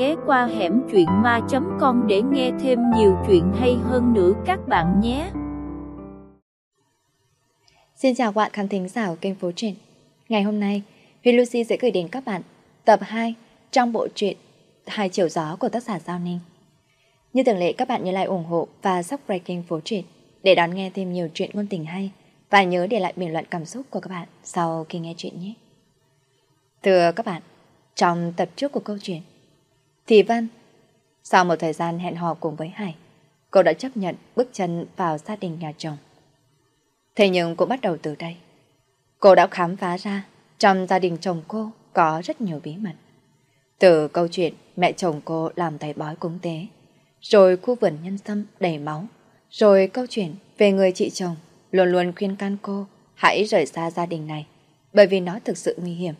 ghé qua hẻm chuyện ma.com để nghe thêm nhiều chuyện hay hơn nữa các bạn nhé. Xin chào các bạn khán thính giả của kênh Phố Truyện. Ngày hôm nay, Huy Lucy sẽ gửi đến các bạn tập 2 trong bộ truyện Hai chiều gió của tác giả Giao Ninh. Như thường lệ các bạn nhớ like ủng hộ và subscribe kênh Phố Truyện để đón nghe thêm nhiều chuyện ngôn tình hay và nhớ để lại bình luận cảm xúc của các bạn sau khi nghe chuyện nhé. Thưa các bạn, trong tập trước của câu chuyện, thì Vân, sau một thời gian hẹn hò cùng với Hải, cô đã chấp nhận bước chân vào gia đình nhà chồng. Thế nhưng cũng bắt đầu từ đây. Cô đã khám phá ra trong gia đình chồng cô có rất nhiều bí mật. Từ câu chuyện mẹ chồng cô làm thầy bói cúng tế, rồi khu vườn nhân sâm đầy máu, rồi câu chuyện về người chị chồng luôn luôn khuyên can cô hãy rời xa gia đình này, bởi vì nó thực sự nguy hiểm.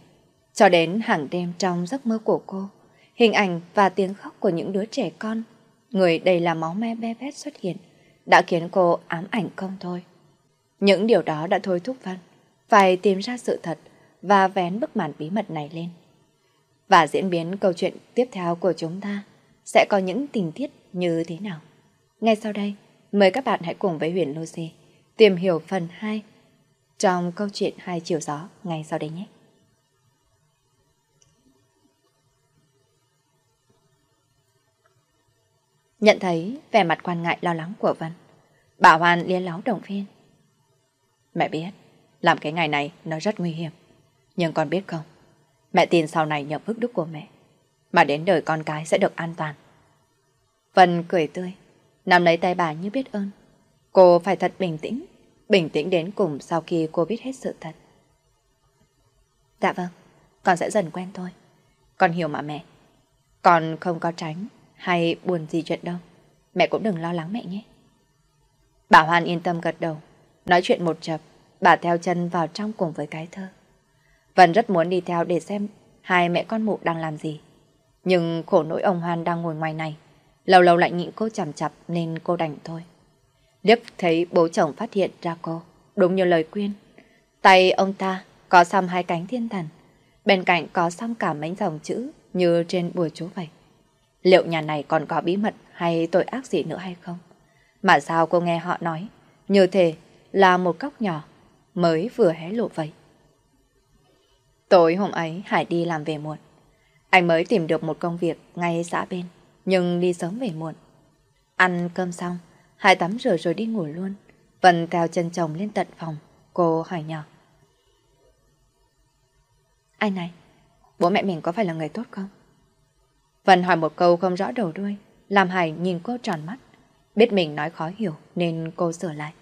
Cho đến hàng đêm trong giấc mơ của cô, hình ảnh và tiếng khóc của những đứa trẻ con, người đầy là máu me be bét xuất hiện, đã khiến cô ám ảnh không thôi. Những điều đó đã thôi thúc Văn, phải tìm ra sự thật và vén bức màn bí mật này lên. Và diễn biến câu chuyện tiếp theo của chúng ta sẽ có những tình tiết như thế nào? Ngay sau đây, mời các bạn hãy cùng với Huyền Lucy tìm hiểu phần 2 trong câu chuyện Hai chiều gió ngay sau đây nhé. Nhận thấy vẻ mặt quan ngại lo lắng của Vân, bà Hoàn liên láo động viên. Mẹ biết, làm cái ngày này nó rất nguy hiểm. Nhưng con biết không, mẹ tin sau này nhờ phước đức của mẹ, mà đến đời con cái sẽ được an toàn. Vân cười tươi, nắm lấy tay bà như biết ơn. Cô phải thật bình tĩnh, bình tĩnh đến cùng sau khi cô biết hết sự thật. Dạ vâng, con sẽ dần quen thôi. Con hiểu mà mẹ. Con không có tránh hay buồn gì chuyện đâu. Mẹ cũng đừng lo lắng mẹ nhé. Bà Hoan yên tâm gật đầu. Nói chuyện một chập, bà theo chân vào trong cùng với cái thơ. Vân rất muốn đi theo để xem hai mẹ con mụ đang làm gì. Nhưng khổ nỗi ông Hoan đang ngồi ngoài này. Lâu lâu lại nhịn cô chằm chặp nên cô đành thôi. Liếc thấy bố chồng phát hiện ra cô, đúng như lời khuyên. Tay ông ta có xăm hai cánh thiên thần, bên cạnh có xăm cả mấy dòng chữ như trên bùa chú vậy. Liệu nhà này còn có bí mật hay tội ác gì nữa hay không? Mà sao cô nghe họ nói, như thế là một góc nhỏ mới vừa hé lộ vậy. Tối hôm ấy Hải đi làm về muộn. Anh mới tìm được một công việc ngay xã bên, nhưng đi sớm về muộn. Ăn cơm xong, Hải tắm rửa rồi đi ngủ luôn. Vân theo chân chồng lên tận phòng, cô hỏi nhỏ. Anh này, bố mẹ mình có phải là người tốt không? Vân hỏi một câu không rõ đầu đuôi, làm Hải nhìn cô tròn mắt. Biết mình nói khó hiểu nên cô sửa lại.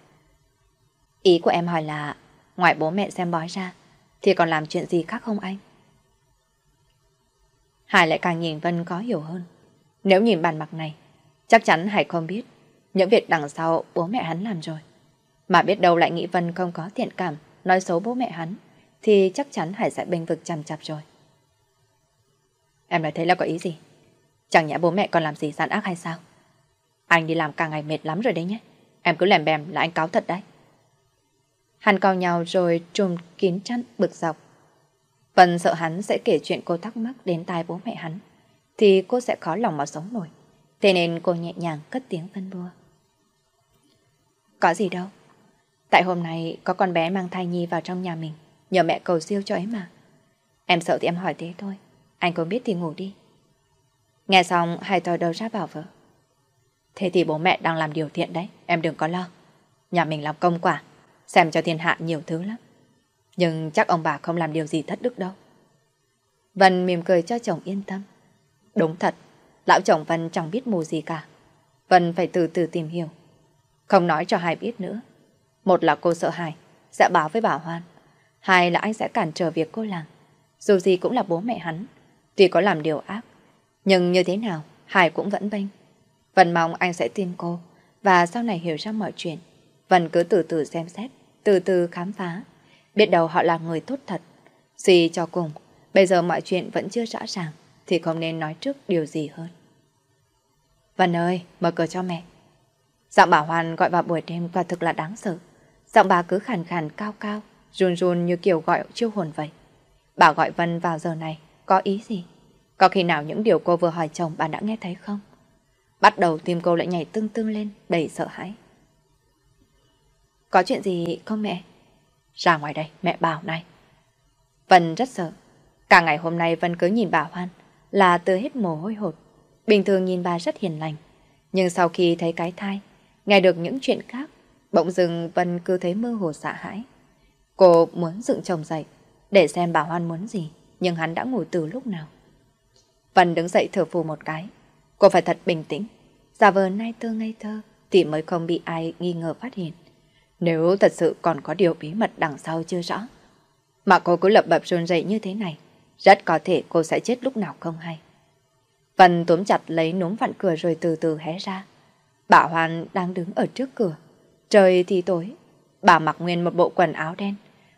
Ý của em hỏi là, ngoài bố mẹ xem bói ra, thì còn làm chuyện gì khác không anh? Hải lại càng nhìn Vân khó hiểu hơn. Nếu nhìn bàn mặt này, chắc chắn Hải không biết những việc đằng sau bố mẹ hắn làm rồi. Mà biết đâu lại nghĩ Vân không có thiện cảm, nói xấu bố mẹ hắn, thì chắc chắn Hải sẽ bình vực chằm chạp rồi. Em nói thế là có ý gì? Chẳng nhẽ bố mẹ còn làm gì gian ác hay sao? Anh đi làm cả ngày mệt lắm rồi đấy nhé. Em cứ lèm bèm là anh cáo thật đấy. Hắn cao nhau rồi trùm kín chăn bực dọc. Vân sợ hắn sẽ kể chuyện cô thắc mắc đến tai bố mẹ hắn, thì cô sẽ khó lòng mà sống nổi. Thế nên cô nhẹ nhàng cất tiếng phân bua. Có gì đâu. Tại hôm nay có con bé mang thai nhi vào trong nhà mình, nhờ mẹ cầu siêu cho ấy mà. Em sợ thì em hỏi thế thôi, anh có biết thì ngủ đi. Nghe xong hai tôi đầu ra bảo vợ. Thế thì bố mẹ đang làm điều thiện đấy, em đừng có lo. Nhà mình làm công quả, xem cho thiên hạ nhiều thứ lắm. Nhưng chắc ông bà không làm điều gì thất đức đâu. Vân mỉm cười cho chồng yên tâm. Đúng thật, lão chồng Vân chẳng biết mù gì cả. Vân phải từ từ tìm hiểu. Không nói cho hai biết nữa. Một là cô sợ Hải, sẽ báo với bà Hoan. Hai là anh sẽ cản trở việc cô làm. Dù gì cũng là bố mẹ hắn, tuy có làm điều ác. Nhưng như thế nào, Hải cũng vẫn bênh. Vân mong anh sẽ tin cô và sau này hiểu ra mọi chuyện. Vân cứ từ từ xem xét, từ từ khám phá. Biết đâu họ là người tốt thật. Suy cho cùng, bây giờ mọi chuyện vẫn chưa rõ ràng, thì không nên nói trước điều gì hơn. Vân ơi, mở cửa cho mẹ. Giọng bà Hoàn gọi vào buổi đêm quả thực là đáng sợ. Giọng bà cứ khàn khàn cao cao, run run như kiểu gọi chiêu hồn vậy. bà gọi Vân vào giờ này, có ý gì? Có khi nào những điều cô vừa hỏi chồng bà đã nghe thấy không? Bắt đầu tim cô lại nhảy tưng tưng lên, đầy sợ hãi. Có chuyện gì không mẹ? Ra ngoài đây, mẹ bảo này. Vân rất sợ. Cả ngày hôm nay Vân cứ nhìn bà Hoan là từ hết mồ hôi hột. Bình thường nhìn bà rất hiền lành. Nhưng sau khi thấy cái thai, nghe được những chuyện khác, bỗng dưng Vân cứ thấy mơ hồ sợ hãi. Cô muốn dựng chồng dậy để xem bà Hoan muốn gì, nhưng hắn đã ngủ từ lúc nào. Vân đứng dậy thở phù một cái. Cô phải thật bình tĩnh, giả vờ nai thơ ngây thơ thì mới không bị ai nghi ngờ phát hiện. Nếu thật sự còn có điều bí mật đằng sau chưa rõ. Mà cô cứ lập bập run rẩy như thế này, rất có thể cô sẽ chết lúc nào không hay. Vân túm chặt lấy núm vặn cửa rồi từ từ hé ra. Bà Hoan đang đứng ở trước cửa. Trời thì tối. Bà mặc nguyên một bộ quần áo đen,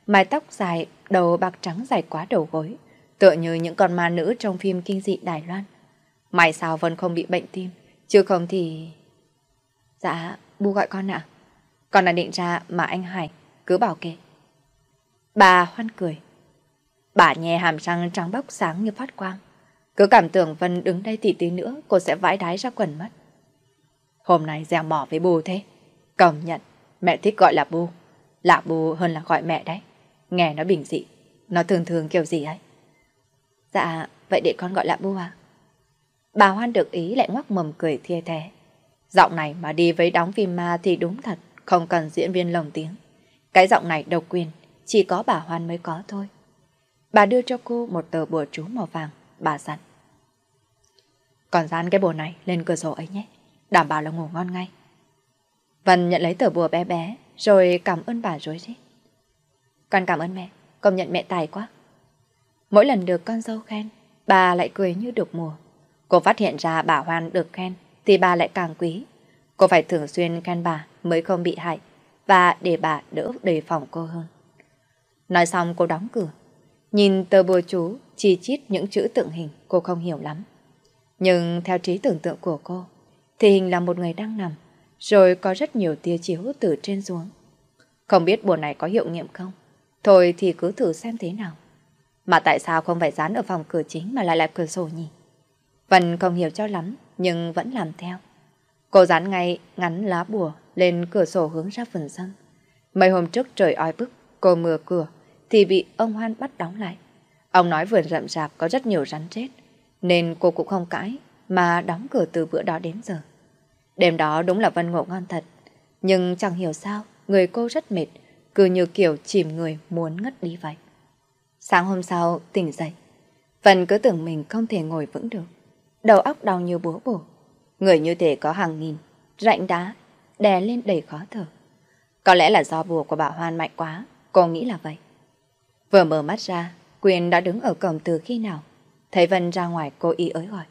mái tóc dài, đầu bạc trắng dài quá đầu gối, tựa như những con ma nữ trong phim kinh dị Đài Loan. May sao Vân không bị bệnh tim, chứ không thì... Dạ, bu gọi con ạ. Con đã định ra mà anh Hải cứ bảo kệ. Bà hoan cười. Bà nhè hàm răng trắng bóc sáng như phát quang. Cứ cảm tưởng Vân đứng đây tỷ tí nữa cô sẽ vãi đái ra quần mất. Hôm nay dèo mỏ với bù thế. Cầm nhận, mẹ thích gọi là bu. Lạ bù hơn là gọi mẹ đấy. Nghe nó bình dị, nó thường thường kiểu gì ấy. Dạ, vậy để con gọi là bu à? Bà Hoan được ý lại ngoắc mầm cười thia thé. Giọng này mà đi với đóng phim ma thì đúng thật, không cần diễn viên lồng tiếng. Cái giọng này độc quyền, chỉ có bà Hoan mới có thôi. Bà đưa cho cô một tờ bùa chú màu vàng, bà dặn. Còn dán cái bùa này lên cửa sổ ấy nhé, đảm bảo là ngủ ngon ngay. Vân nhận lấy tờ bùa bé bé, rồi cảm ơn bà rối rít. Con cảm ơn mẹ, công nhận mẹ tài quá. Mỗi lần được con dâu khen, bà lại cười như được mùa. Cô phát hiện ra bà Hoan được khen, thì bà lại càng quý. Cô phải thường xuyên khen bà mới không bị hại, và để bà đỡ đề phòng cô hơn. Nói xong cô đóng cửa. Nhìn tờ bùa chú, chi chít những chữ tượng hình cô không hiểu lắm. Nhưng theo trí tưởng tượng của cô, thì hình là một người đang nằm, rồi có rất nhiều tia chiếu từ trên xuống. Không biết bùa này có hiệu nghiệm không? Thôi thì cứ thử xem thế nào. Mà tại sao không phải dán ở phòng cửa chính mà lại là cửa sổ nhỉ? Vân không hiểu cho lắm, nhưng vẫn làm theo. Cô dán ngay ngắn lá bùa lên cửa sổ hướng ra phần sân. Mấy hôm trước trời oi bức, cô mở cửa thì bị ông Hoan bắt đóng lại. Ông nói vườn rậm rạp có rất nhiều rắn chết, nên cô cũng không cãi mà đóng cửa từ bữa đó đến giờ. Đêm đó đúng là Vân ngộ ngon thật, nhưng chẳng hiểu sao người cô rất mệt, cứ như kiểu chìm người muốn ngất đi vậy. Sáng hôm sau tỉnh dậy, Vân cứ tưởng mình không thể ngồi vững được. Đầu óc đau như búa bổ. Người như thể có hàng nghìn, rạnh đá, đè lên đầy khó thở. Có lẽ là do bùa của bà Hoan mạnh quá, cô nghĩ là vậy. Vừa mở mắt ra, Quyền đã đứng ở cổng từ khi nào. Thấy Vân ra ngoài cô y ới gọi.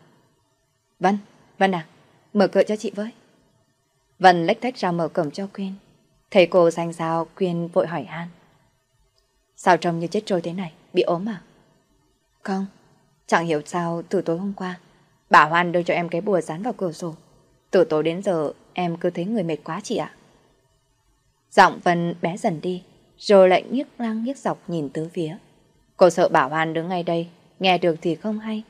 Vân, Vân à, mở cửa cho chị với. Vân lách thách ra mở cổng cho Quyên. Thấy cô xanh sao, Quyên vội hỏi han. Sao trông như chết trôi thế này, bị ốm à? Không, chẳng hiểu sao từ tối hôm qua, bà Hoan đưa cho em cái bùa dán vào cửa sổ. Từ tối đến giờ em cứ thấy người mệt quá chị ạ. Giọng Vân bé dần đi, rồi lại nghiếc ngang nghiếc dọc nhìn tứ phía. Cô sợ bà Hoan đứng ngay đây, nghe được thì không hay.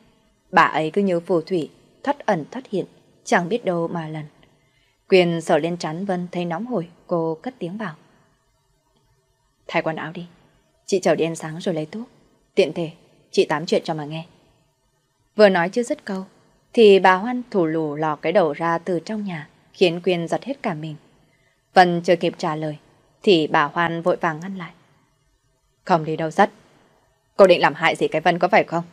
Bà ấy cứ như phù thủy, thoát ẩn thoát hiện, chẳng biết đâu mà lần. Quyền sở lên trán Vân thấy nóng hổi, cô cất tiếng bảo. Thay quần áo đi, chị chờ đi ăn sáng rồi lấy thuốc. Tiện thể, chị tám chuyện cho mà nghe. Vừa nói chưa dứt câu, thì bà Hoan thủ lù lò cái đầu ra từ trong nhà, khiến Quyên giật hết cả mình. Vân chưa kịp trả lời, thì bà Hoan vội vàng ngăn lại. Không đi đâu dắt Cô định làm hại gì cái Vân có phải không?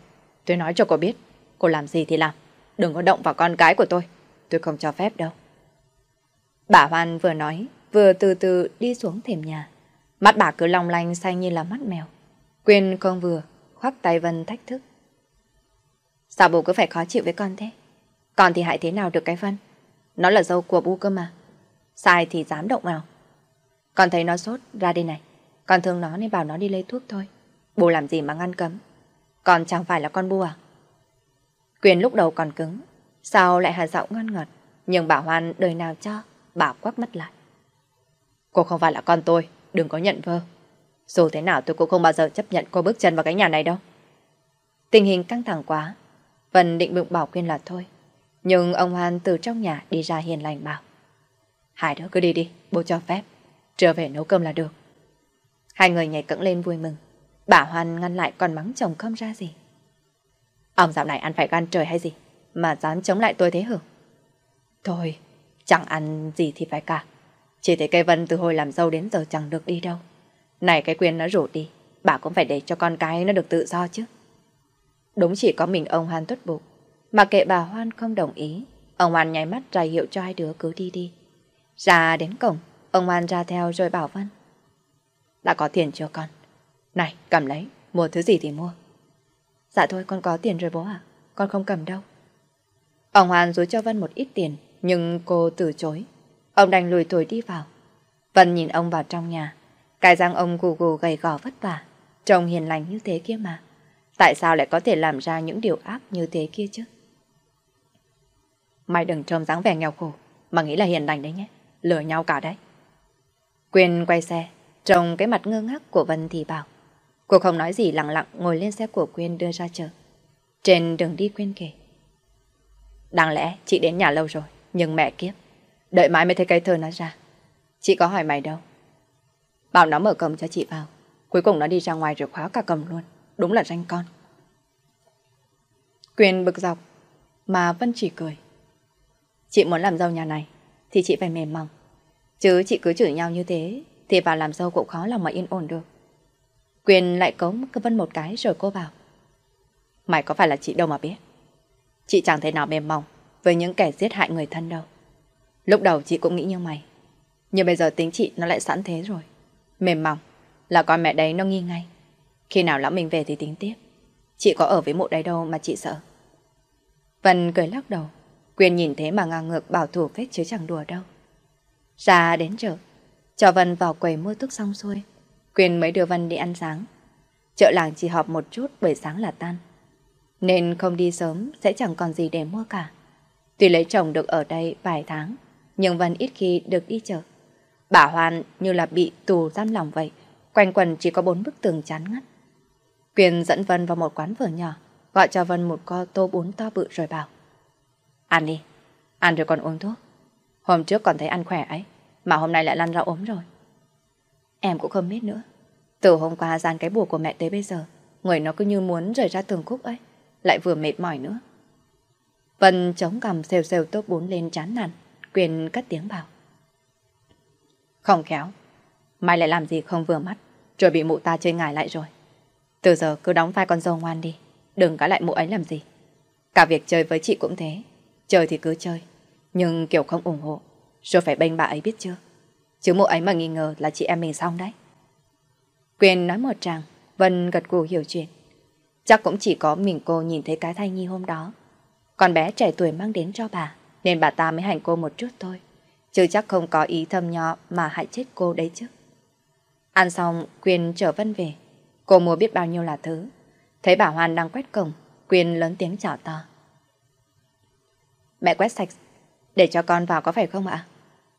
Tôi nói cho cô biết, cô làm gì thì làm. Đừng có động vào con cái của tôi. Tôi không cho phép đâu. Bà Hoan vừa nói, vừa từ từ đi xuống thềm nhà. Mắt bà cứ long lanh xanh như là mắt mèo. Quyền con vừa, khoác tay Vân thách thức. Sao bố cứ phải khó chịu với con thế? Con thì hại thế nào được cái Vân? Nó là dâu của bu cơ mà. Sai thì dám động vào. Con thấy nó sốt, ra đây này. Con thương nó nên bảo nó đi lấy thuốc thôi. Bố làm gì mà ngăn cấm. Con chẳng phải là con bu à? Quyền lúc đầu còn cứng. Sao lại hà giọng ngon ngọt. Nhưng bà Hoan đời nào cho, bà quắc mắt lại. Cô không phải là con tôi, đừng có nhận vơ. Dù thế nào tôi cũng không bao giờ chấp nhận cô bước chân vào cái nhà này đâu. Tình hình căng thẳng quá, Vân định bụng bảo Quyên là thôi. Nhưng ông Hoan từ trong nhà đi ra hiền lành bảo. Hai đứa cứ đi đi, bố cho phép. Trở về nấu cơm là được. Hai người nhảy cẫng lên vui mừng. Bà Hoan ngăn lại còn mắng chồng không ra gì. Ông dạo này ăn phải gan trời hay gì? Mà dám chống lại tôi thế hử? Thôi, chẳng ăn gì thì phải cả. Chỉ thấy cây Vân từ hồi làm dâu đến giờ chẳng được đi đâu. Này cái quyền nó rủ đi, bà cũng phải để cho con cái nó được tự do chứ. Đúng chỉ có mình ông Hoan tốt bụng. Mà kệ bà Hoan không đồng ý, ông Hoan nháy mắt ra hiệu cho hai đứa cứ đi đi. Ra đến cổng, ông Hoan ra theo rồi bảo Vân. Đã có tiền chưa con? Này, cầm lấy, mua thứ gì thì mua. Dạ thôi, con có tiền rồi bố ạ, con không cầm đâu. Ông Hoan rúi cho Vân một ít tiền, nhưng cô từ chối. Ông đành lùi tuổi đi vào. Vân nhìn ông vào trong nhà. Cái răng ông gù gù gầy gò vất vả. Trông hiền lành như thế kia mà. Tại sao lại có thể làm ra những điều ác như thế kia chứ? Mày đừng trông dáng vẻ nghèo khổ, mà nghĩ là hiền lành đấy nhé. Lừa nhau cả đấy. Quyên quay xe, trông cái mặt ngơ ngác của Vân thì bảo. Cô không nói gì lặng lặng ngồi lên xe của Quyên đưa ra chợ. Trên đường đi Quyên kể. Đáng lẽ chị đến nhà lâu rồi, nhưng mẹ kiếp. Đợi mãi mới thấy cái thơ nó ra. Chị có hỏi mày đâu. Bảo nó mở cổng cho chị vào. Cuối cùng nó đi ra ngoài rồi khóa cả cổng luôn. Đúng là ranh con. Quyền bực dọc, mà Vân chỉ cười. Chị muốn làm dâu nhà này, thì chị phải mềm mỏng. Chứ chị cứ chửi nhau như thế, thì vào làm dâu cũng khó lòng mà yên ổn được. Quyền lại cống cơ Vân một cái rồi cô bảo. Mày có phải là chị đâu mà biết. Chị chẳng thể nào mềm mỏng với những kẻ giết hại người thân đâu. Lúc đầu chị cũng nghĩ như mày. Nhưng bây giờ tính chị nó lại sẵn thế rồi. Mềm mỏng là con mẹ đấy nó nghi ngay. Khi nào lão mình về thì tính tiếp. Chị có ở với mụ đấy đâu mà chị sợ. Vân cười lắc đầu. Quyền nhìn thế mà ngang ngược bảo thủ phết chứ chẳng đùa đâu. Ra đến chợ, cho Vân vào quầy mua thuốc xong xuôi. Quyền mới đưa Vân đi ăn sáng. Chợ làng chỉ họp một chút buổi sáng là tan. Nên không đi sớm sẽ chẳng còn gì để mua cả. Tuy lấy chồng được ở đây vài tháng, nhưng Vân ít khi được đi chợ. Bà Hoan như là bị tù giam lòng vậy, quanh quần chỉ có bốn bức tường chán ngắt. Quyền dẫn Vân vào một quán vở nhỏ, gọi cho Vân một co tô bún to bự rồi bảo. Ăn đi, ăn rồi còn uống thuốc. Hôm trước còn thấy ăn khỏe ấy, mà hôm nay lại lăn ra ốm rồi. Em cũng không biết nữa. Từ hôm qua gian cái bùa của mẹ tới bây giờ, người nó cứ như muốn rời ra tường khúc ấy, lại vừa mệt mỏi nữa. Vân chống cằm xèo xèo tô bún lên chán nản, quyền cất tiếng bảo. Không khéo, mai lại làm gì không vừa mắt, rồi bị mụ ta chơi ngải lại rồi. Từ giờ cứ đóng vai con dâu ngoan đi, đừng cãi lại mụ ấy làm gì. Cả việc chơi với chị cũng thế, chơi thì cứ chơi, nhưng kiểu không ủng hộ, rồi phải bênh bà ấy biết chưa. Chứ mụ ấy mà nghi ngờ là chị em mình xong đấy. Quyền nói một tràng, Vân gật gù hiểu chuyện. Chắc cũng chỉ có mình cô nhìn thấy cái thai nhi hôm đó. Con bé trẻ tuổi mang đến cho bà, nên bà ta mới hành cô một chút thôi. Chứ chắc không có ý thâm nho mà hại chết cô đấy chứ. Ăn xong, Quyên chở Vân về. Cô mua biết bao nhiêu là thứ. Thấy bà Hoan đang quét cổng, Quyên lớn tiếng chào to. Mẹ quét sạch, để cho con vào có phải không ạ?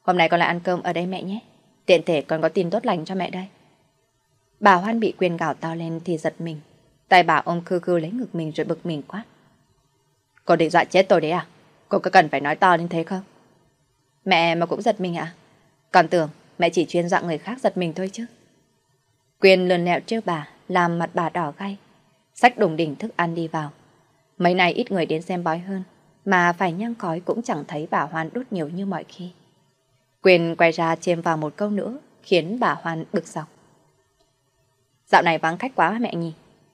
Hôm nay con lại ăn cơm ở đây mẹ nhé. Tiện thể con có tin tốt lành cho mẹ đây. Bà Hoan bị Quyên gào to lên thì giật mình. Tay bà ôm khư khư lấy ngực mình rồi bực mình quát. Cô định dọa chết tôi đấy à? Cô có cần phải nói to đến thế không? Mẹ mà cũng giật mình ạ? À? Còn tưởng mẹ chỉ chuyên dọa người khác giật mình thôi chứ. Quyên lườn lẹo trêu bà, làm mặt bà đỏ gay. Sách đùng đỉnh thức ăn đi vào. Mấy này ít người đến xem bói hơn, mà phải nhang khói cũng chẳng thấy bà Hoan đốt nhiều như mọi khi. Quyên quay ra chêm vào một câu nữa, khiến bà Hoan bực dọc. Dạo này vắng khách quá mẹ nhỉ?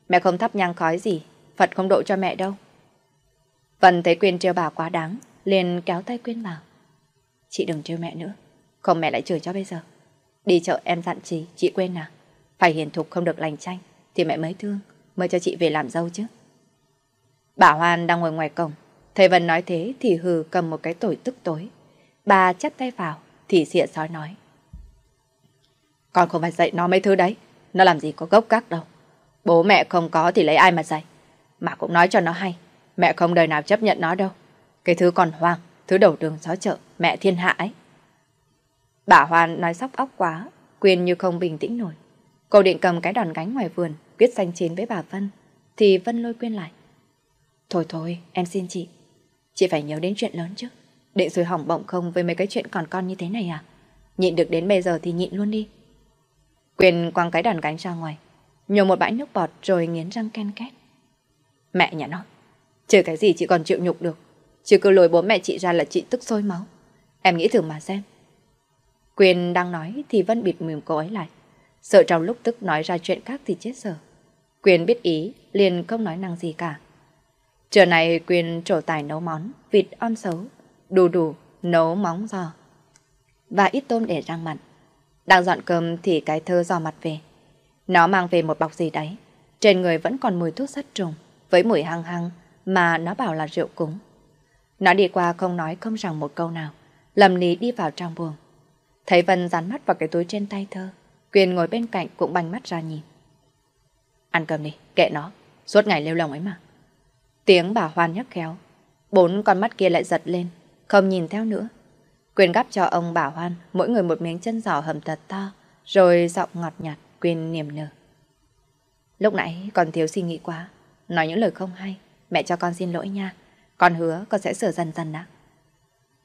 Mẹ không thắp nhang khói gì, Phật không độ cho mẹ đâu. Vân thấy Quyên trêu bà quá đáng, liền kéo tay Quyên bảo. Chị đừng trêu mẹ nữa, không mẹ lại chửi cho bây giờ. Đi chợ em dặn chị, chị quên à? Phải hiền thục không được lành tranh, thì mẹ mới thương, mới cho chị về làm dâu chứ. Bà Hoan đang ngồi ngoài cổng, thấy Vân nói thế thì hừ cầm một cái tổi tức tối. Bà chắt tay vào, thì xịa sói nói. Con không phải dạy nó mấy thứ đấy, nó làm gì có gốc gác đâu. Bố mẹ không có thì lấy ai mà dạy. Mà cũng nói cho nó hay, mẹ không đời nào chấp nhận nó đâu. Cái thứ còn hoang, thứ đầu đường xó chợ, mẹ thiên hạ ấy. Bà Hoan nói sóc óc quá, quyền như không bình tĩnh nổi. Cô định cầm cái đòn gánh ngoài vườn, quyết xanh chiến với bà Vân, thì Vân lôi quyên lại. Thôi thôi, em xin chị. Chị phải nhớ đến chuyện lớn chứ. Định rồi hỏng bọng không với mấy cái chuyện còn con như thế này à? Nhịn được đến bây giờ thì nhịn luôn đi. Quyền quăng cái đàn cánh ra ngoài, nhổ một bãi nước bọt rồi nghiến răng ken két. Mẹ nhà nó, trừ cái gì chị còn chịu nhục được. Chứ cứ lôi bố mẹ chị ra là chị tức sôi máu. Em nghĩ thử mà xem. Quyền đang nói thì Vân bịt mồm cô ấy lại. Sợ trong lúc tức nói ra chuyện khác thì chết sợ. Quyền biết ý, liền không nói năng gì cả. Trưa này Quyền trổ tài nấu món vịt om xấu, đù đù, nấu móng giò. Và ít tôm để rang mặn. Đang dọn cơm thì cái thơ dò mặt về. Nó mang về một bọc gì đấy. Trên người vẫn còn mùi thuốc sát trùng, với mùi hăng hăng mà nó bảo là rượu cúng. Nó đi qua không nói không rằng một câu nào, lầm lì đi vào trong buồng. Thấy Vân dán mắt vào cái túi trên tay thơ, Quyền ngồi bên cạnh cũng banh mắt ra nhìn. Ăn cơm đi, kệ nó, suốt ngày lêu lồng ấy mà. Tiếng bà Hoan nhắc khéo, bốn con mắt kia lại giật lên, không nhìn theo nữa. Quyền gắp cho ông bà Hoan mỗi người một miếng chân giò hầm thật to, rồi giọng ngọt nhạt, Quyền niềm nở. Lúc nãy còn thiếu suy nghĩ quá, nói những lời không hay, mẹ cho con xin lỗi nha, con hứa con sẽ sửa dần dần đã.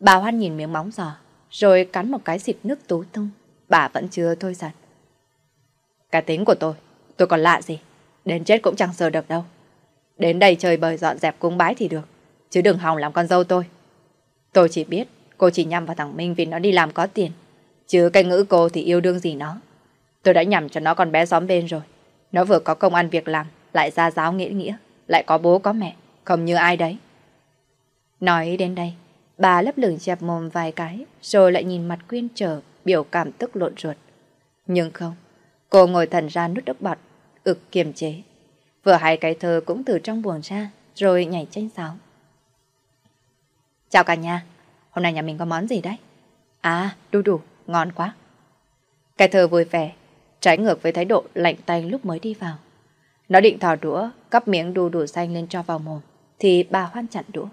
Bà Hoan nhìn miếng móng giò, rồi cắn một cái xịt nước tú tung, bà vẫn chưa thôi giận. Cái tính của tôi, tôi còn lạ gì, đến chết cũng chẳng sờ được đâu. Đến đây chơi bời dọn dẹp cúng bái thì được, chứ đừng hòng làm con dâu tôi. Tôi chỉ biết cô chỉ nhằm vào thằng Minh vì nó đi làm có tiền, chứ cái ngữ cô thì yêu đương gì nó. Tôi đã nhầm cho nó con bé xóm bên rồi. Nó vừa có công ăn việc làm, lại ra giáo nghĩa nghĩa, lại có bố có mẹ, không như ai đấy. Nói đến đây, bà lấp lửng chẹp mồm vài cái, rồi lại nhìn mặt Quyên trở, biểu cảm tức lộn ruột. Nhưng không, cô ngồi thần ra nút nước bọt, ực kiềm chế. Vừa hai cái thơ cũng từ trong buồng ra, rồi nhảy tranh sáo. Chào cả nhà, hôm nay nhà mình có món gì đấy? À, đu đủ, ngon quá. Cái thơ vui vẻ, trái ngược với thái độ lạnh tay lúc mới đi vào. Nó định thò đũa, cắp miếng đu đủ xanh lên cho vào mồm, thì bà hoan chặn đũa.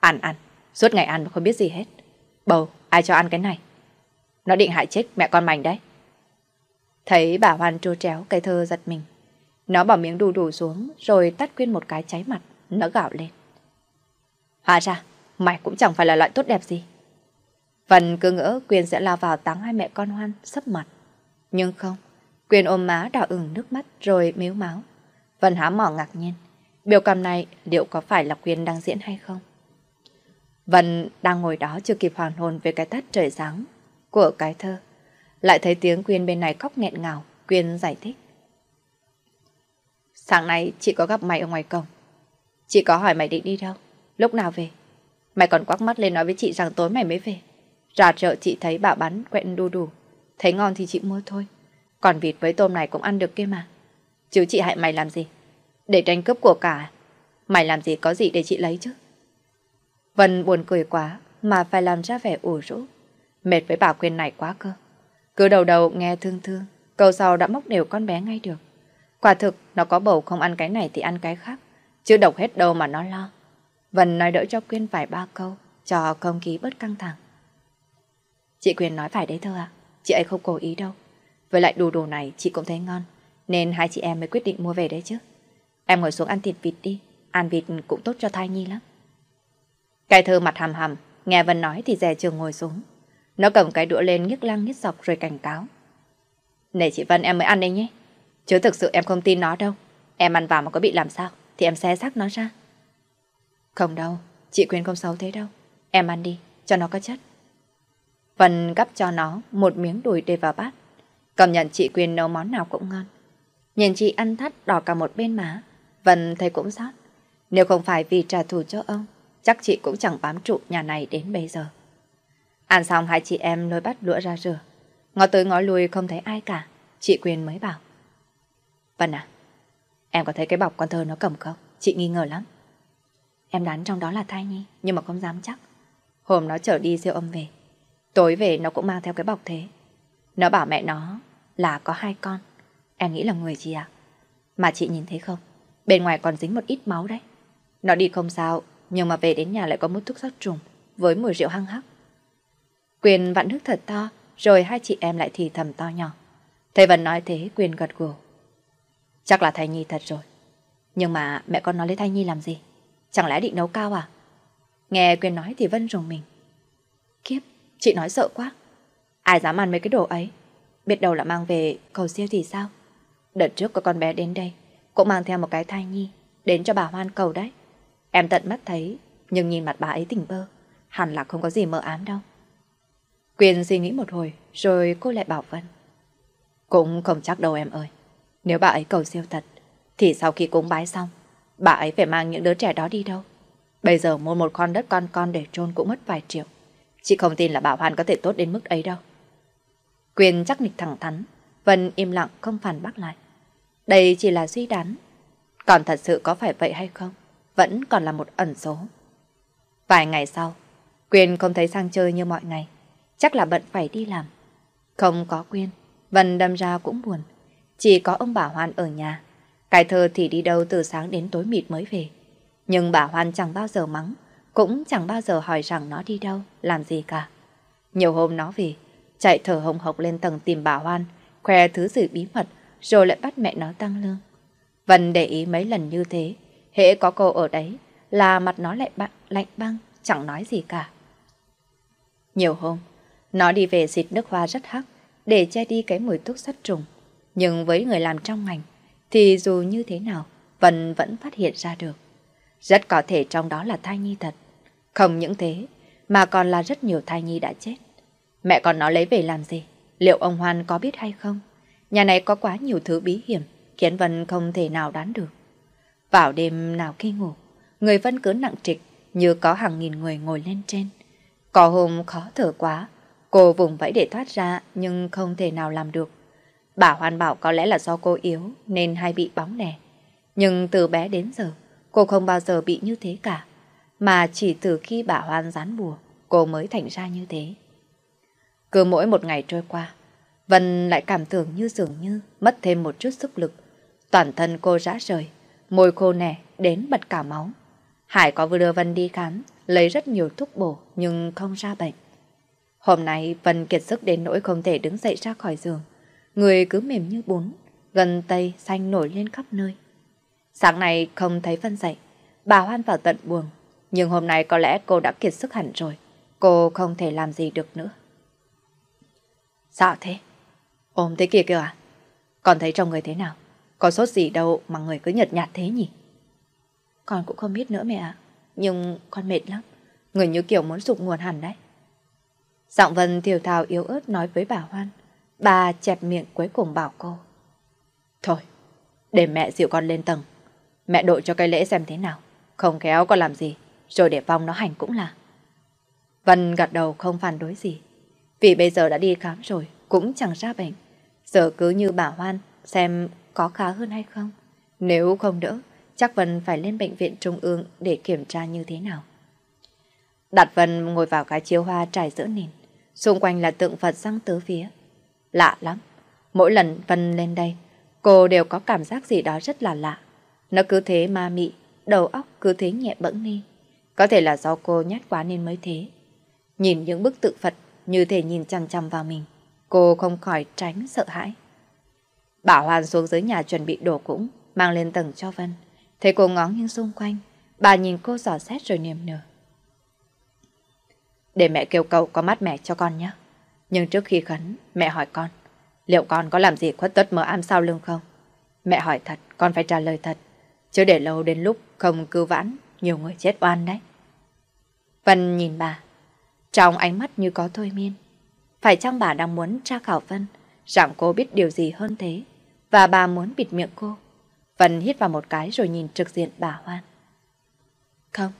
Ăn ăn, suốt ngày ăn mà không biết gì hết. Bầu, ai cho ăn cái này? Nó định hại chết mẹ con mảnh đấy. Thấy bà Hoan trô tréo cây thơ giật mình. Nó bỏ miếng đu đủ xuống rồi tắt Quyên một cái cháy mặt, nó gạo lên. Hóa ra, mày cũng chẳng phải là loại tốt đẹp gì. Vân cứ ngỡ Quyên sẽ lao vào táng hai mẹ con Hoan sấp mặt. Nhưng không, Quyên ôm má đỏ ửng nước mắt rồi miếu máu. Vân há mỏ ngạc nhiên. Biểu cảm này liệu có phải là Quyên đang diễn hay không? Vân đang ngồi đó chưa kịp hoàn hồn về cái tắt trời sáng của cái thơ. Lại thấy tiếng Quyên bên này khóc nghẹn ngào, Quyên giải thích. Sáng nay chị có gặp mày ở ngoài cổng. Chị có hỏi mày định đi đâu, lúc nào về. Mày còn quắc mắt lên nói với chị rằng tối mày mới về. Ra chợ chị thấy bà bắn quẹn đu đủ. Thấy ngon thì chị mua thôi. Còn vịt với tôm này cũng ăn được kia mà. Chứ chị hại mày làm gì? Để tranh cướp của cả. Mày làm gì có gì để chị lấy chứ? Vân buồn cười quá mà phải làm ra vẻ ủ rũ. Mệt với bà Quyên này quá cơ. Cứ đầu đầu nghe thương thương, câu sau đã móc đều con bé ngay được. Quả thực, nó có bầu không ăn cái này thì ăn cái khác. Chứ độc hết đâu mà nó lo. Vân nói đỡ cho Quyên vài ba câu, cho không khí bớt căng thẳng. Chị Quyên nói phải đấy thơ ạ. Chị ấy không cố ý đâu. Với lại đồ đồ này chị cũng thấy ngon. Nên hai chị em mới quyết định mua về đấy chứ. Em ngồi xuống ăn thịt vịt đi. Ăn vịt cũng tốt cho thai nhi lắm. Cái thơ mặt hầm hầm, nghe Vân nói thì dè trường ngồi xuống. Nó cầm cái đũa lên nhức lăng nhức dọc rồi cảnh cáo. Này chị Vân em mới ăn đây nhé. Chứ thực sự em không tin nó đâu. Em ăn vào mà có bị làm sao thì em xé xác nó ra. Không đâu, chị Quyên không xấu thế đâu. Em ăn đi, cho nó có chất. Vân gắp cho nó một miếng đùi để vào bát cảm nhận chị Quyên nấu món nào cũng ngon. Nhìn chị ăn thắt đỏ cả một bên má. Vân thấy cũng sót. Nếu không phải vì trả thù cho ông, chắc chị cũng chẳng bám trụ nhà này đến bây giờ. Ăn xong hai chị em lôi bắt đũa ra rửa. Ngó tới ngó lui không thấy ai cả, chị Quyên mới bảo. Vân à, em có thấy cái bọc con thơ nó cầm không? Chị nghi ngờ lắm. Em đoán trong đó là thai nhi, nhưng mà không dám chắc. Hôm nó chở đi siêu âm về. Tối về nó cũng mang theo cái bọc thế. Nó bảo mẹ nó là có hai con. Em nghĩ là người gì à? Mà chị nhìn thấy không? Bên ngoài còn dính một ít máu đấy. Nó đi không sao, nhưng mà về đến nhà lại có mút thuốc sát trùng với mùi rượu hăng hắc. Quyền vặn nước thật to, rồi hai chị em lại thì thầm to nhỏ. Thầy Vân nói thế, Quyền gật gù. Chắc là thai nhi thật rồi. Nhưng mà mẹ con nói lấy thai nhi làm gì? Chẳng lẽ định nấu cao à? Nghe Quyền nói thì Vân rùng mình. Kiếp, chị nói sợ quá. Ai dám ăn mấy cái đồ ấy? Biết đâu là mang về cầu siêu thì sao? Đợt trước có con bé đến đây, cũng mang theo một cái thai nhi, đến cho bà Hoan cầu đấy. Em tận mắt thấy, nhưng nhìn mặt bà ấy tỉnh bơ, hẳn là không có gì mơ ám đâu. quyền suy nghĩ một hồi, rồi cô lại bảo Vân. Cũng không chắc đâu em ơi. Nếu bà ấy cầu siêu thật, thì sau khi cúng bái xong, bà ấy phải mang những đứa trẻ đó đi đâu. Bây giờ mua một con đất con con để trôn cũng mất vài triệu. Chị không tin là bà Hoan có thể tốt đến mức ấy đâu. Quyền chắc nịch thẳng thắn, Vân im lặng không phản bác lại. Đây chỉ là suy đoán. Còn thật sự có phải vậy hay không? Vẫn còn là một ẩn số. Vài ngày sau, Quyên không thấy sang chơi như mọi ngày. Chắc là bận phải đi làm. Không có Quyên, Vân đâm ra cũng buồn. Chỉ có ông bà Hoan ở nhà. Cái thơ thì đi đâu từ sáng đến tối mịt mới về. Nhưng bà Hoan chẳng bao giờ mắng, cũng chẳng bao giờ hỏi rằng nó đi đâu, làm gì cả. Nhiều hôm nó về, chạy thở hồng hộc lên tầng tìm bà Hoan, khoe thứ gì bí mật, rồi lại bắt mẹ nó tăng lương. Vân để ý mấy lần như thế, hễ có cô ở đấy, là mặt nó lại bặn, lạnh băng, chẳng nói gì cả. Nhiều hôm, nó đi về xịt nước hoa rất hắc, để che đi cái mùi thuốc sát trùng. Nhưng với người làm trong ngành, thì dù như thế nào, Vân vẫn phát hiện ra được. Rất có thể trong đó là thai nhi thật. Không những thế, mà còn là rất nhiều thai nhi đã chết. Mẹ còn nó lấy về làm gì? Liệu ông Hoan có biết hay không? Nhà này có quá nhiều thứ bí hiểm, khiến Vân không thể nào đoán được. Vào đêm nào khi ngủ, người Vân cứ nặng trịch như có hàng nghìn người ngồi lên trên. Có hôm khó thở quá, cô vùng vẫy để thoát ra nhưng không thể nào làm được. Bà Hoan bảo có lẽ là do cô yếu nên hay bị bóng đè. Nhưng từ bé đến giờ, cô không bao giờ bị như thế cả. Mà chỉ từ khi bà Hoan dán bùa, cô mới thành ra như thế. Cứ mỗi một ngày trôi qua, Vân lại cảm tưởng như dường như mất thêm một chút sức lực. Toàn thân cô rã rời, môi khô nẻ đến bật cả máu. Hải có vừa đưa Vân đi khám, lấy rất nhiều thuốc bổ nhưng không ra bệnh. Hôm nay Vân kiệt sức đến nỗi không thể đứng dậy ra khỏi giường. Người cứ mềm như bún, gần tay xanh nổi lên khắp nơi. Sáng nay không thấy Vân dậy, bà hoan vào tận buồng. Nhưng hôm nay có lẽ cô đã kiệt sức hẳn rồi, cô không thể làm gì được nữa. Sao thế? Ôm thế kia kìa à? Con thấy trong người thế nào? Có sốt gì đâu mà người cứ nhợt nhạt thế nhỉ? Con cũng không biết nữa mẹ ạ. Nhưng con mệt lắm. Người như kiểu muốn sụp nguồn hẳn đấy. Giọng Vân thiều thào yếu ớt nói với bà Hoan. Bà chẹp miệng cuối cùng bảo cô. Thôi, để mẹ dịu con lên tầng. Mẹ đội cho cái lễ xem thế nào. Không khéo con làm gì, rồi để vong nó hành cũng là. Vân gật đầu không phản đối gì. Vì bây giờ đã đi khám rồi, cũng chẳng ra bệnh. Giờ cứ như bà Hoan, xem có khá hơn hay không. Nếu không đỡ, chắc Vân phải lên bệnh viện trung ương để kiểm tra như thế nào. Đặt Vân ngồi vào cái chiếu hoa trải giữa nền. Xung quanh là tượng Phật răng tứ phía. Lạ lắm. Mỗi lần Vân lên đây, cô đều có cảm giác gì đó rất là lạ. Nó cứ thế ma mị, đầu óc cứ thế nhẹ bẫng đi. Có thể là do cô nhát quá nên mới thế. Nhìn những bức tượng Phật như thể nhìn chằm chằm vào mình, cô không khỏi tránh sợ hãi. Bảo Hoàn xuống dưới nhà chuẩn bị đồ cũng, mang lên tầng cho Vân. Thấy cô ngó nghiêng xung quanh, bà nhìn cô dò xét rồi niềm nở. Để mẹ kêu cậu có mắt mẹ cho con nhé. Nhưng trước khi khấn, mẹ hỏi con, liệu con có làm gì khuất tất mờ am sau lưng không? Mẹ hỏi thật, con phải trả lời thật. Chứ để lâu đến lúc không cứu vãn, nhiều người chết oan đấy. Vân nhìn bà, trong ánh mắt như có thôi miên. Phải chăng bà đang muốn tra khảo Vân, rằng cô biết điều gì hơn thế, và bà muốn bịt miệng cô. Vân hít vào một cái rồi nhìn trực diện bà Hoan. Không,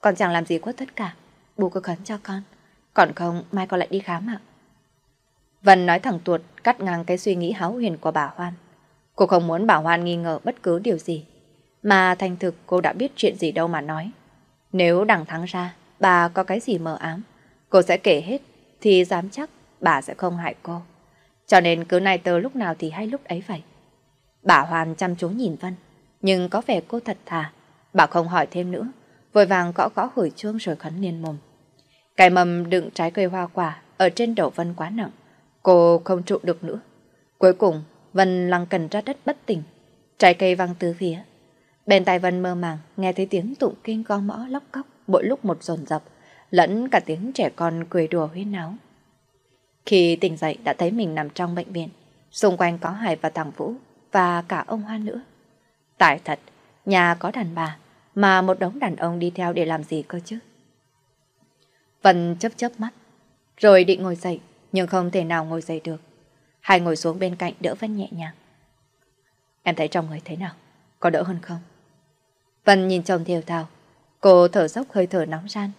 con chẳng làm gì khuất tất cả. Bố cứ khấn cho con. Còn không, mai con lại đi khám ạ. Vân nói thẳng tuột, cắt ngang cái suy nghĩ háo huyền của bà Hoan. Cô không muốn bà Hoan nghi ngờ bất cứ điều gì. Mà thành thực cô đã biết chuyện gì đâu mà nói. Nếu đằng thắng ra, bà có cái gì mờ ám, cô sẽ kể hết, thì dám chắc bà sẽ không hại cô. Cho nên cứ này tờ lúc nào thì hay lúc ấy vậy. Bà hoàn chăm chú nhìn Vân, nhưng có vẻ cô thật thà. Bà không hỏi thêm nữa, vội vàng gõ gõ hồi chuông rồi khấn liên mồm. Cái mầm đựng trái cây hoa quả ở trên đầu Vân quá nặng, cô không trụ được nữa. Cuối cùng, Vân lăng cần ra đất bất tỉnh, trái cây văng tứ phía. Bên tai Vân mơ màng, nghe thấy tiếng tụng kinh con mõ lóc cóc, mỗi lúc một dồn dập, lẫn cả tiếng trẻ con cười đùa huyên náo. Khi tỉnh dậy đã thấy mình nằm trong bệnh viện, xung quanh có Hải và thằng Vũ và cả ông Hoa nữa. Tại thật, nhà có đàn bà, mà một đống đàn ông đi theo để làm gì cơ chứ? Vân chớp chớp mắt, rồi định ngồi dậy, nhưng không thể nào ngồi dậy được. Hải ngồi xuống bên cạnh đỡ Vân nhẹ nhàng. Em thấy trong người thế nào? Có đỡ hơn không? Vân nhìn chồng thiều thào. Cô thở dốc hơi thở nóng ran.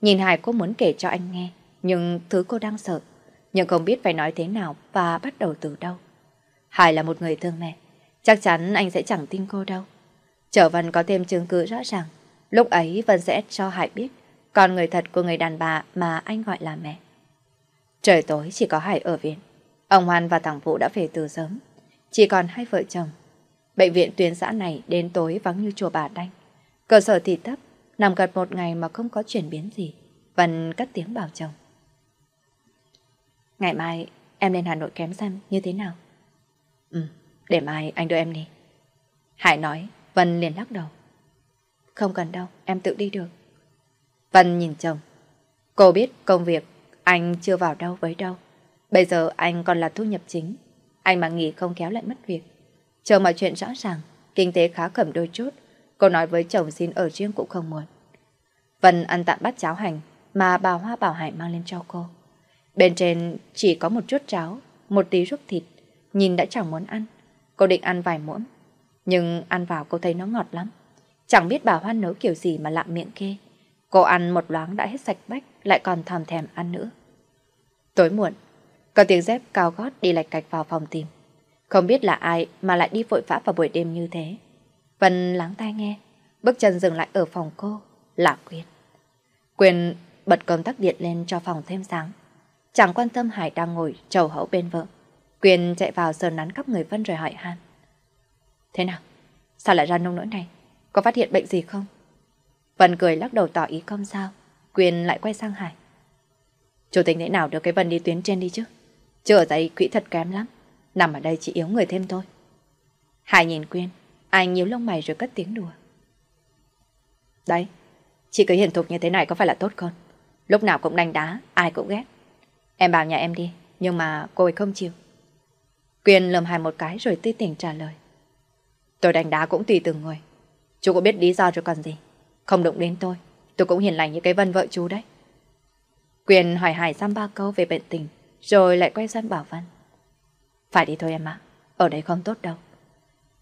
Nhìn Hải cô muốn kể cho anh nghe, nhưng thứ cô đang sợ, nhưng không biết phải nói thế nào và bắt đầu từ đâu. Hải là một người thương mẹ, chắc chắn anh sẽ chẳng tin cô đâu. Trở Vân có thêm chứng cứ rõ ràng, lúc ấy Vân sẽ cho Hải biết con người thật của người đàn bà mà anh gọi là mẹ. Trời tối chỉ có Hải ở viện. Ông Hoan và thằng Vũ đã về từ sớm. Chỉ còn hai vợ chồng. Bệnh viện tuyến xã này đến tối vắng như chùa bà đanh. Cơ sở thì thấp, nằm gật một ngày mà không có chuyển biến gì. Vân cất tiếng bảo chồng. Ngày mai em lên Hà Nội kém xem như thế nào. Ừ, để mai anh đưa em đi. Hải nói, Vân liền lắc đầu. Không cần đâu, em tự đi được. Vân nhìn chồng. Cô biết công việc anh chưa vào đâu với đâu. Bây giờ anh còn là thu nhập chính. Anh mà nghỉ không kéo lại mất việc. Chờ mọi chuyện rõ ràng, kinh tế khá khẩm đôi chút. Cô nói với chồng xin ở riêng cũng không muộn. Vân ăn tạm bát cháo hành mà bà Hoa Bảo Hải mang lên cho cô. Bên trên chỉ có một chút cháo, một tí ruốc thịt, nhìn đã chẳng muốn ăn. Cô định ăn vài muỗng, nhưng ăn vào cô thấy nó ngọt lắm. Chẳng biết bà Hoa nấu kiểu gì mà lạm miệng kê. Cô ăn một loáng đã hết sạch bách, lại còn thòm thèm ăn nữa. Tối muộn, có tiếng dép cao gót đi lạch cạch vào phòng tìm. Không biết là ai mà lại đi vội vã vào buổi đêm như thế. Vân lắng tai nghe, bước chân dừng lại ở phòng cô, là Quyên. Quyên bật công tắc điện lên cho phòng thêm sáng. Chẳng quan tâm Hải đang ngồi trầu hậu bên vợ. Quyên chạy vào sờ nắn khắp người Vân rồi hỏi han. Thế nào? Sao lại ra nông nỗi này? Có phát hiện bệnh gì không? Vân cười lắc đầu tỏ ý không sao. Quyên lại quay sang Hải. Chủ tịch thế nào được cái Vân đi tuyến trên đi chứ? Chứ ở đây quỹ thật kém lắm. Nằm ở đây chỉ yếu người thêm thôi. Hải nhìn Quyên. Anh nhíu lông mày rồi cất tiếng đùa. Đấy, chị cứ hiền thục như thế này có phải là tốt không? Lúc nào cũng đánh đá, ai cũng ghét. Em bảo nhà em đi, nhưng mà cô ấy không chịu. Quyền lầm hài một cái rồi tươi tỉnh trả lời. Tôi đánh đá cũng tùy từng người. Chú có biết lý do rồi còn gì. Không động đến tôi, tôi cũng hiền lành như cái vân vợ chú đấy. Quyền hỏi Hải xăm ba câu về bệnh tình, rồi lại quay sang bảo Văn. Phải đi thôi em ạ, ở đây không tốt đâu.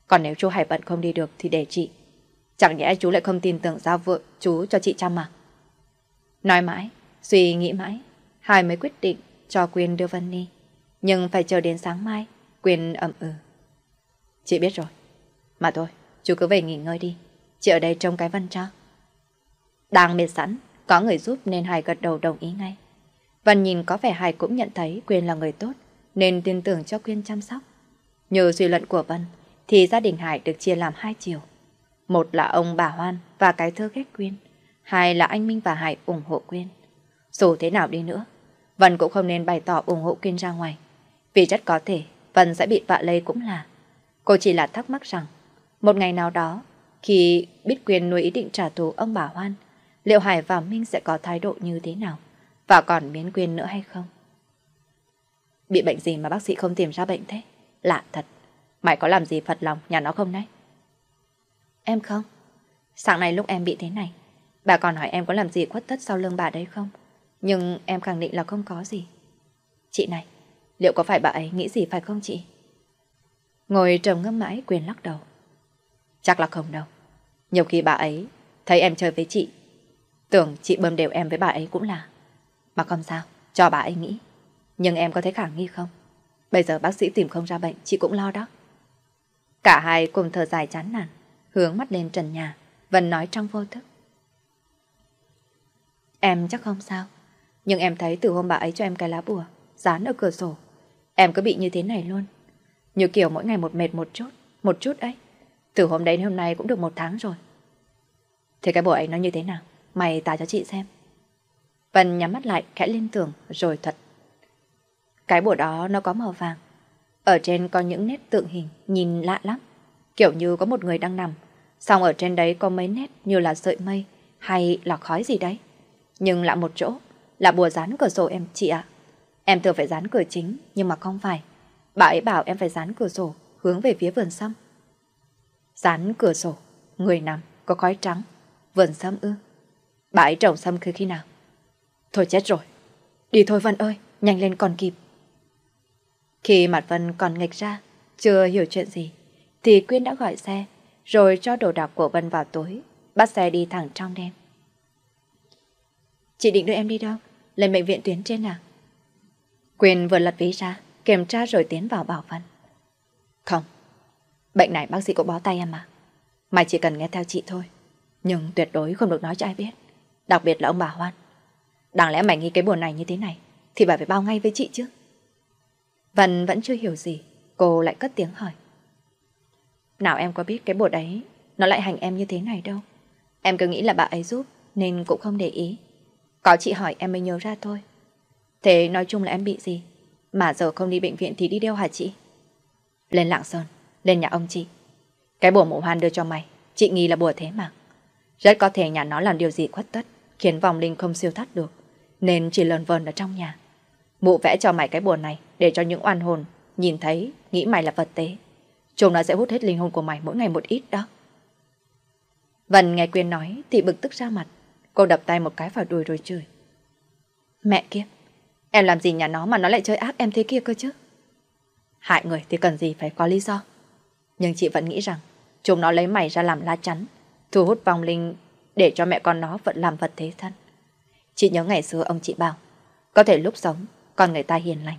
Còn nếu chú Hải bận không đi được thì để chị. Chẳng nhẽ chú lại không tin tưởng giao vợ chú cho chị chăm mà. Nói mãi, suy nghĩ mãi, Hải mới quyết định cho Quyên đưa Vân đi. Nhưng phải chờ đến sáng mai, Quyên ẩm ừ. Chị biết rồi. Mà thôi, chú cứ về nghỉ ngơi đi. Chị ở đây trông cái Vân cho. Đang mệt sẵn, có người giúp nên Hải gật đầu đồng ý ngay. Vân nhìn có vẻ Hải cũng nhận thấy Quyên là người tốt, nên tin tưởng cho Quyên chăm sóc. Nhờ suy luận của Vân, thì gia đình Hải được chia làm hai chiều. Một là ông bà Hoan và cái thơ ghét Quyên. Hai là anh Minh và Hải ủng hộ Quyên. Dù thế nào đi nữa, Vân cũng không nên bày tỏ ủng hộ Quyên ra ngoài. Vì rất có thể Vân sẽ bị vạ lây cũng là. Cô chỉ là thắc mắc rằng, một ngày nào đó, khi biết Quyên nuôi ý định trả thù ông bà Hoan, liệu Hải và Minh sẽ có thái độ như thế nào? Và còn biến Quyên nữa hay không? Bị bệnh gì mà bác sĩ không tìm ra bệnh thế? Lạ thật. Mày có làm gì phật lòng nhà nó không đấy? Em không. Sáng nay lúc em bị thế này, bà còn hỏi em có làm gì khuất tất sau lưng bà đấy không? Nhưng em khẳng định là không có gì. Chị này, liệu có phải bà ấy nghĩ gì phải không chị? Ngồi trầm ngâm mãi quyền lắc đầu. Chắc là không đâu. Nhiều khi bà ấy thấy em chơi với chị, tưởng chị bơm đều em với bà ấy cũng là. Mà không sao, cho bà ấy nghĩ. Nhưng em có thấy khả nghi không? Bây giờ bác sĩ tìm không ra bệnh, chị cũng lo đó. Cả hai cùng thở dài chán nản, hướng mắt lên trần nhà, Vân nói trong vô thức. Em chắc không sao, nhưng em thấy từ hôm bà ấy cho em cái lá bùa, dán ở cửa sổ, em cứ bị như thế này luôn. Như kiểu mỗi ngày một mệt một chút, một chút ấy. Từ hôm đấy đến hôm nay cũng được một tháng rồi. Thế cái bùa ấy nó như thế nào? Mày tả cho chị xem. Vân nhắm mắt lại, khẽ liên tưởng, rồi thuật. Cái bùa đó nó có màu vàng. Ở trên có những nét tượng hình, nhìn lạ lắm. Kiểu như có một người đang nằm, Xong ở trên đấy có mấy nét như là sợi mây hay là khói gì đấy. Nhưng lạ một chỗ là bùa dán cửa sổ em chị ạ. Em tưởng phải dán cửa chính nhưng mà không phải. Bà ấy bảo em phải dán cửa sổ hướng về phía vườn sâm. Dán cửa sổ, người nằm, có khói trắng, vườn sâm ư. Bà ấy trồng sâm khi khi nào? Thôi chết rồi. Đi thôi Vân ơi, nhanh lên còn kịp. Khi mặt Vân còn nghịch ra, chưa hiểu chuyện gì, thì Quyên đã gọi xe, rồi cho đồ đạc của Vân vào tối, bắt xe đi thẳng trong đêm. Chị định đưa em đi đâu? Lên bệnh viện tuyến trên à? Quyên vừa lật ví ra, kiểm tra rồi tiến vào bảo Vân. Không, bệnh này bác sĩ cũng bó tay em mà. Mày chỉ cần nghe theo chị thôi, nhưng tuyệt đối không được nói cho ai biết, đặc biệt là ông bà Hoan. Đáng lẽ mày nghĩ cái buồn này như thế này, thì bà phải bao ngay với chị chứ. Vân vẫn chưa hiểu gì, cô lại cất tiếng hỏi. Nào em có biết cái bột ấy Nó lại hành em như thế này đâu. Em cứ nghĩ là bà ấy giúp Nên cũng không để ý. Có chị hỏi em mới nhớ ra thôi. Thế nói chung là em bị gì? Mà giờ không đi bệnh viện thì đi đâu hả chị? Lên Lạng Sơn Lên nhà ông chị. Cái bùa mộ hoan đưa cho mày Chị nghi là bùa thế mà. Rất có thể nhà nó làm điều gì khuất tất Khiến vòng linh không siêu thoát được Nên chỉ lờn vờn ở trong nhà. Mụ vẽ cho mày cái bùa này Để cho những oan hồn Nhìn thấy Nghĩ mày là vật tế Chúng nó sẽ hút hết linh hồn của mày mỗi ngày một ít đó. Vân nghe Quyên nói thì bực tức ra mặt. Cô đập tay một cái vào đùi rồi chửi. Mẹ kiếp, em làm gì nhà nó mà nó lại chơi ác em thế kia cơ chứ? Hại người thì cần gì phải có lý do. Nhưng chị vẫn nghĩ rằng chúng nó lấy mày ra làm lá chắn, thu hút vong linh để cho mẹ con nó vẫn làm vật thế thân. Chị nhớ ngày xưa ông chị bảo, có thể lúc sống còn người ta hiền lành,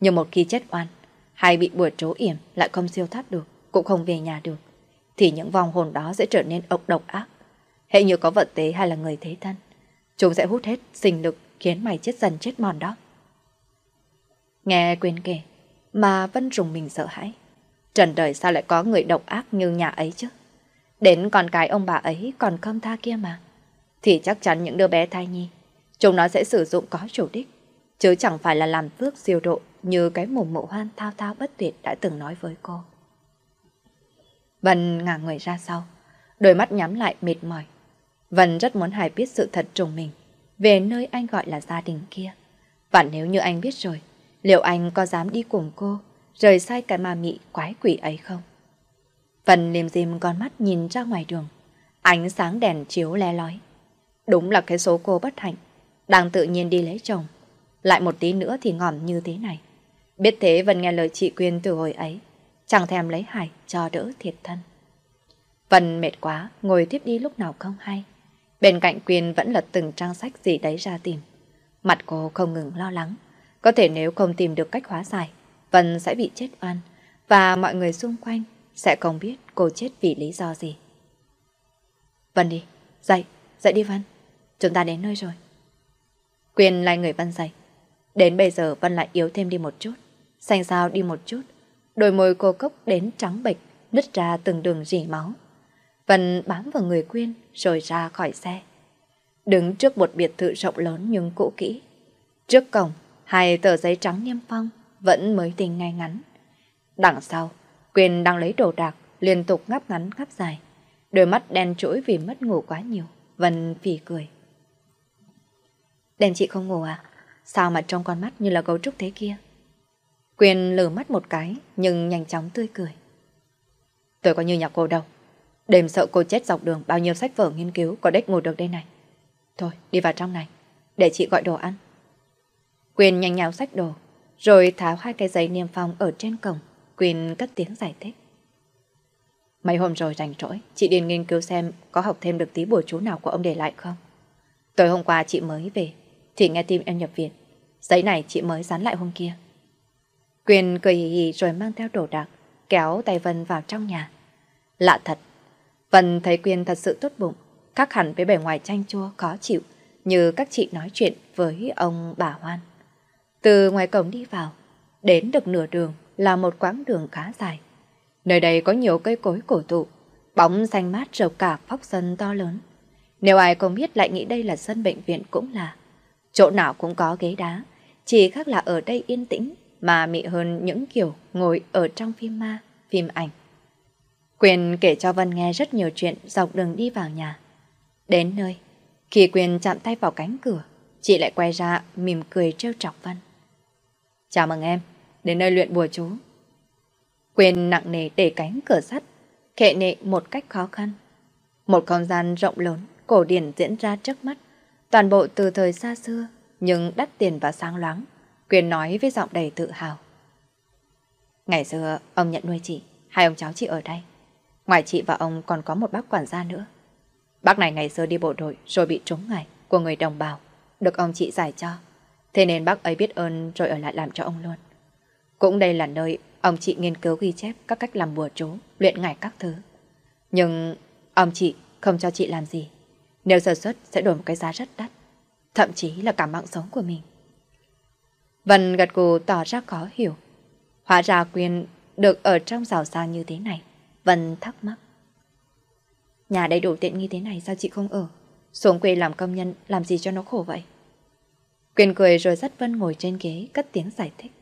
nhưng một khi chết oan hay bị bùa trố yểm lại không siêu thoát được, cũng không về nhà được, thì những vòng hồn đó sẽ trở nên ốc độc ác. Hệ như có vật tế hay là người thế thân, chúng sẽ hút hết sinh lực khiến mày chết dần chết mòn đó. Nghe quên kể, mà Vân rùng mình sợ hãi. Trần đời sao lại có người độc ác như nhà ấy chứ? Đến con cái ông bà ấy còn không tha kia mà. Thì chắc chắn những đứa bé thai nhi, chúng nó sẽ sử dụng có chủ đích, chứ chẳng phải là làm phước siêu độ như cái mồm mộ hoan thao thao bất tuyệt đã từng nói với cô. Vân ngả người ra sau, đôi mắt nhắm lại mệt mỏi. Vân rất muốn Hải biết sự thật trùng mình về nơi anh gọi là gia đình kia. Và nếu như anh biết rồi, liệu anh có dám đi cùng cô, rời sai cái ma mị quái quỷ ấy không? Vân liềm diêm con mắt nhìn ra ngoài đường, ánh sáng đèn chiếu le lói. Đúng là cái số cô bất hạnh, đang tự nhiên đi lấy chồng. Lại một tí nữa thì ngỏm như thế này. Biết thế Vân nghe lời chị Quyên từ hồi ấy, chẳng thèm lấy Hải cho đỡ thiệt thân. Vân mệt quá, ngồi tiếp đi lúc nào không hay. Bên cạnh Quyên vẫn lật từng trang sách gì đấy ra tìm. Mặt cô không ngừng lo lắng. Có thể nếu không tìm được cách hóa giải, Vân sẽ bị chết oan, và mọi người xung quanh sẽ không biết cô chết vì lý do gì. Vân đi, dậy, dậy đi Vân. Chúng ta đến nơi rồi. Quyên lại người Vân dậy. Đến bây giờ Vân lại yếu thêm đi một chút xanh xao đi một chút, đôi môi cô cốc đến trắng bệch, nứt ra từng đường rỉ máu. Vân bám vào người Quyên rồi ra khỏi xe. Đứng trước một biệt thự rộng lớn nhưng cũ kỹ. Trước cổng, hai tờ giấy trắng niêm phong vẫn mới tinh ngay ngắn. Đằng sau, Quyên đang lấy đồ đạc, liên tục ngắp ngắn ngắp dài. Đôi mắt đen trỗi vì mất ngủ quá nhiều. Vân phì cười. Đèn chị không ngủ à? Sao mà trong con mắt như là gấu trúc thế kia? Quyền lử mắt một cái, nhưng nhanh chóng tươi cười. Tôi có như nhà cô đâu. Đêm sợ cô chết dọc đường bao nhiêu sách vở nghiên cứu có đếch ngủ được đây này. Thôi, đi vào trong này, để chị gọi đồ ăn. Quyền nhanh nhào sách đồ, rồi tháo hai cái giấy niêm phong ở trên cổng. Quyền cất tiếng giải thích. Mấy hôm rồi rảnh rỗi, chị điền nghiên cứu xem có học thêm được tí bùa chú nào của ông để lại không. Tối hôm qua chị mới về, thì nghe tim em nhập viện. Giấy này chị mới dán lại hôm kia. Quyền cười hì hì rồi mang theo đồ đạc, kéo tay Vân vào trong nhà. Lạ thật, Vân thấy Quyên thật sự tốt bụng, khác hẳn với bề ngoài chanh chua khó chịu, như các chị nói chuyện với ông bà Hoan. Từ ngoài cổng đi vào, đến được nửa đường là một quãng đường khá dài. Nơi đây có nhiều cây cối cổ thụ, bóng xanh mát rầu cả phóc sân to lớn. Nếu ai không biết lại nghĩ đây là sân bệnh viện cũng là. Chỗ nào cũng có ghế đá, chỉ khác là ở đây yên tĩnh, mà mị hơn những kiểu ngồi ở trong phim ma, phim ảnh. Quyền kể cho Vân nghe rất nhiều chuyện dọc đường đi vào nhà. Đến nơi, khi Quyền chạm tay vào cánh cửa, chị lại quay ra mỉm cười trêu chọc Vân. Chào mừng em, đến nơi luyện bùa chú. Quyền nặng nề để cánh cửa sắt, khệ nệ một cách khó khăn. Một không gian rộng lớn, cổ điển diễn ra trước mắt, toàn bộ từ thời xa xưa, nhưng đắt tiền và sáng loáng. Quyền nói với giọng đầy tự hào. Ngày xưa, ông nhận nuôi chị, hai ông cháu chị ở đây. Ngoài chị và ông còn có một bác quản gia nữa. Bác này ngày xưa đi bộ đội rồi bị trúng ngày của người đồng bào, được ông chị giải cho. Thế nên bác ấy biết ơn rồi ở lại làm cho ông luôn. Cũng đây là nơi ông chị nghiên cứu ghi chép các cách làm bùa chú, luyện ngải các thứ. Nhưng ông chị không cho chị làm gì. Nếu sơ xuất sẽ đổi một cái giá rất đắt. Thậm chí là cả mạng sống của mình. Vân gật gù tỏ ra khó hiểu. Hóa ra quyền được ở trong giàu sang như thế này. Vân thắc mắc. Nhà đầy đủ tiện nghi thế này sao chị không ở? Xuống quê làm công nhân làm gì cho nó khổ vậy? Quyền cười rồi dắt Vân ngồi trên ghế cất tiếng giải thích.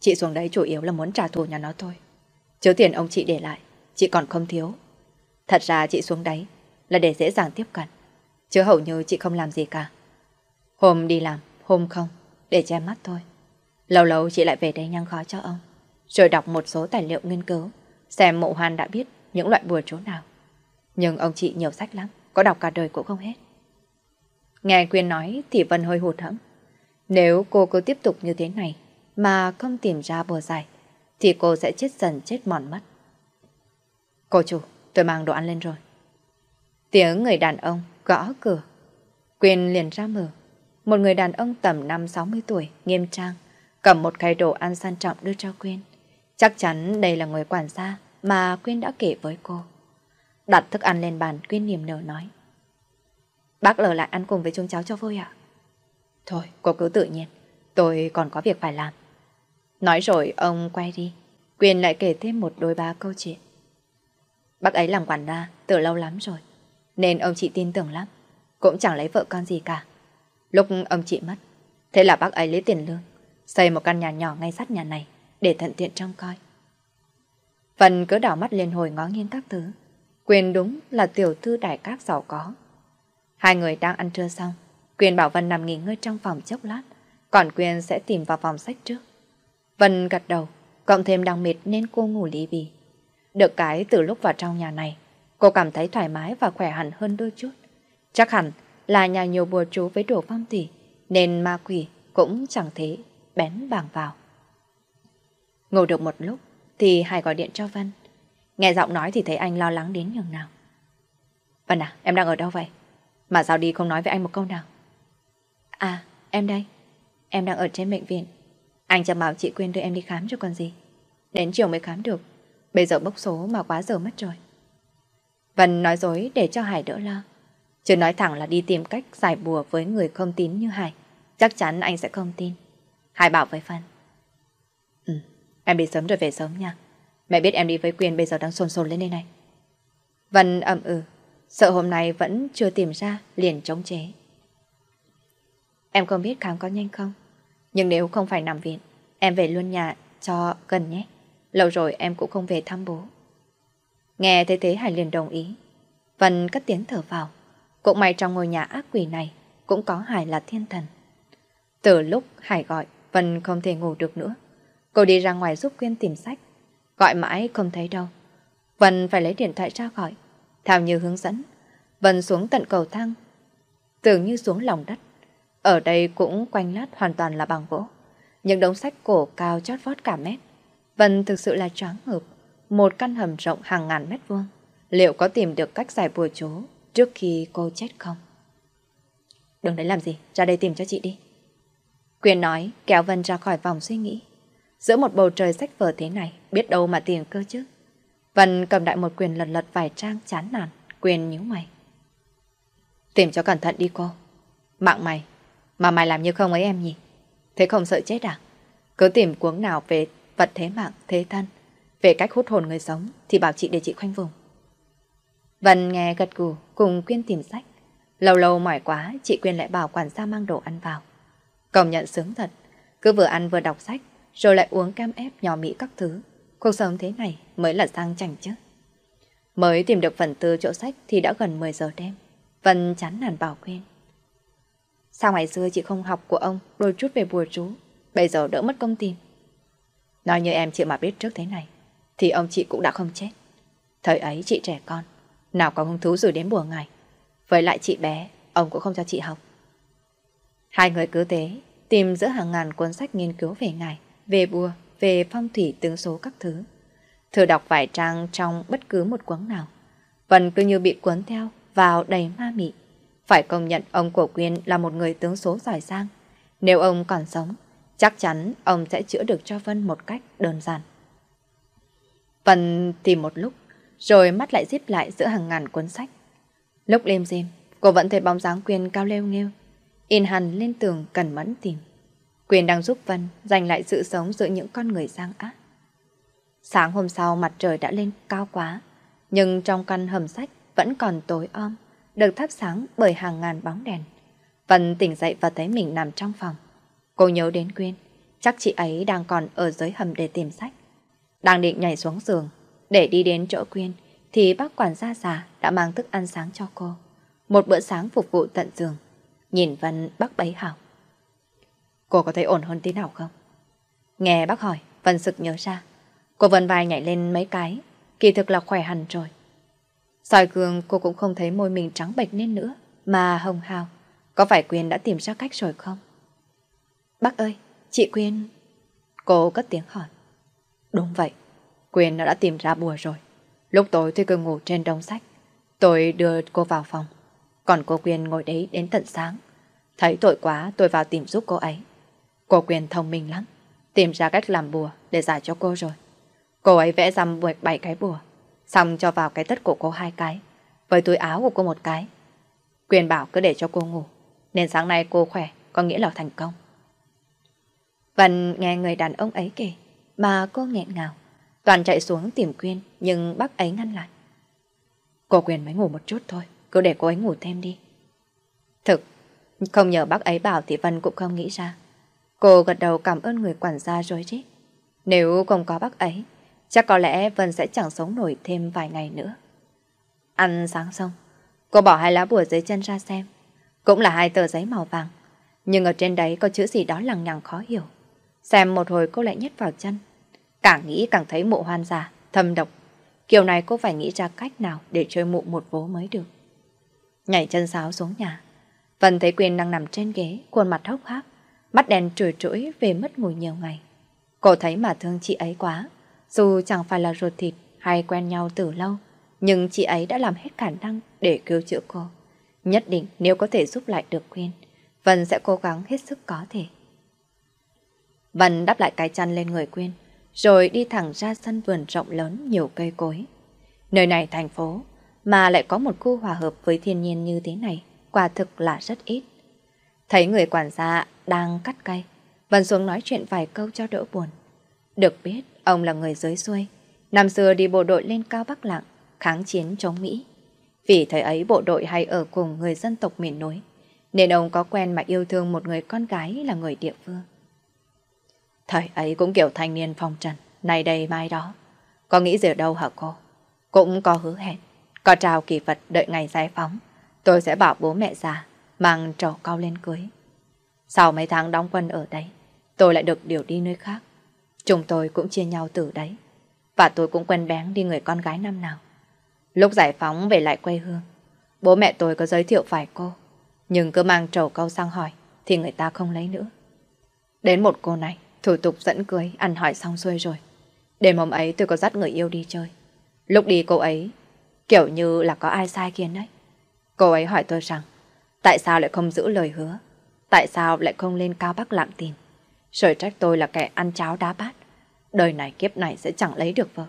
Chị xuống đấy chủ yếu là muốn trả thù nhà nó thôi. Chiếu tiền ông chị để lại, chị còn không thiếu. Thật ra chị xuống đấy là để dễ dàng tiếp cận. Chứ hầu như chị không làm gì cả. Hôm đi làm, hôm không, để che mắt thôi. Lâu lâu chị lại về đây nhăn khó cho ông. Rồi đọc một số tài liệu nghiên cứu, xem mộ hoan đã biết những loại bùa chú nào. Nhưng ông chị nhiều sách lắm, có đọc cả đời cũng không hết. Nghe Quyên nói thì Vân hơi hụt hẫng. Nếu cô cứ tiếp tục như thế này mà không tìm ra bùa giải, thì cô sẽ chết dần chết mòn mất. Cô chủ, tôi mang đồ ăn lên rồi. Tiếng người đàn ông gõ cửa. Quyên liền ra mở. Một người đàn ông tầm 5-60 tuổi, nghiêm trang, cầm một cái đồ ăn sang trọng đưa cho Quyên. Chắc chắn đây là người quản gia mà Quyên đã kể với cô. Đặt thức ăn lên bàn, Quyên niềm nở nói. Bác lờ lại ăn cùng với chúng cháu cho vui ạ. Thôi, cô cứ tự nhiên. Tôi còn có việc phải làm. Nói rồi ông quay đi. Quyên lại kể thêm một đôi ba câu chuyện. Bác ấy làm quản gia từ lâu lắm rồi. Nên ông chị tin tưởng lắm. Cũng chẳng lấy vợ con gì cả. Lúc ông chị mất, thế là bác ấy lấy tiền lương, xây một căn nhà nhỏ ngay sát nhà này để thận tiện trông coi. Phần cứ đảo mắt liền hồi ngó nghiêng các thứ. Quyền đúng là tiểu thư đại các giàu có. Hai người đang ăn trưa xong. Quyền bảo Vân nằm nghỉ ngơi trong phòng chốc lát. Còn Quyền sẽ tìm vào phòng sách trước. Vân gật đầu. Cộng thêm đang mệt nên cô ngủ lý bì. Được cái từ lúc vào trong nhà này, cô cảm thấy thoải mái và khỏe hẳn hơn đôi chút. Chắc hẳn là nhà nhiều bùa chú với đồ phong thủy, nên ma quỷ cũng chẳng thế bén bảng vào. Ngủ được một lúc thì Hải gọi điện cho Vân. Nghe giọng nói thì thấy anh lo lắng đến nhường nào. Vân à, em đang ở đâu vậy? Mà sao đi không nói với anh một câu nào? À, em đây. Em đang ở trên bệnh viện. Anh chẳng bảo chị Quyên đưa em đi khám cho con gì. Đến chiều mới khám được. Bây giờ bốc số mà quá giờ mất rồi. Vân nói dối để cho Hải đỡ lo. Chứ nói thẳng là đi tìm cách giải bùa với người không tín như Hải. Chắc chắn anh sẽ không tin. Hải bảo với Vân. Ừ, em đi sớm rồi về sớm nha. Mẹ biết em đi với Quyên bây giờ đang sồn sồn lên đây này. Vân ậm ừ, sợ hôm nay vẫn chưa tìm ra liền chống chế. Em không biết khám có nhanh không, nhưng nếu không phải nằm viện, em về luôn nhà cho gần nhé. Lâu rồi em cũng không về thăm bố. Nghe thế thế Hải liền đồng ý. Vân cất tiếng thở vào. Cũng may trong ngôi nhà ác quỷ này cũng có Hải là thiên thần. Từ lúc Hải gọi, Vân không thể ngủ được nữa. Cô đi ra ngoài giúp Quyên tìm sách. Gọi mãi không thấy đâu. Vân phải lấy điện thoại ra gọi. Theo như hướng dẫn, Vân xuống tận cầu thang. Tưởng như xuống lòng đất. Ở đây cũng quanh lát hoàn toàn là bằng gỗ. Những đống sách cổ cao chót vót cả mét. Vân thực sự là choáng ngợp. Một căn hầm rộng hàng ngàn mét vuông. Liệu có tìm được cách giải bùa chú trước khi cô chết không? Đừng đấy làm gì, ra đây tìm cho chị đi. Quyền nói kéo Vân ra khỏi vòng suy nghĩ. Giữa một bầu trời sách vở thế này, biết đâu mà tìm cơ chứ. Vân cầm đại một quyền lật lật vài trang chán nản, quyền nhíu mày. Tìm cho cẩn thận đi cô. Mạng mày, mà mày làm như không ấy em nhỉ? Thế không sợ chết à? Cứ tìm cuống nào về vật thế mạng, thế thân. Về cách hút hồn người sống thì bảo chị để chị khoanh vùng. Vân nghe gật gù cùng Quyên tìm sách. Lâu lâu mỏi quá, chị Quyên lại bảo quản gia mang đồ ăn vào. Công nhận sướng thật, cứ vừa ăn vừa đọc sách, rồi lại uống cam ép nhỏ mỹ các thứ. Cuộc sống thế này mới là sang chảnh chứ. Mới tìm được phần tư chỗ sách thì đã gần 10 giờ đêm. Vân chán nản bảo Quyên. Sao ngày xưa chị không học của ông đôi chút về bùa chú, bây giờ đỡ mất công tìm. Nói như em chị mà biết trước thế này, thì ông chị cũng đã không chết. Thời ấy chị trẻ con, nào có hứng thú rồi đến bùa ngày. Với lại chị bé, ông cũng không cho chị học. Hai người cứ thế, tìm giữa hàng ngàn cuốn sách nghiên cứu về ngài, về bùa, về phong thủy tướng số các thứ. Thử đọc vài trang trong bất cứ một cuốn nào. Vân cứ như bị cuốn theo vào đầy ma mị. Phải công nhận ông của Quyên là một người tướng số giỏi giang. Nếu ông còn sống, chắc chắn ông sẽ chữa được cho Vân một cách đơn giản. Vân tìm một lúc, rồi mắt lại díp lại giữa hàng ngàn cuốn sách. Lúc êm dim, cô vẫn thấy bóng dáng Quyên cao leo nghêu, in hẳn lên tường cần mẫn tìm. Quyên đang giúp Vân giành lại sự sống giữa những con người giang ác. Sáng hôm sau mặt trời đã lên cao quá, nhưng trong căn hầm sách vẫn còn tối om, được thắp sáng bởi hàng ngàn bóng đèn. Vân tỉnh dậy và thấy mình nằm trong phòng. Cô nhớ đến Quyên, chắc chị ấy đang còn ở dưới hầm để tìm sách. Đang định nhảy xuống giường, để đi đến chỗ Quyên, thì bác quản gia già đã mang thức ăn sáng cho cô. Một bữa sáng phục vụ tận giường. Nhìn Vân bác bấy hảo. Cô có thấy ổn hơn tí nào không? Nghe bác hỏi, Vân sực nhớ ra. Cô Vân vai nhảy lên mấy cái, kỳ thực là khỏe hẳn rồi. soi gương cô cũng không thấy môi mình trắng bệch lên nữa, mà hồng hào. Có phải Quyên đã tìm ra cách rồi không? Bác ơi, chị Quyên... Cô cất tiếng hỏi. Đúng vậy, Quyên đã tìm ra bùa rồi. Lúc tối tôi cứ ngủ trên đống sách. Tôi đưa cô vào phòng. Còn cô quyền ngồi đấy đến tận sáng. Thấy tội quá tôi vào tìm giúp cô ấy. Cô quyền thông minh lắm. Tìm ra cách làm bùa để giải cho cô rồi. Cô ấy vẽ rằm bảy cái bùa. Xong cho vào cái tất của cô hai cái. Với túi áo của cô một cái. quyền bảo cứ để cho cô ngủ. Nên sáng nay cô khỏe, có nghĩa là thành công. Vân nghe người đàn ông ấy kể, mà cô nghẹn ngào. Toàn chạy xuống tìm Quyên, nhưng bác ấy ngăn lại. Cô Quyên mới ngủ một chút thôi, cứ để cô ấy ngủ thêm đi. Thực, không nhờ bác ấy bảo thì Vân cũng không nghĩ ra. Cô gật đầu cảm ơn người quản gia rồi chứ. Nếu không có bác ấy, chắc có lẽ Vân sẽ chẳng sống nổi thêm vài ngày nữa. Ăn sáng xong, cô bỏ hai lá bùa dưới chân ra xem. Cũng là hai tờ giấy màu vàng, nhưng ở trên đấy có chữ gì đó lằng nhằng khó hiểu. Xem một hồi cô lại nhét vào chân. Càng nghĩ càng thấy mụ hoan giả, thâm độc. Kiểu này cô phải nghĩ ra cách nào để chơi mụ một vố mới được. Nhảy chân sáo xuống nhà. Vân thấy Quyên đang nằm trên ghế, khuôn mặt hốc hác, mắt đèn trùi trũi về mất ngủ nhiều ngày. Cô thấy mà thương chị ấy quá. Dù chẳng phải là ruột thịt hay quen nhau từ lâu, nhưng chị ấy đã làm hết khả năng để cứu chữa cô. Nhất định nếu có thể giúp lại được Quyên, Vân sẽ cố gắng hết sức có thể. Vân đắp lại cái chăn lên người Quyên, rồi đi thẳng ra sân vườn rộng lớn nhiều cây cối. Nơi này thành phố, mà lại có một khu hòa hợp với thiên nhiên như thế này, quả thực là rất ít. Thấy người quản gia đang cắt cây, Vân xuống nói chuyện vài câu cho đỡ buồn. Được biết, ông là người dưới xuôi, năm xưa đi bộ đội lên cao Bắc Lạng, kháng chiến chống Mỹ. Vì thời ấy bộ đội hay ở cùng người dân tộc miền núi, nên ông có quen mà yêu thương một người con gái là người địa phương. Thời ấy cũng kiểu thanh niên phong trần, nay đây mai đó. Có nghĩ gì ở đâu hả cô? Cũng có hứa hẹn, có trào kỳ vật đợi ngày giải phóng. Tôi sẽ bảo bố mẹ già, mang trầu cao lên cưới. Sau mấy tháng đóng quân ở đây, tôi lại được điều đi nơi khác. Chúng tôi cũng chia nhau từ đấy. Và tôi cũng quen bén đi người con gái năm nào. Lúc giải phóng về lại quê hương, bố mẹ tôi có giới thiệu phải cô. Nhưng cứ mang trầu câu sang hỏi, thì người ta không lấy nữa. Đến một cô này, Thủ tục dẫn cưới, ăn hỏi xong xuôi rồi. Đêm hôm ấy tôi có dắt người yêu đi chơi. Lúc đi cô ấy, kiểu như là có ai sai khiến đấy. Cô ấy hỏi tôi rằng, tại sao lại không giữ lời hứa? Tại sao lại không lên cao bắc lạm tin? Rồi trách tôi là kẻ ăn cháo đá bát. Đời này kiếp này sẽ chẳng lấy được vợ.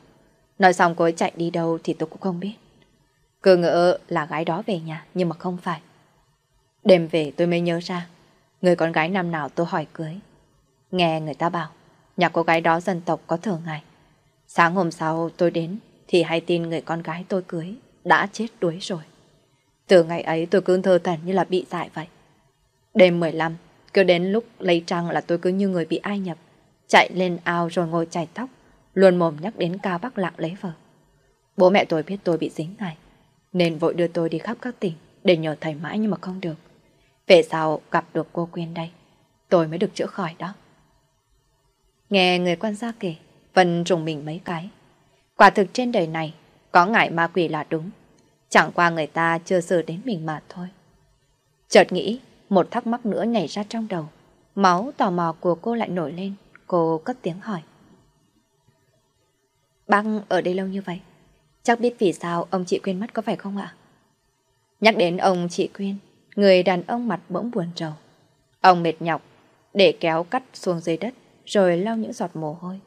Nói xong cô ấy chạy đi đâu thì tôi cũng không biết. Cứ ngỡ là gái đó về nhà, nhưng mà không phải. Đêm về tôi mới nhớ ra, người con gái năm nào tôi hỏi cưới. Nghe người ta bảo, nhà cô gái đó dân tộc có thờ ngài Sáng hôm sau tôi đến thì hay tin người con gái tôi cưới đã chết đuối rồi. Từ ngày ấy tôi cứ thơ thần như là bị dại vậy. Đêm 15, cứ đến lúc lấy trăng là tôi cứ như người bị ai nhập. Chạy lên ao rồi ngồi chảy tóc, luôn mồm nhắc đến Cao Bắc Lạng lấy vợ. Bố mẹ tôi biết tôi bị dính ngài, nên vội đưa tôi đi khắp các tỉnh để nhờ thầy mãi nhưng mà không được. Về sau gặp được cô Quyên đây, tôi mới được chữa khỏi đó. Nghe người quan gia kể, Vân trùng mình mấy cái. Quả thực trên đời này, có ngại ma quỷ là đúng. Chẳng qua người ta chưa xử đến mình mà thôi. Chợt nghĩ, một thắc mắc nữa nhảy ra trong đầu. Máu tò mò của cô lại nổi lên, cô cất tiếng hỏi. Bác ở đây lâu như vậy, chắc biết vì sao ông chị Quyên mất có phải không ạ? Nhắc đến ông chị Quyên, người đàn ông mặt bỗng buồn trầu. Ông mệt nhọc, để kéo cắt xuống dưới đất, rồi lau những giọt mồ hôi.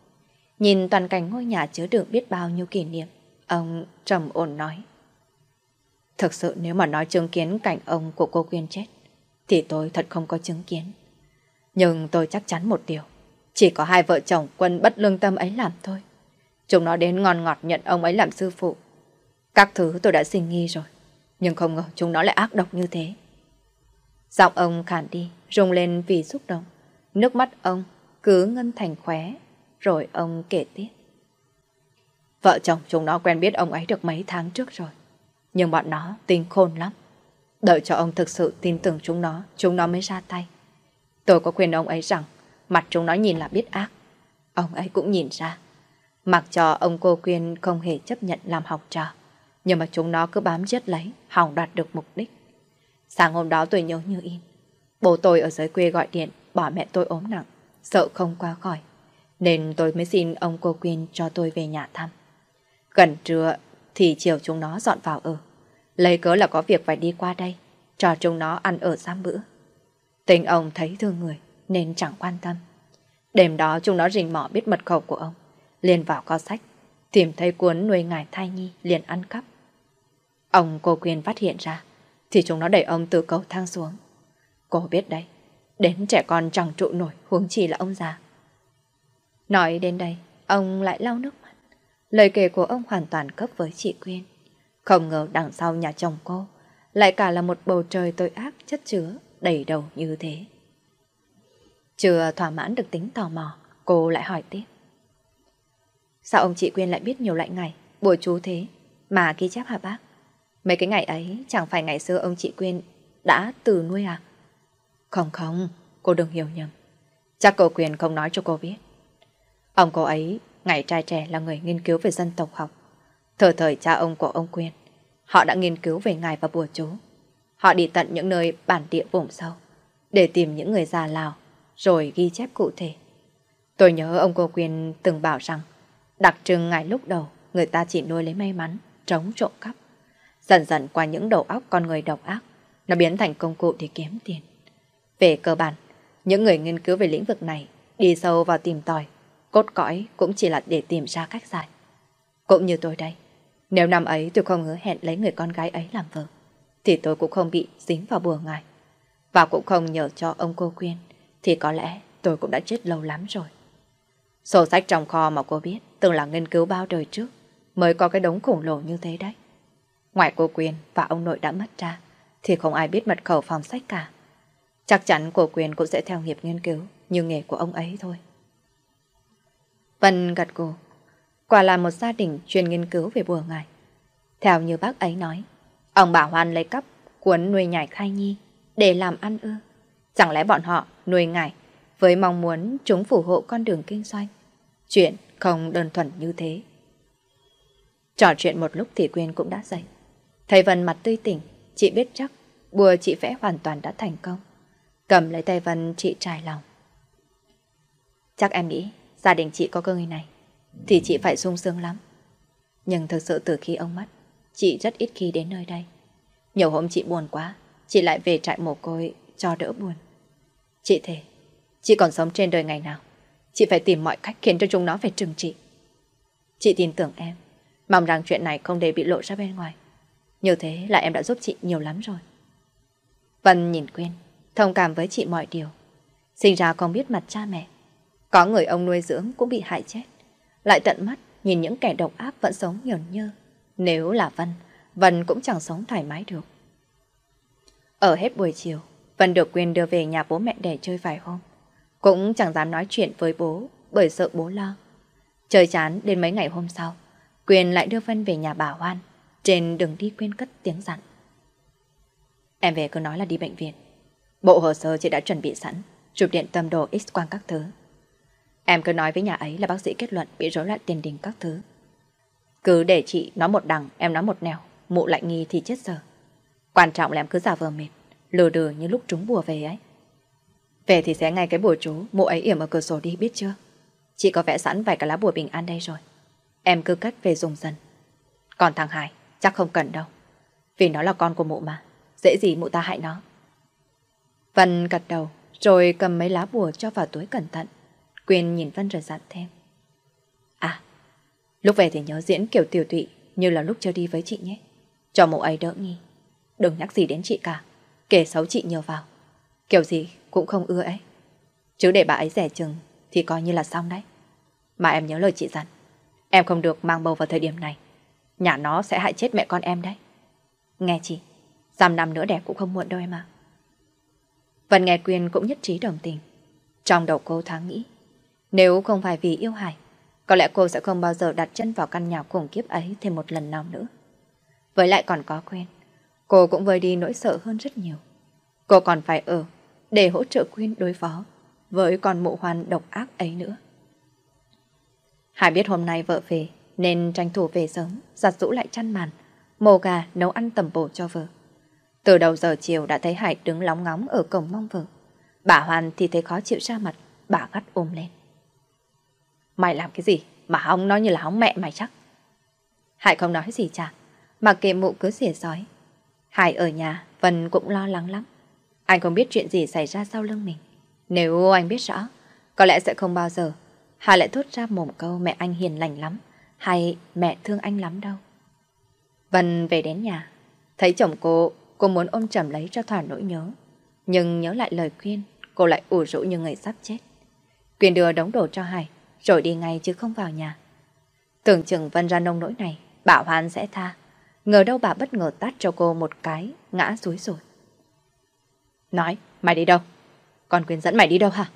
Nhìn toàn cảnh ngôi nhà chứa đựng biết bao nhiêu kỷ niệm, ông trầm ổn nói. Thực sự nếu mà nói chứng kiến cảnh ông của cô Quyên chết, thì tôi thật không có chứng kiến. Nhưng tôi chắc chắn một điều, chỉ có hai vợ chồng quân bất lương tâm ấy làm thôi. Chúng nó đến ngon ngọt nhận ông ấy làm sư phụ. Các thứ tôi đã sinh nghi rồi, nhưng không ngờ chúng nó lại ác độc như thế. Giọng ông khản đi, rung lên vì xúc động. Nước mắt ông cứ ngân thành khóe, rồi ông kể tiếp. Vợ chồng chúng nó quen biết ông ấy được mấy tháng trước rồi. Nhưng bọn nó tinh khôn lắm. Đợi cho ông thực sự tin tưởng chúng nó, chúng nó mới ra tay. Tôi có khuyên ông ấy rằng mặt chúng nó nhìn là biết ác. Ông ấy cũng nhìn ra. Mặc cho ông cô khuyên không hề chấp nhận làm học trò. Nhưng mà chúng nó cứ bám giết lấy, hỏng đạt được mục đích. Sáng hôm đó tôi nhớ như in. Bố tôi ở dưới quê gọi điện, bảo mẹ tôi ốm nặng, sợ không qua khỏi. Nên tôi mới xin ông cô Quyên cho tôi về nhà thăm. Gần trưa thì chiều chúng nó dọn vào ở. Lấy cớ là có việc phải đi qua đây, cho chúng nó ăn ở giam bữa. Tình ông thấy thương người nên chẳng quan tâm. Đêm đó chúng nó rình mỏ biết mật khẩu của ông, liền vào co sách, tìm thấy cuốn nuôi ngài thai nhi liền ăn cắp. Ông cô Quyên phát hiện ra, thì chúng nó đẩy ông từ cầu thang xuống. Cô biết đấy, đến trẻ con chẳng trụ nổi huống chi là ông già. Nói đến đây, ông lại lau nước mắt. Lời kể của ông hoàn toàn cấp với chị Quyên. Không ngờ đằng sau nhà chồng cô lại cả là một bầu trời tội ác chất chứa đầy đầu như thế. Chưa thỏa mãn được tính tò mò, cô lại hỏi tiếp. Sao ông chị Quyên lại biết nhiều loại ngày, bùa chú thế, mà ghi chép hả bác? Mấy cái ngày ấy chẳng phải ngày xưa ông chị Quyên đã từ nuôi à? Không không, cô đừng hiểu nhầm. Chắc cậu quyền không nói cho cô biết. Ông cô ấy, ngày trai trẻ là người nghiên cứu về dân tộc học. thờ thời cha ông của ông quyền họ đã nghiên cứu về ngài và bùa chú. Họ đi tận những nơi bản địa vùng sâu để tìm những người già Lào rồi ghi chép cụ thể. Tôi nhớ ông cô quyền từng bảo rằng đặc trưng ngày lúc đầu người ta chỉ nuôi lấy may mắn, trống trộm cắp. Dần dần qua những đầu óc con người độc ác, nó biến thành công cụ để kiếm tiền. Về cơ bản, những người nghiên cứu về lĩnh vực này đi sâu vào tìm tòi, cốt cõi cũng chỉ là để tìm ra cách giải. Cũng như tôi đây, nếu năm ấy tôi không hứa hẹn lấy người con gái ấy làm vợ, thì tôi cũng không bị dính vào bùa ngài. Và cũng không nhờ cho ông cô khuyên, thì có lẽ tôi cũng đã chết lâu lắm rồi. Sổ sách trong kho mà cô biết từng là nghiên cứu bao đời trước mới có cái đống khổng lồ như thế đấy. Ngoài cô Quyền và ông nội đã mất ra, thì không ai biết mật khẩu phòng sách cả. Chắc chắn cổ Quyền cũng sẽ theo nghiệp nghiên cứu như nghề của ông ấy thôi. Vân gật gù. Quả là một gia đình chuyên nghiên cứu về bùa ngải. Theo như bác ấy nói, ông bà Hoan lấy cắp cuốn nuôi nhải khai nhi để làm ăn ư. Chẳng lẽ bọn họ nuôi ngải với mong muốn chúng phù hộ con đường kinh doanh. Chuyện không đơn thuần như thế. Trò chuyện một lúc thì Quyên cũng đã dậy. Thầy Vân mặt tươi tỉnh, chị biết chắc bùa chị vẽ hoàn toàn đã thành công. Cầm lấy tay Vân chị trải lòng. Chắc em nghĩ gia đình chị có cơ người này thì chị phải sung sướng lắm. Nhưng thực sự từ khi ông mất, chị rất ít khi đến nơi đây. Nhiều hôm chị buồn quá, chị lại về trại mồ côi cho đỡ buồn. Chị thề, chị còn sống trên đời ngày nào, chị phải tìm mọi cách khiến cho chúng nó phải trừng trị. Chị tin tưởng em, mong rằng chuyện này không để bị lộ ra bên ngoài. Như thế là em đã giúp chị nhiều lắm rồi. Vân nhìn Quyên, thông cảm với chị mọi điều. Sinh ra không biết mặt cha mẹ. Có người ông nuôi dưỡng cũng bị hại chết. Lại tận mắt nhìn những kẻ độc ác vẫn sống nhờn nhơ. Nếu là Vân, Vân cũng chẳng sống thoải mái được. Ở hết buổi chiều, Vân được quyền đưa về nhà bố mẹ để chơi vài hôm. Cũng chẳng dám nói chuyện với bố bởi sợ bố lo. Trời chán đến mấy ngày hôm sau, Quyền lại đưa Vân về nhà bà Hoan. Trên đường đi Quyên cất tiếng dặn. Em về cứ nói là đi bệnh viện. Bộ hồ sơ chị đã chuẩn bị sẵn, chụp điện tâm đồ x-quang các thứ. Em cứ nói với nhà ấy là bác sĩ kết luận bị rối loạn tiền đình các thứ. Cứ để chị nói một đằng, em nói một nẻo, mụ lại nghi thì chết giờ. Quan trọng là em cứ giả vờ mệt, lừa đừ như lúc trúng bùa về ấy. Về thì sẽ ngay cái bùa chú, mụ ấy yểm ở cửa sổ đi biết chưa? Chị có vẽ sẵn vài cái lá bùa bình an đây rồi. Em cứ cất về dùng dần. Còn thằng Hải, chắc không cần đâu. Vì nó là con của mụ mà, dễ gì mụ ta hại nó. Vân gật đầu, rồi cầm mấy lá bùa cho vào túi cẩn thận. Quyên nhìn Vân rồi dặn thêm. À, lúc về thì nhớ diễn kiểu tiểu tụy như là lúc chưa đi với chị nhé. Cho mụ ấy đỡ nghi. Đừng nhắc gì đến chị cả, kể xấu chị nhiều vào. Kiểu gì cũng không ưa ấy. Chứ để bà ấy rẻ chừng thì coi như là xong đấy. Mà em nhớ lời chị dặn. Em không được mang bầu vào thời điểm này. Nhà nó sẽ hại chết mẹ con em đấy. Nghe chị, dăm năm nữa đẻ cũng không muộn đâu em ạ. Vân nghe Quyên cũng nhất trí đồng tình. Trong đầu cô thoáng nghĩ, nếu không phải vì yêu Hải, có lẽ cô sẽ không bao giờ đặt chân vào căn nhà khủng khiếp ấy thêm một lần nào nữa. Với lại còn có Quyên, cô cũng vơi đi nỗi sợ hơn rất nhiều. Cô còn phải ở để hỗ trợ Quyên đối phó với con mụ hoàn độc ác ấy nữa. Hải biết hôm nay vợ về nên tranh thủ về sớm, giặt rũ lại chăn màn, mồ gà nấu ăn tầm bổ cho vợ. Từ đầu giờ chiều đã thấy Hải đứng lóng ngóng ở cổng mong vợ. Bà Hoàn thì thấy khó chịu ra mặt, bà gắt ôm lên. Mày làm cái gì mà hóng nói như là hóng mẹ mày chắc. Hải không nói gì chả, mà kệ mụ cứ xỉa sói. Hải ở nhà, Vân cũng lo lắng lắm. Anh không biết chuyện gì xảy ra sau lưng mình. Nếu anh biết rõ, có lẽ sẽ không bao giờ hải lại thốt ra mồm câu mẹ anh hiền lành lắm, hay mẹ thương anh lắm đâu. Vân về đến nhà, thấy chồng cô, cô muốn ôm chầm lấy cho thỏa nỗi nhớ. Nhưng nhớ lại lời khuyên, cô lại ủ rũ như người sắp chết. Quyền đưa đống đồ cho Hải, rồi đi ngay chứ không vào nhà. Tưởng chừng Vân ra nông nỗi này, bảo Hoan sẽ tha. Ngờ đâu bà bất ngờ tát cho cô một cái, ngã suối rồi. Nói, mày đi đâu? Còn Quyền dẫn mày đi đâu hả?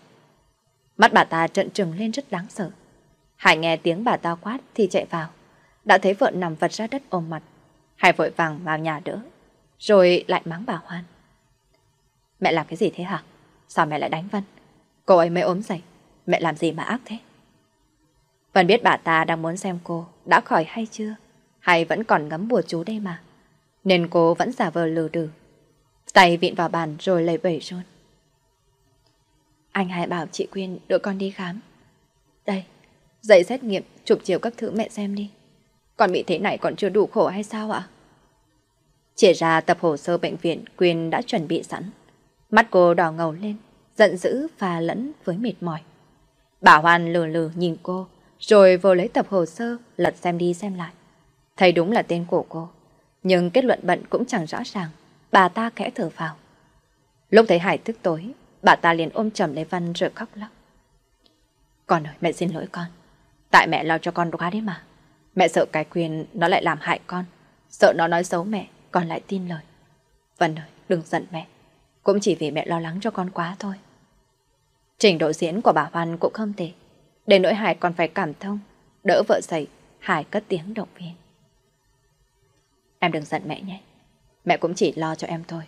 Mắt bà ta trận trừng lên rất đáng sợ. Hải nghe tiếng bà ta quát thì chạy vào. Đã thấy vợ nằm vật ra đất ôm mặt. Hải vội vàng vào nhà đỡ. Rồi lại mắng bà Hoan. Mẹ làm cái gì thế hả? Sao mẹ lại đánh Vân? Cô ấy mới ốm dậy. Mẹ làm gì mà ác thế? Vân biết bà ta đang muốn xem cô đã khỏi hay chưa. Hay vẫn còn ngắm bùa chú đây mà. Nên cô vẫn giả vờ lừ đừ. Tay vịn vào bàn rồi lấy bẩy rôn. Anh hãy bảo chị Quyên đưa con đi khám. Đây, dậy xét nghiệm, chụp chiếu các thứ mẹ xem đi. Con bị thế này còn chưa đủ khổ hay sao ạ? Chỉ ra tập hồ sơ bệnh viện Quyên đã chuẩn bị sẵn. Mắt cô đỏ ngầu lên, giận dữ và lẫn với mệt mỏi. Bà Hoan lừ lừ nhìn cô, rồi vô lấy tập hồ sơ, lật xem đi xem lại. Thấy đúng là tên của cô, nhưng kết luận bận cũng chẳng rõ ràng. Bà ta khẽ thở vào. Lúc thấy Hải thức tối, Bà ta liền ôm chầm lấy Văn rồi khóc lóc. Con ơi, mẹ xin lỗi con. Tại mẹ lo cho con quá đấy mà. Mẹ sợ cái quyền nó lại làm hại con. Sợ nó nói xấu mẹ, con lại tin lời. Vân ơi, đừng giận mẹ. Cũng chỉ vì mẹ lo lắng cho con quá thôi. Trình độ diễn của bà Văn cũng không tệ. Để nỗi Hải còn phải cảm thông. Đỡ vợ dậy, Hải cất tiếng động viên. Em đừng giận mẹ nhé. Mẹ cũng chỉ lo cho em thôi.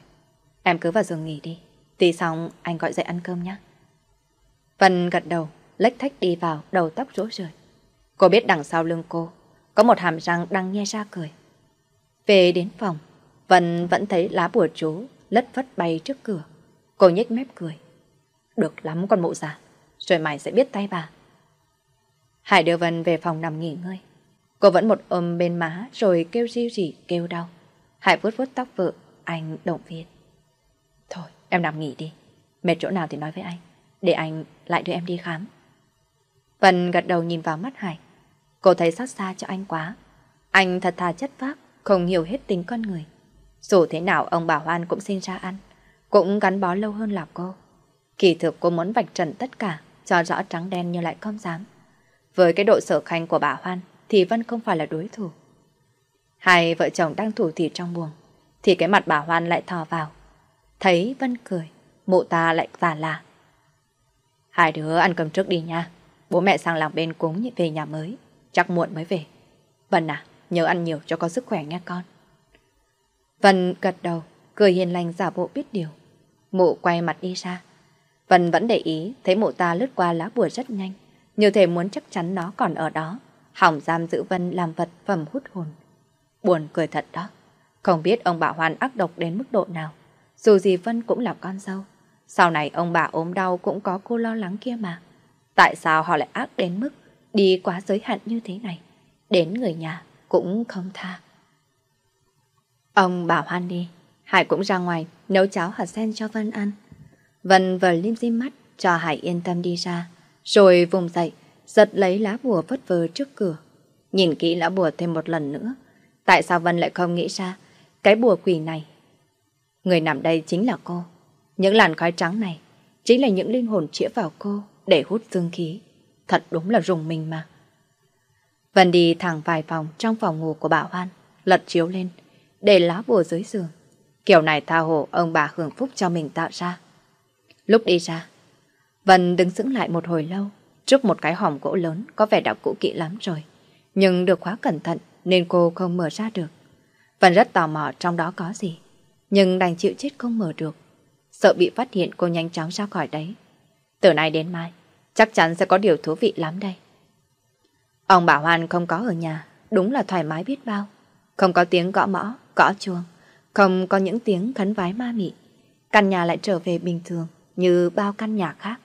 Em cứ vào giường nghỉ đi. Tí xong anh gọi dậy ăn cơm nhé. Vân gật đầu, lách thách đi vào, đầu tóc rối rời. Cô biết đằng sau lưng cô, có một hàm răng đang nhe ra cười. Về đến phòng, Vân vẫn thấy lá bùa chú lất phất bay trước cửa. Cô nhếch mép cười. Được lắm con mụ già, rồi mày sẽ biết tay bà. Hải đưa Vân về phòng nằm nghỉ ngơi. Cô vẫn một ôm bên má rồi kêu riu rỉ kêu đau. Hải vuốt vuốt tóc vợ, anh động viên. Thôi, Em nằm nghỉ đi. Mệt chỗ nào thì nói với anh. Để anh lại đưa em đi khám. Vân gật đầu nhìn vào mắt Hải. Cô thấy xót xa cho anh quá. Anh thật thà chất phác, không hiểu hết tính con người. Dù thế nào ông bà Hoan cũng sinh ra ăn, cũng gắn bó lâu hơn là cô. Kỳ thực cô muốn vạch trần tất cả, cho rõ trắng đen như lại không dám. Với cái độ sở khanh của bà Hoan thì Vân không phải là đối thủ. Hai vợ chồng đang thủ thì trong buồng, thì cái mặt bà Hoan lại thò vào, Thấy Vân cười, mụ ta lại tà là. Hai đứa ăn cơm trước đi nha. bố mẹ sang làng bên cúng về nhà mới, chắc muộn mới về. Vân à, nhớ ăn nhiều cho có sức khỏe nha con. Vân gật đầu, cười hiền lành giả bộ biết điều. Mụ quay mặt đi ra. Vân vẫn để ý, thấy mụ ta lướt qua lá bùa rất nhanh, như thể muốn chắc chắn nó còn ở đó, hỏng giam giữ Vân làm vật phẩm hút hồn. Buồn cười thật đó, không biết ông bà Hoan ác độc đến mức độ nào. Dù gì Vân cũng là con dâu, sau này ông bà ốm đau cũng có cô lo lắng kia mà. Tại sao họ lại ác đến mức đi quá giới hạn như thế này? Đến người nhà cũng không tha. Ông bảo Hoan đi, Hải cũng ra ngoài nấu cháo hạt sen cho Vân ăn. Vân vờ lim dim mắt cho Hải yên tâm đi ra, rồi vùng dậy, giật lấy lá bùa vất vờ trước cửa. Nhìn kỹ lá bùa thêm một lần nữa, tại sao Vân lại không nghĩ ra cái bùa quỷ này? Người nằm đây chính là cô. Những làn khói trắng này chính là những linh hồn chĩa vào cô để hút dương khí. Thật đúng là rùng mình mà. Vân đi thẳng vài phòng trong phòng ngủ của bà Hoan, lật chiếu lên, để lá bùa dưới giường. Kiểu này tha hồ ông bà hưởng phúc cho mình tạo ra. Lúc đi ra, Vân đứng sững lại một hồi lâu, trước một cái hòm gỗ lớn có vẻ đã cũ kỹ lắm rồi. Nhưng được khóa cẩn thận nên cô không mở ra được. Vân rất tò mò trong đó có gì, nhưng đành chịu chết không mở được. Sợ bị phát hiện cô nhanh chóng ra khỏi đấy. Từ nay đến mai, chắc chắn sẽ có điều thú vị lắm đây. Ông bà Hoan không có ở nhà, đúng là thoải mái biết bao. Không có tiếng gõ mõ, gõ chuông, không có những tiếng khấn vái ma mị. Căn nhà lại trở về bình thường như bao căn nhà khác.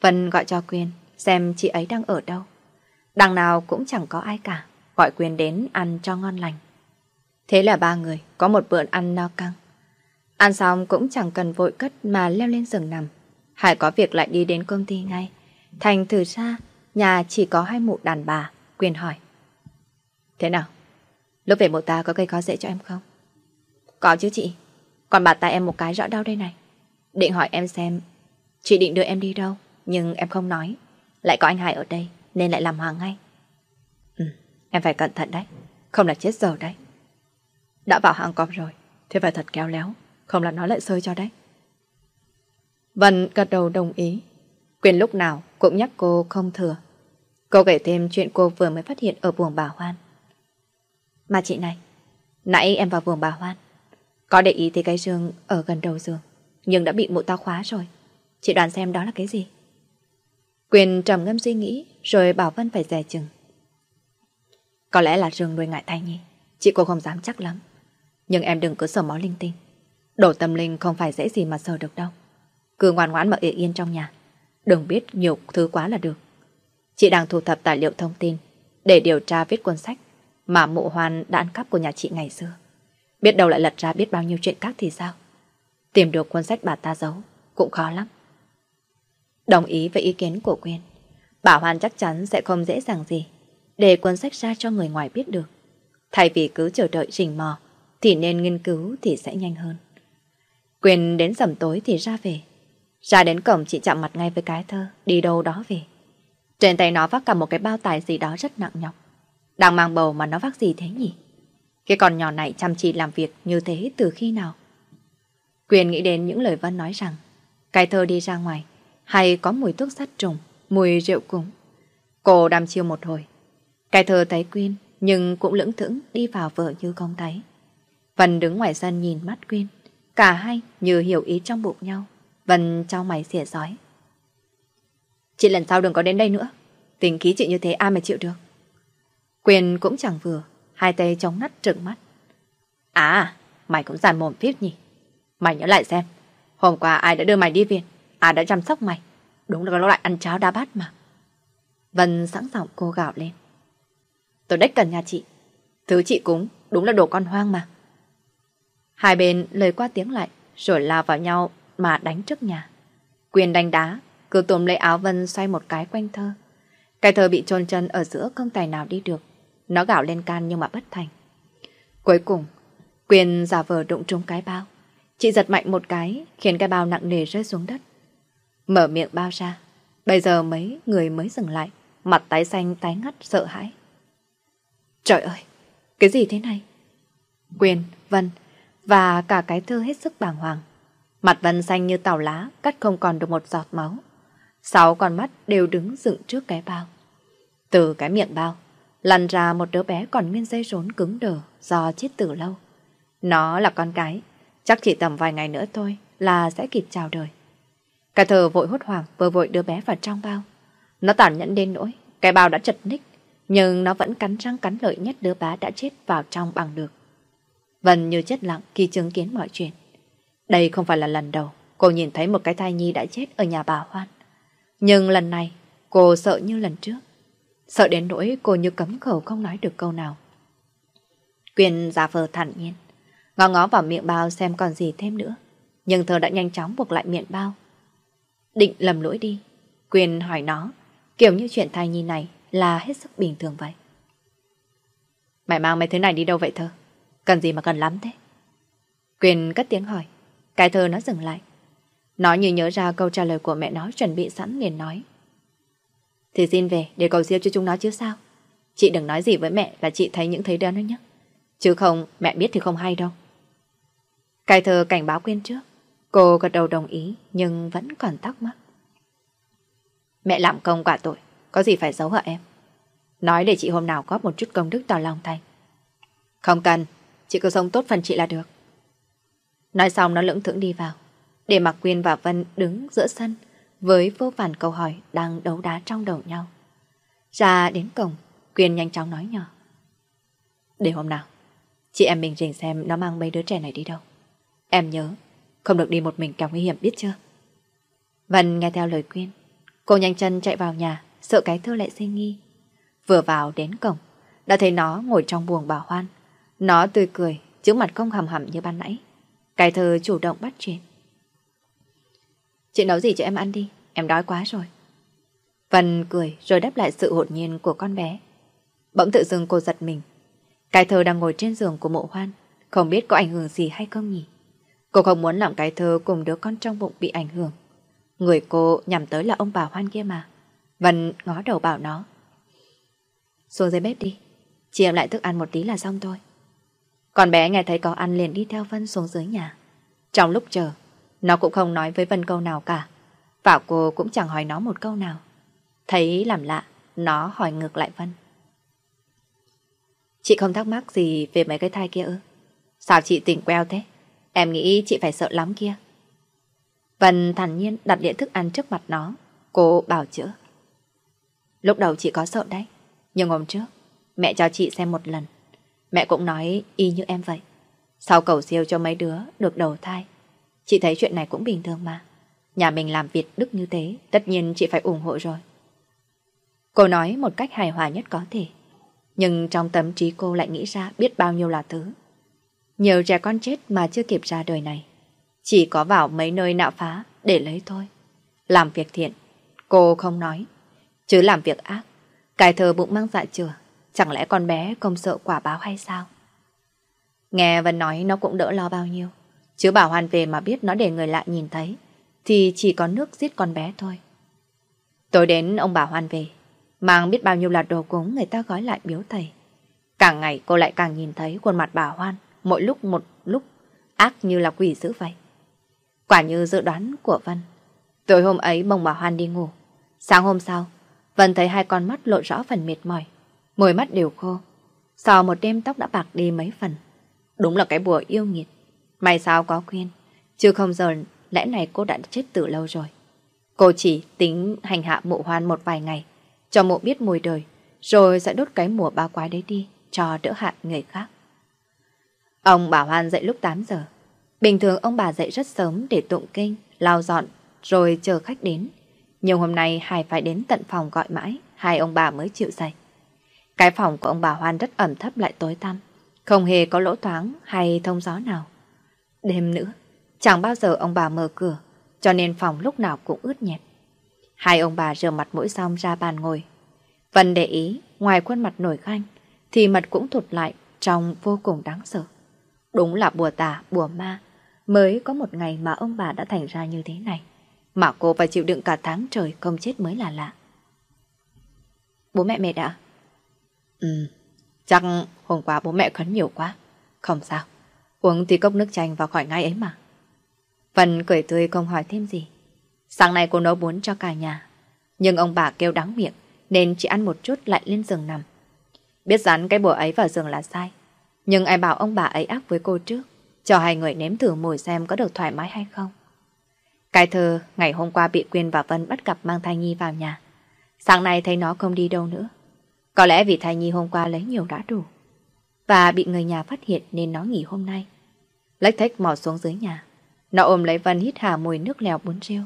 Vân gọi cho Quyên xem chị ấy đang ở đâu. Đằng nào cũng chẳng có ai cả, gọi Quyên đến ăn cho ngon lành. Thế là ba người có một bữa ăn no căng. Ăn xong cũng chẳng cần vội cất mà leo lên giường nằm. Hải có việc lại đi đến công ty ngay. Thành thử ra, nhà chỉ có hai mụ đàn bà. Quyên hỏi. Thế nào? Lúc về mộ ta có cây có dễ cho em không? Có chứ chị. Còn bà ta em một cái rõ đau đây này. Định hỏi em xem, Chị định đưa em đi đâu, Nhưng em không nói. Lại có anh Hải ở đây, Nên lại làm hoàng ngay. Ừ em phải cẩn thận đấy. Không là chết giờ đấy. Đã vào hàng cọp rồi, Thế phải thật kéo léo. Không là nó lại rơi cho đấy. Vân gật đầu đồng ý. Quyền lúc nào cũng nhắc cô không thừa. Cô kể thêm chuyện cô vừa mới phát hiện ở buồng bà Hoan. Mà chị này Nãy em vào vườn bà Hoan Có để ý thấy cái giường ở gần đầu giường nhưng đã bị mụ ta khóa rồi. Chị đoán xem đó là cái gì? Quyền trầm ngâm suy nghĩ, rồi bảo Vân phải dè chừng. Có lẽ là rừng nuôi ngại thai nhi, chị cô không dám chắc lắm. Nhưng em đừng cứ sờ mó linh tinh. Đổ tâm linh không phải dễ gì mà sờ được đâu. Cứ ngoan ngoãn mà yên trong nhà. Đừng biết nhiều thứ quá là được. Chị đang thu thập tài liệu thông tin để điều tra viết cuốn sách mà mụ hoan đã ăn cắp của nhà chị ngày xưa. Biết đâu lại lật ra biết bao nhiêu chuyện khác thì sao? Tìm được cuốn sách bà ta giấu cũng khó lắm. Đồng ý với ý kiến của Quyên. Bảo Hoan chắc chắn sẽ không dễ dàng gì để cuốn sách ra cho người ngoài biết được. Thay vì cứ chờ đợi trình mò thì nên nghiên cứu thì sẽ nhanh hơn. Quyên đến sầm tối thì ra về. Ra đến cổng chị chạm mặt ngay với cái thơ đi đâu đó về. Trên tay nó vác cả một cái bao tải gì đó rất nặng nhọc. Đang mang bầu mà nó vác gì thế nhỉ? Cái con nhỏ này chăm chỉ làm việc như thế từ khi nào? Quyền nghĩ đến những lời Vân nói rằng cái thơ đi ra ngoài hay có mùi thuốc sát trùng, mùi rượu cúng. Cô đam chiêu một hồi. Cái thơ thấy Quyên nhưng cũng lưỡng thững đi vào vợ như không thấy. Vân đứng ngoài sân nhìn mắt Quyên. Cả hai như hiểu ý trong bụng nhau. Vân trao mày xỉa giói. Chị lần sau đừng có đến đây nữa. Tình khí chị như thế ai mà chịu được. Quyền cũng chẳng vừa. Hai tay chống nắt trợn mắt. À, mày cũng giàn mồm phít nhỉ. Mày nhớ lại xem, hôm qua ai đã đưa mày đi viện, ai đã chăm sóc mày. Đúng là cái loại ăn cháo đá bát mà. Vân sẵn giọng cô gạo lên. Tôi đếch cần nhà chị. Thứ chị cúng đúng là đồ con hoang mà. Hai bên lời qua tiếng lại, rồi lao vào nhau mà đánh trước nhà. Quyền đánh đá, cứ tùm lấy áo Vân xoay một cái quanh thơ. Cái thơ bị trôn chân ở giữa không tài nào đi được. Nó gạo lên can nhưng mà bất thành. Cuối cùng, Quyền giả vờ đụng trúng cái bao. Chị giật mạnh một cái khiến cái bao nặng nề rơi xuống đất. Mở miệng bao ra. Bây giờ mấy người mới dừng lại. Mặt tái xanh tái ngắt sợ hãi. Trời ơi! Cái gì thế này? Quyền, Vân và cả cái thư hết sức bàng hoàng. Mặt Vân xanh như tàu lá cắt không còn được một giọt máu. Sáu con mắt đều đứng dựng trước cái bao. Từ cái miệng bao, lăn ra một đứa bé còn nguyên dây rốn cứng đờ do chết từ lâu. Nó là con cái, chắc chỉ tầm vài ngày nữa thôi là sẽ kịp chào đời. Cả thờ vội hốt hoảng vừa vội đưa bé vào trong bao. Nó tàn nhẫn đến nỗi, cái bao đã chật ních, nhưng nó vẫn cắn răng cắn lợi nhất đứa bé đã chết vào trong bằng được. Vân như chết lặng khi chứng kiến mọi chuyện. Đây không phải là lần đầu cô nhìn thấy một cái thai nhi đã chết ở nhà bà Hoan. Nhưng lần này cô sợ như lần trước. Sợ đến nỗi cô như cấm khẩu không nói được câu nào. Quyền giả vờ thản nhiên. Ngó ngó vào miệng bao xem còn gì thêm nữa. Nhưng thơ đã nhanh chóng buộc lại miệng bao. Định lầm lỗi đi. Quyền hỏi nó. Kiểu như chuyện thai nhi này là hết sức bình thường vậy. Mày mang mấy thứ này đi đâu vậy thơ? Cần gì mà cần lắm thế? Quyền cất tiếng hỏi. Cái thơ nó dừng lại. Nó như nhớ ra câu trả lời của mẹ nó chuẩn bị sẵn liền nói. Thì xin về để cầu siêu cho chúng nó chứ sao? Chị đừng nói gì với mẹ là chị thấy những thấy đó nữa nhé. Chứ không, mẹ biết thì không hay đâu. Cái thơ cảnh báo quên trước. Cô gật đầu đồng ý nhưng vẫn còn thắc mắc. Mẹ làm công quả tội, có gì phải giấu hả em? Nói để chị hôm nào có một chút công đức tỏ lòng thành. Không cần, chị cứ sống tốt phần chị là được. Nói xong nó lưỡng thưởng đi vào. Để mặc Quyên và Vân đứng giữa sân với vô vàn câu hỏi đang đấu đá trong đầu nhau. Ra đến cổng, Quyên nhanh chóng nói nhỏ. Để hôm nào, chị em mình rình xem nó mang mấy đứa trẻ này đi đâu. Em nhớ, không được đi một mình càng nguy hiểm biết chưa? Vân nghe theo lời Quyên. Cô nhanh chân chạy vào nhà, sợ cái thơ lại sinh nghi. Vừa vào đến cổng, đã thấy nó ngồi trong buồng bà Hoan. Nó tươi cười, trước mặt không hầm hầm như ban nãy. Cái thơ chủ động bắt chuyện. Chị nấu gì cho em ăn đi, em đói quá rồi. Vân cười rồi đáp lại sự hồn nhiên của con bé. Bỗng tự dưng cô giật mình. Cái thơ đang ngồi trên giường của mộ hoan, không biết có ảnh hưởng gì hay không nhỉ. Cô không muốn làm cái thơ cùng đứa con trong bụng bị ảnh hưởng. Người cô nhằm tới là ông bà hoan kia mà. Vân ngó đầu bảo nó. Xuống dưới bếp đi, chị em lại thức ăn một tí là xong thôi. Con bé nghe thấy có ăn liền đi theo Vân xuống dưới nhà. Trong lúc chờ, nó cũng không nói với Vân câu nào cả. Và cô cũng chẳng hỏi nó một câu nào. Thấy làm lạ, nó hỏi ngược lại Vân. Chị không thắc mắc gì về mấy cái thai kia ư? Sao chị tỉnh queo thế? Em nghĩ chị phải sợ lắm kia. Vân thản nhiên đặt đĩa thức ăn trước mặt nó. Cô bảo chữa. Lúc đầu chị có sợ đấy. Nhưng hôm trước, mẹ cho chị xem một lần. Mẹ cũng nói y như em vậy. Sau cầu siêu cho mấy đứa được đầu thai. Chị thấy chuyện này cũng bình thường mà. Nhà mình làm việc đức như thế, tất nhiên chị phải ủng hộ rồi. Cô nói một cách hài hòa nhất có thể. Nhưng trong tâm trí cô lại nghĩ ra biết bao nhiêu là thứ. Nhiều trẻ con chết mà chưa kịp ra đời này. Chỉ có vào mấy nơi nạo phá để lấy thôi. Làm việc thiện, cô không nói. Chứ làm việc ác, cài thờ bụng mang dạ chừa. Chẳng lẽ con bé không sợ quả báo hay sao? Nghe Vân nói nó cũng đỡ lo bao nhiêu. Chứ bảo Hoan về mà biết nó để người lạ nhìn thấy, thì chỉ có nước giết con bé thôi. Tối đến ông bảo Hoan về, mang biết bao nhiêu là đồ cúng người ta gói lại biếu thầy. Càng ngày cô lại càng nhìn thấy khuôn mặt bà Hoan, mỗi lúc một lúc, ác như là quỷ dữ vậy. Quả như dự đoán của Vân. Tối hôm ấy bông bà Hoan đi ngủ. Sáng hôm sau, Vân thấy hai con mắt lộ rõ phần mệt mỏi, môi mắt đều khô. Sau một đêm tóc đã bạc đi mấy phần. Đúng là cái bùa yêu nghiệt. May sao có khuyên, chứ không giờ lẽ này cô đã chết từ lâu rồi. Cô chỉ tính hành hạ mụ hoan một vài ngày, cho mụ biết mùi đời, rồi sẽ đốt cái mùa ba quái đấy đi, cho đỡ hạn người khác. Ông bà Hoan dậy lúc 8 giờ. Bình thường ông bà dậy rất sớm để tụng kinh, lau dọn, rồi chờ khách đến. Nhưng hôm nay Hải phải đến tận phòng gọi mãi, hai ông bà mới chịu dậy. Cái phòng của ông bà Hoan rất ẩm thấp lại tối tăm, không hề có lỗ thoáng hay thông gió nào. Đêm nữa, chẳng bao giờ ông bà mở cửa, cho nên phòng lúc nào cũng ướt nhẹp. Hai ông bà rửa mặt mũi xong ra bàn ngồi. Vân để ý, ngoài khuôn mặt nổi ganh, thì mặt cũng thụt lại trong vô cùng đáng sợ. Đúng là bùa tà, bùa ma, mới có một ngày mà ông bà đã thành ra như thế này. Mà cô phải chịu đựng cả tháng trời không chết mới là lạ. Bố mẹ mệt đã? Ừ, chắc hôm qua bố mẹ khấn nhiều quá. Không sao, Uống tí cốc nước chanh vào khỏi ngay ấy mà. Vân cười tươi không hỏi thêm gì. Sáng nay cô nấu bún cho cả nhà, Nhưng ông bà kêu đắng miệng nên chỉ ăn một chút lại lên giường nằm. Biết dán cái bùa ấy vào giường là sai. Nhưng ai bảo ông bà ấy ác với cô trước, cho hai người nếm thử mùi xem có được thoải mái hay không. Cái thơ ngày hôm qua bị Quyên và Vân bắt gặp mang thai nhi vào nhà. Sáng nay thấy nó không đi đâu nữa. Có lẽ vì thai nhi hôm qua lấy nhiều đã đủ. Và bị người nhà phát hiện nên nó nghỉ hôm nay. Lách thách mò xuống dưới nhà. Nó ôm lấy Vân hít hà mùi nước lèo bún riêu.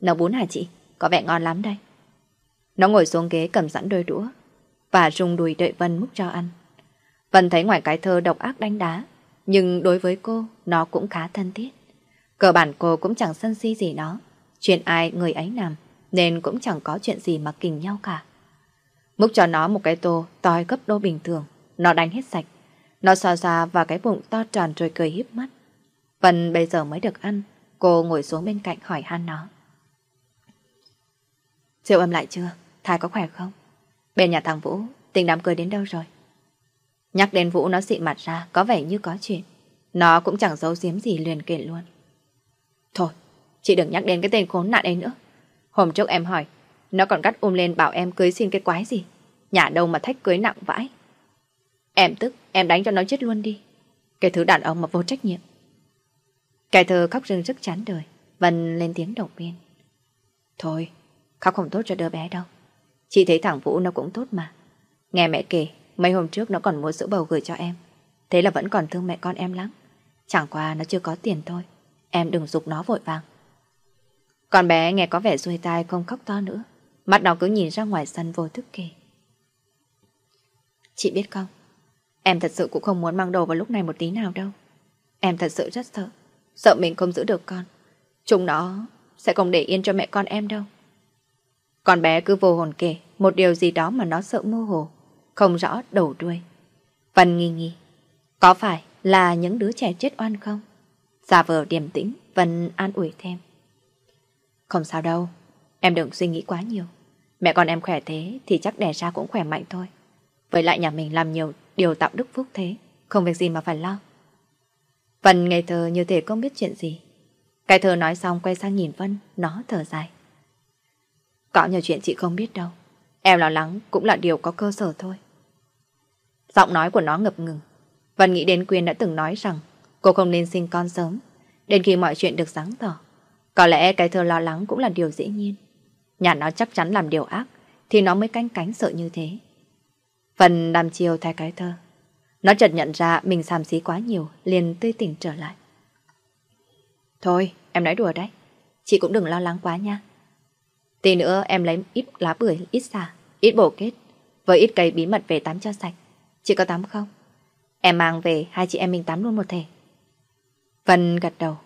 Nấu bún hả chị? Có vẻ ngon lắm đây. Nó ngồi xuống ghế cầm sẵn đôi đũa và rung đùi đợi Vân múc cho ăn. Vân thấy ngoài cái thơ độc ác đánh đá, nhưng đối với cô, nó cũng khá thân thiết. Cơ bản cô cũng chẳng sân si gì nó. Chuyện ai người ấy nằm, nên cũng chẳng có chuyện gì mà kình nhau cả. Múc cho nó một cái tô toi gấp đô bình thường, nó đánh hết sạch. Nó xoa xoa vào cái bụng to tròn rồi cười híp mắt. Vân bây giờ mới được ăn, cô ngồi xuống bên cạnh hỏi han nó. Siêu âm lại chưa? Thai có khỏe không? Bên nhà thằng Vũ, tình đám cười đến đâu rồi? Nhắc đến Vũ nó xị mặt ra, có vẻ như có chuyện. Nó cũng chẳng giấu giếm gì liền kể luôn. Thôi, chị đừng nhắc đến cái tên khốn nạn ấy nữa. Hôm trước em hỏi, nó còn cắt ôm lên bảo em cưới xin cái quái gì. Nhà đâu mà thách cưới nặng vãi. Em tức, em đánh cho nó chết luôn đi. Cái thứ đàn ông mà vô trách nhiệm. Cái thơ khóc rưng rất chán đời. Vân lên tiếng động viên. Thôi, khóc không tốt cho đứa bé đâu. Chị thấy thằng Vũ nó cũng tốt mà. Nghe mẹ kể, mấy hôm trước nó còn mua sữa bầu gửi cho em. Thế là vẫn còn thương mẹ con em lắm. Chẳng qua nó chưa có tiền thôi. Em đừng dục nó vội vàng. Con bé nghe có vẻ xuôi tai không khóc to nữa. Mắt nó cứ nhìn ra ngoài sân vô thức kỳ Chị biết không, em thật sự cũng không muốn mang đồ vào lúc này một tí nào đâu. Em thật sự rất sợ. Sợ mình không giữ được con. Chúng nó sẽ không để yên cho mẹ con em đâu. Con bé cứ vô hồn kể một điều gì đó mà nó sợ mơ hồ, không rõ đầu đuôi. Vân nghi nghi, có phải là những đứa trẻ chết oan không? Giả vờ điềm tĩnh, Vân an ủi thêm. Không sao đâu, em đừng suy nghĩ quá nhiều. Mẹ con em khỏe thế thì chắc đẻ ra cũng khỏe mạnh thôi. Với lại nhà mình làm nhiều điều tạo đức phúc thế, không việc gì mà phải lo. Vân ngây thơ như thể không biết chuyện gì. Cái thơ nói xong quay sang nhìn Vân, nó thở dài. Có nhiều chuyện chị không biết đâu. Em lo lắng cũng là điều có cơ sở thôi. Giọng nói của nó ngập ngừng. Vân nghĩ đến Quyên đã từng nói rằng cô không nên sinh con sớm, đến khi mọi chuyện được sáng tỏ. Có lẽ cái thơ lo lắng cũng là điều dĩ nhiên. Nhà nó chắc chắn làm điều ác, thì nó mới canh cánh sợ như thế phần đàm chiều thay cái thơ. Nó chợt nhận ra mình xàm xí quá nhiều, liền tươi tỉnh trở lại. Thôi, em nói đùa đấy. Chị cũng đừng lo lắng quá nha. Tí nữa em lấy ít lá bưởi, ít xà, ít bổ kết, với ít cây bí mật về tắm cho sạch. Chị có tắm không? Em mang về hai chị em mình tắm luôn một thể. Vân gật đầu.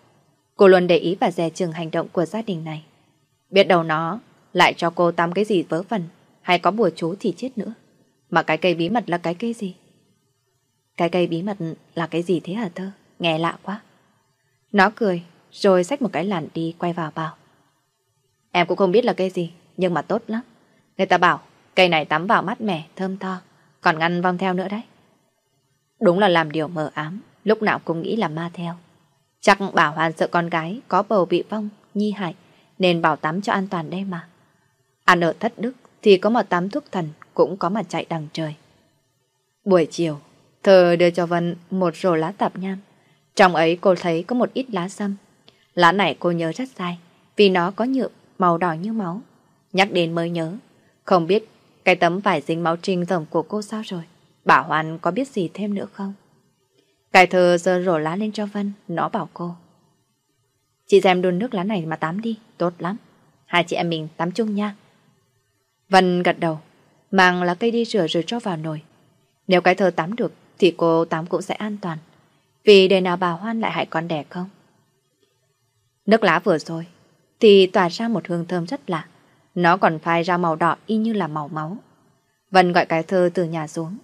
Cô luôn để ý và dè chừng hành động của gia đình này. Biết đầu nó lại cho cô tắm cái gì vớ vẩn hay có bùa chú thì chết nữa. Mà cái cây bí mật là cái cây gì? Cái cây bí mật là cái gì thế hả thơ? Nghe lạ quá. Nó cười, rồi xách một cái làn đi quay vào bảo. Em cũng không biết là cây gì, nhưng mà tốt lắm. Người ta bảo, cây này tắm vào mát mẻ, thơm tho, còn ngăn vong theo nữa đấy. Đúng là làm điều mờ ám, lúc nào cũng nghĩ là ma theo. Chắc bảo Hoàn sợ con gái có bầu bị vong, nhi hại, nên bảo tắm cho an toàn đây mà. Ăn ở thất đức thì có mà tắm thuốc thần, cũng có mà chạy đằng trời. Buổi chiều, thờ đưa cho Vân một rổ lá tạp nham. Trong ấy cô thấy có một ít lá sâm. Lá này cô nhớ rất dài, vì nó có nhựa màu đỏ như máu. Nhắc đến mới nhớ, không biết cái tấm vải dính máu trinh rồng của cô sao rồi. Bảo Hoàn có biết gì thêm nữa không? Cái thơ giơ rổ lá lên cho Vân, nó bảo cô. Chị xem đun nước lá này mà tắm đi, tốt lắm. Hai chị em mình tắm chung nha. Vân gật đầu, mang là cây đi rửa rồi cho vào nồi. Nếu cái thơ tắm được thì cô tắm cũng sẽ an toàn. Vì để nào bà Hoan lại hại con đẻ không? Nước lá vừa rồi thì tỏa ra một hương thơm rất lạ. Nó còn phai ra màu đỏ y như là màu máu. Vân gọi cái thơ từ nhà xuống.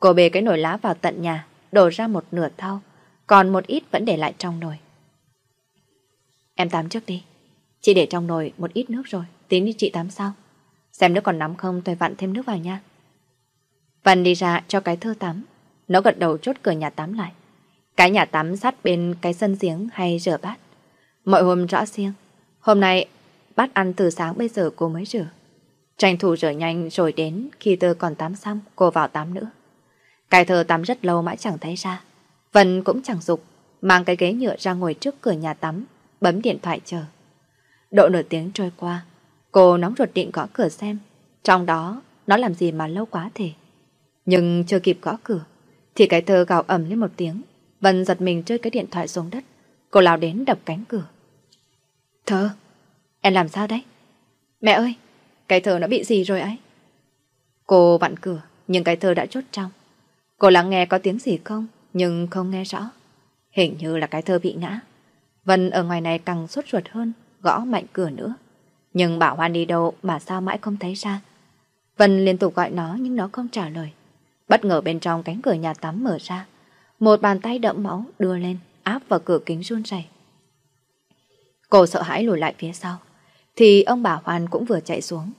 Cô bê cái nồi lá vào tận nhà, đổ ra một nửa thau, còn một ít vẫn để lại trong nồi. Em tắm trước đi. Chị để trong nồi một ít nước rồi, tính đi chị tắm sau. Xem nước còn nóng không tôi vặn thêm nước vào nha. Vân đi ra cho cái thơ tắm. Nó gật đầu chốt cửa nhà tắm lại. Cái nhà tắm sát bên cái sân giếng hay rửa bát. Mọi hôm rõ riêng. Hôm nay bát ăn từ sáng bây giờ cô mới rửa. Tranh thủ rửa nhanh rồi đến khi tơ còn tắm xong cô vào tắm nữa. Cái thơ tắm rất lâu mãi chẳng thấy ra. Vân cũng chẳng dục, mang cái ghế nhựa ra ngồi trước cửa nhà tắm, bấm điện thoại chờ. Độ nửa tiếng trôi qua, cô nóng ruột định gõ cửa xem. Trong đó, nó làm gì mà lâu quá thể. Nhưng chưa kịp gõ cửa, thì cái thơ gào ẩm lên một tiếng. Vân giật mình rơi cái điện thoại xuống đất. Cô lao đến đập cánh cửa. Thơ, em làm sao đấy? Mẹ ơi, cái thơ nó bị gì rồi ấy? Cô vặn cửa, nhưng cái thơ đã chốt trong. Cô lắng nghe có tiếng gì không, nhưng không nghe rõ. Hình như là cái thơ bị ngã. Vân ở ngoài này càng sốt ruột hơn, gõ mạnh cửa nữa. Nhưng bảo Hoan đi đâu mà sao mãi không thấy ra. Vân liên tục gọi nó nhưng nó không trả lời. Bất ngờ bên trong cánh cửa nhà tắm mở ra. Một bàn tay đẫm máu đưa lên, áp vào cửa kính run rẩy. Cô sợ hãi lùi lại phía sau. Thì ông bà Hoan cũng vừa chạy xuống.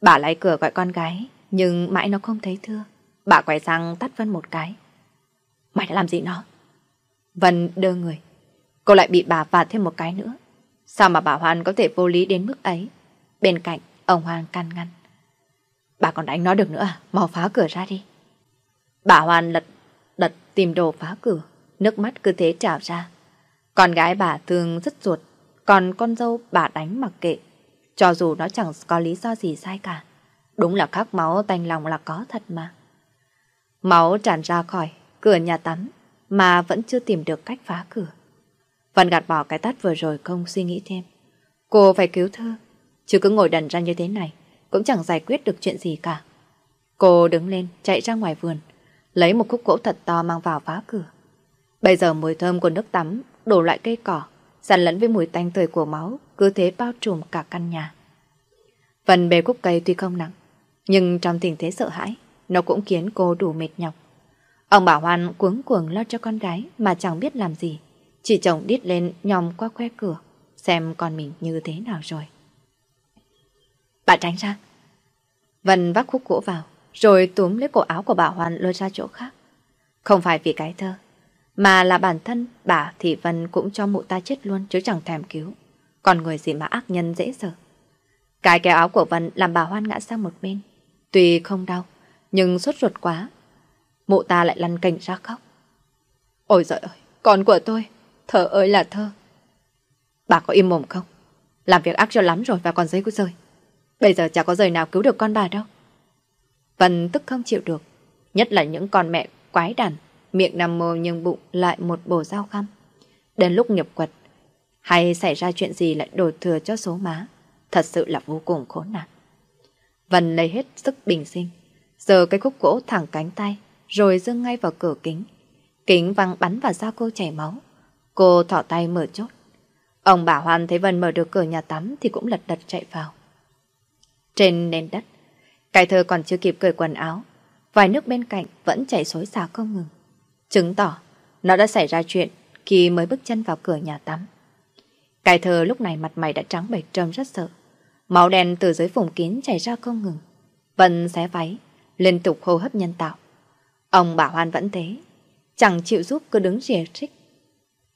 Bà lấy cửa gọi con gái, nhưng mãi nó không thấy thưa. Bà quay sang tắt Vân một cái. Mày đã làm gì nó? Vân đơ người. Cô lại bị bà phạt thêm một cái nữa. Sao mà bà Hoan có thể vô lý đến mức ấy? Bên cạnh, ông Hoan can ngăn. Bà còn đánh nó được nữa à? Mau phá cửa ra đi. Bà Hoan lật đật tìm đồ phá cửa. Nước mắt cứ thế trào ra. Con gái bà thương rất ruột. Còn con dâu bà đánh mặc kệ. Cho dù nó chẳng có lý do gì sai cả. Đúng là khắc máu tanh lòng là có thật mà. Máu tràn ra khỏi cửa nhà tắm mà vẫn chưa tìm được cách phá cửa. Văn gạt bỏ cái tắt vừa rồi không suy nghĩ thêm. Cô phải cứu thơ, chứ cứ ngồi đần ra như thế này cũng chẳng giải quyết được chuyện gì cả. Cô đứng lên chạy ra ngoài vườn, lấy một khúc gỗ thật to mang vào phá cửa. Bây giờ mùi thơm của nước tắm đổ loại cây cỏ, sàn lẫn với mùi tanh tươi của máu cứ thế bao trùm cả căn nhà. Phần bề khúc cây tuy không nặng, nhưng trong tình thế sợ hãi, nó cũng khiến cô đủ mệt nhọc. Ông Bảo Hoan cuống cuồng lo cho con gái mà chẳng biết làm gì. Chị chồng đít lên nhòm qua khoe cửa, xem con mình như thế nào rồi. Bà tránh ra. Vân vác khúc gỗ vào, rồi túm lấy cổ áo của bà Hoan lôi ra chỗ khác. Không phải vì cái thơ, mà là bản thân bà thì Vân cũng cho mụ ta chết luôn chứ chẳng thèm cứu. Còn người gì mà ác nhân dễ sợ. Cái kéo áo của Vân làm bà Hoan ngã sang một bên. Tuy không đau, nhưng sốt ruột quá. Mụ ta lại lăn cảnh ra khóc. Ôi giời ơi, con của tôi, thở ơi là thơ. Bà có im mồm không? Làm việc ác cho lắm rồi và còn giấy của rơi. Bây giờ chả có rời nào cứu được con bà đâu. Vân tức không chịu được. Nhất là những con mẹ quái đàn, miệng nằm mồ nhưng bụng lại một bồ dao khăm. Đến lúc nghiệp quật, hay xảy ra chuyện gì lại đổ thừa cho số má. Thật sự là vô cùng khốn nạn. Vân lấy hết sức bình sinh, giờ cái khúc gỗ thẳng cánh tay, rồi dâng ngay vào cửa kính. Kính văng bắn vào da cô chảy máu. Cô thỏ tay mở chốt. Ông bà Hoan thấy Vân mở được cửa nhà tắm thì cũng lật đật chạy vào. Trên nền đất, cái thơ còn chưa kịp cởi quần áo, vài nước bên cạnh vẫn chảy xối xả không ngừng. Chứng tỏ nó đã xảy ra chuyện khi mới bước chân vào cửa nhà tắm. Cái thơ lúc này mặt mày đã trắng bệch trông rất sợ. Máu đen từ dưới vùng kín chảy ra không ngừng. Vân xé váy, liên tục hô hấp nhân tạo. Ông bảo Hoan vẫn thế, chẳng chịu giúp cứ đứng rìa trích.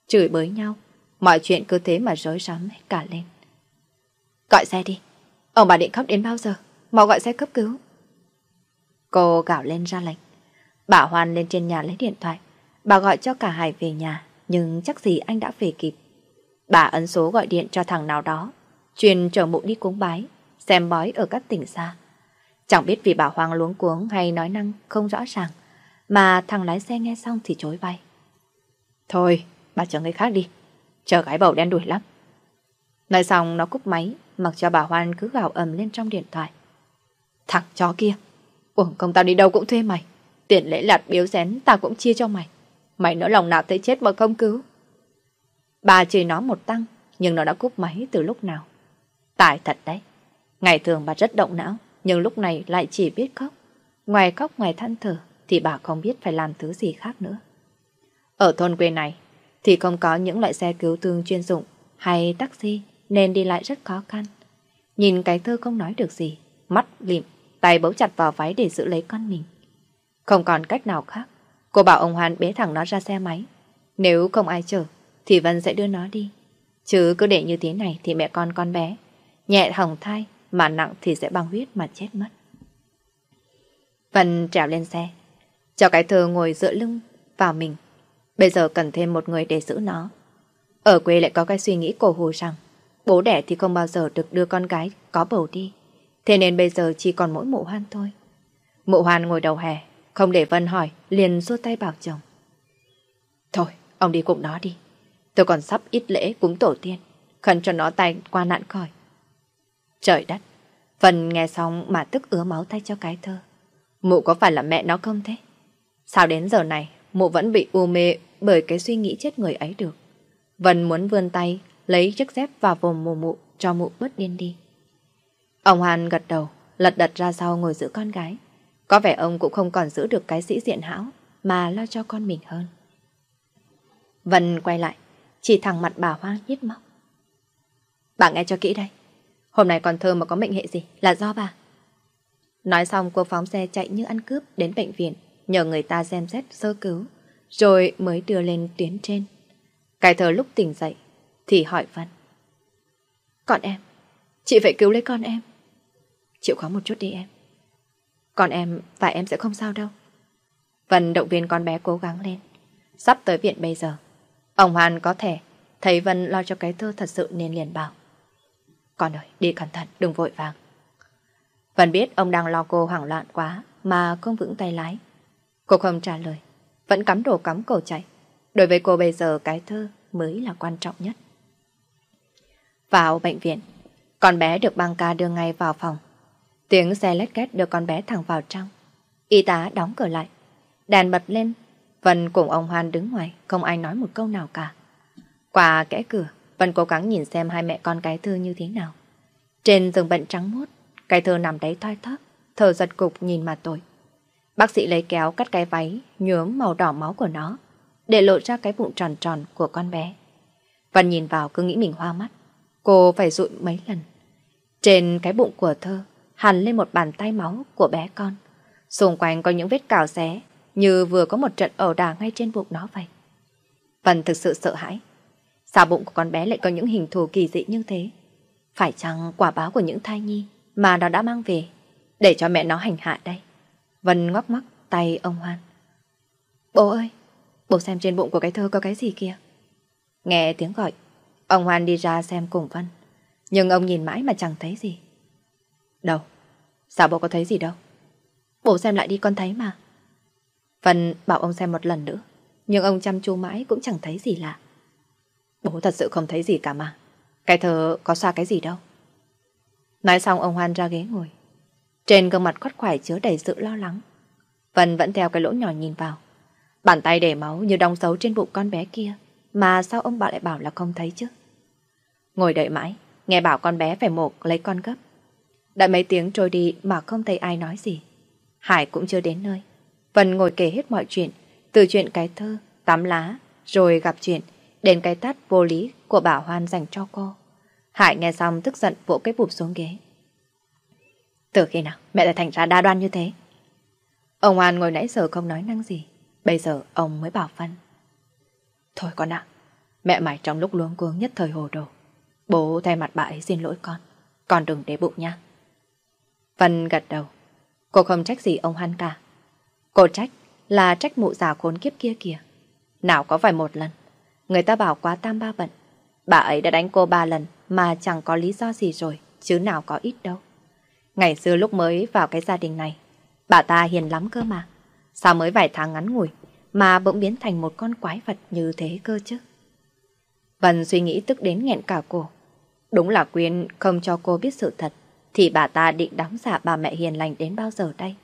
Chửi bới nhau, mọi chuyện cứ thế mà rối rắm hết cả lên. Gọi xe đi, ông bà định khóc đến bao giờ, mau gọi xe cấp cứu. Cô gạo lên ra lệnh. Bà Hoan lên trên nhà lấy điện thoại. Bà gọi cho cả Hải về nhà, nhưng chắc gì anh đã về kịp. Bà ấn số gọi điện cho thằng nào đó, truyền chở mụ đi cúng bái, xem bói ở các tỉnh xa. Chẳng biết vì bà Hoàng luống cuống hay nói năng không rõ ràng, mà thằng lái xe nghe xong thì chối bay. Thôi, bà chờ người khác đi, chờ gái bầu đen đuổi lắm. Nói xong nó cúp máy, mặc cho bà Hoan cứ gào ầm lên trong điện thoại. Thằng chó kia, uổng công tao đi đâu cũng thuê mày, tiền lễ lạt biếu xén tao cũng chia cho mày. Mày nỡ lòng nào thấy chết mà không cứu. Bà chửi nó một tăng, nhưng nó đã cúp máy từ lúc nào. Tài thật đấy. Ngày thường bà rất động não, nhưng lúc này lại chỉ biết khóc. Ngoài khóc ngoài than thở, thì bà không biết phải làm thứ gì khác nữa. Ở thôn quê này, thì không có những loại xe cứu thương chuyên dụng hay taxi nên đi lại rất khó khăn. Nhìn cái thơ không nói được gì, mắt lịm, tay bấu chặt vào váy để giữ lấy con mình. Không còn cách nào khác, cô bảo ông Hoan bế thẳng nó ra xe máy. Nếu không ai chở, thì Vân sẽ đưa nó đi. Chứ cứ để như thế này thì mẹ con con bé, Nhẹ hỏng thai, mà nặng thì sẽ băng huyết mà chết mất. Vân trèo lên xe, cho cái thơ ngồi dựa lưng vào mình. Bây giờ cần thêm một người để giữ nó. Ở quê lại có cái suy nghĩ cổ hù rằng bố đẻ thì không bao giờ được đưa con gái có bầu đi. Thế nên bây giờ chỉ còn mỗi mụ hoan thôi. Mụ hoan ngồi đầu hè, không để Vân hỏi, liền xua tay bảo chồng. Thôi, ông đi cùng nó đi. Tôi còn sắp ít lễ cúng tổ tiên, khẩn cho nó tay qua nạn khỏi. Trời đất, Vân nghe xong mà tức ứa máu tay cho cái thơ. Mụ có phải là mẹ nó không thế? Sao đến giờ này, mụ vẫn bị u mê bởi cái suy nghĩ chết người ấy được. Vân muốn vươn tay, lấy chiếc dép vào vùng mù mụ cho mụ bớt điên đi. Ông Hàn gật đầu, lật đật ra sau ngồi giữ con gái. Có vẻ ông cũng không còn giữ được cái sĩ diện hão, mà lo cho con mình hơn. Vân quay lại, chỉ thẳng mặt bà Hoang nhít móc. Bà nghe cho kỹ đây. Hôm nay con thơ mà có mệnh hệ gì là do bà. Nói xong cô phóng xe chạy như ăn cướp đến bệnh viện, nhờ người ta xem xét sơ cứu, rồi mới đưa lên tuyến trên. Cái thờ lúc tỉnh dậy, thì hỏi Vân. Con em, chị phải cứu lấy con em. Chịu khó một chút đi em. Con em và em sẽ không sao đâu. Vân động viên con bé cố gắng lên. Sắp tới viện bây giờ. Ông Hoàn có thể thấy Vân lo cho cái thơ thật sự nên liền bảo. Con ơi, đi cẩn thận, đừng vội vàng. Vân biết ông đang lo cô hoảng loạn quá mà không vững tay lái. Cô không trả lời, vẫn cắm đồ cắm cổ chạy. Đối với cô bây giờ cái thơ mới là quan trọng nhất. Vào bệnh viện, con bé được băng ca đưa ngay vào phòng. Tiếng xe lét két đưa con bé thẳng vào trong. Y tá đóng cửa lại. Đèn bật lên. Vân cùng ông Hoan đứng ngoài, không ai nói một câu nào cả. Qua kẽ cửa, Vân cố gắng nhìn xem hai mẹ con cái thư như thế nào. Trên giường bệnh trắng muốt, cái thơ nằm đấy thoi thóp, thở giật cục nhìn mà tội. Bác sĩ lấy kéo cắt cái váy, nhuốm màu đỏ máu của nó, để lộ ra cái bụng tròn tròn của con bé. Vân nhìn vào cứ nghĩ mình hoa mắt. Cô phải rụi mấy lần. Trên cái bụng của thơ hằn lên một bàn tay máu của bé con. Xung quanh có những vết cào xé như vừa có một trận ẩu đả ngay trên bụng nó vậy. Vân thực sự sợ hãi. Sao bụng của con bé lại có những hình thù kỳ dị như thế? Phải chăng quả báo của những thai nhi mà nó đã mang về để cho mẹ nó hành hạ đây? Vân ngóc mắt tay ông Hoan. Bố ơi, bố xem trên bụng của cái thơ có cái gì kia. Nghe tiếng gọi, ông Hoan đi ra xem cùng Vân. Nhưng ông nhìn mãi mà chẳng thấy gì. Đâu? Sao bố có thấy gì đâu? Bố xem lại đi con thấy mà. Vân bảo ông xem một lần nữa. Nhưng ông chăm chú mãi cũng chẳng thấy gì lạ. Bố thật sự không thấy gì cả mà. Cái thơ có xa cái gì đâu. Nói xong ông Hoan ra ghế ngồi. Trên gương mặt khoát khoải chứa đầy sự lo lắng. Vân vẫn theo cái lỗ nhỏ nhìn vào. Bàn tay để máu như đong dấu trên bụng con bé kia. Mà sao ông bà lại bảo là không thấy chứ? Ngồi đợi mãi, nghe bảo con bé phải mổ lấy con gấp. Đã mấy tiếng trôi đi mà không thấy ai nói gì. Hải cũng chưa đến nơi. Vân ngồi kể hết mọi chuyện, từ chuyện cái thơ, tắm lá, rồi gặp chuyện, đến cái tát vô lý của bà Hoan dành cho cô. Hải nghe xong tức giận vỗ cái bụp xuống ghế. Từ khi nào mẹ lại thành ra đa đoan như thế? Ông An ngồi nãy giờ không nói năng gì. Bây giờ ông mới bảo Vân. Thôi con ạ, mẹ mày trong lúc luống cuống nhất thời hồ đồ. Bố thay mặt bà ấy xin lỗi con. Con đừng để bụng nha. Vân gật đầu. Cô không trách gì ông Hoan cả. Cô trách là trách mụ già khốn kiếp kia kìa. Nào có phải một lần. Người ta bảo quá tam ba bận. Bà ấy đã đánh cô ba lần mà chẳng có lý do gì rồi, chứ nào có ít đâu. Ngày xưa lúc mới vào cái gia đình này, bà ta hiền lắm cơ mà. Sao mới vài tháng ngắn ngủi mà bỗng biến thành một con quái vật như thế cơ chứ? Vân suy nghĩ tức đến nghẹn cả cổ. Đúng là Quyên không cho cô biết sự thật, thì bà ta định đóng giả bà mẹ hiền lành đến bao giờ đây?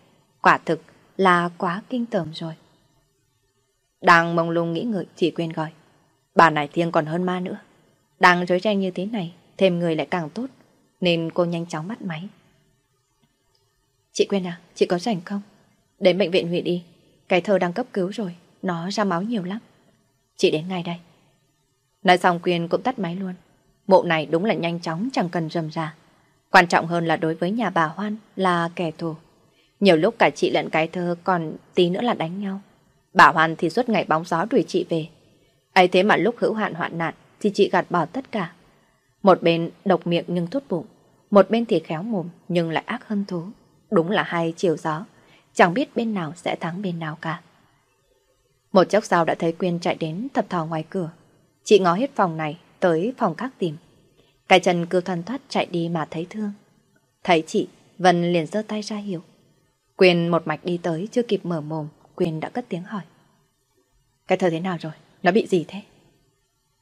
Quả thực là quá kinh tởm rồi. Đang mông lung nghĩ ngợi chỉ Quyên gọi. Bà này thiêng còn hơn ma nữa. Đang rối ren như thế này, thêm người lại càng tốt, nên cô nhanh chóng bắt máy. Chị Quyên à, chị có rảnh không? Đến bệnh viện huyện đi, cái thơ đang cấp cứu rồi, nó ra máu nhiều lắm. Chị đến ngay đây. Nói xong Quyên cũng tắt máy luôn. Mộ này đúng là nhanh chóng chẳng cần rầm ra. Quan trọng hơn là đối với nhà bà Hoan là kẻ thù. Nhiều lúc cả chị lẫn cái thơ còn tí nữa là đánh nhau. Bà Hoan thì suốt ngày bóng gió đuổi chị về. ấy thế mà lúc hữu hạn hoạn nạn thì chị gạt bỏ tất cả. Một bên độc miệng nhưng thốt bụng. một bên thì khéo mồm nhưng lại ác hơn thú. Đúng là hai chiều gió, chẳng biết bên nào sẽ thắng bên nào cả. Một chốc sau đã thấy Quyên chạy đến thập thò ngoài cửa. Chị ngó hết phòng này tới phòng khác tìm. Cái chân cứ thoăn thoát chạy đi mà thấy thương. Thấy chị, Vân liền giơ tay ra hiểu. Quyên một mạch đi tới chưa kịp mở mồm, Quyên đã cất tiếng hỏi. Cái thơ thế nào rồi? Nó bị gì thế?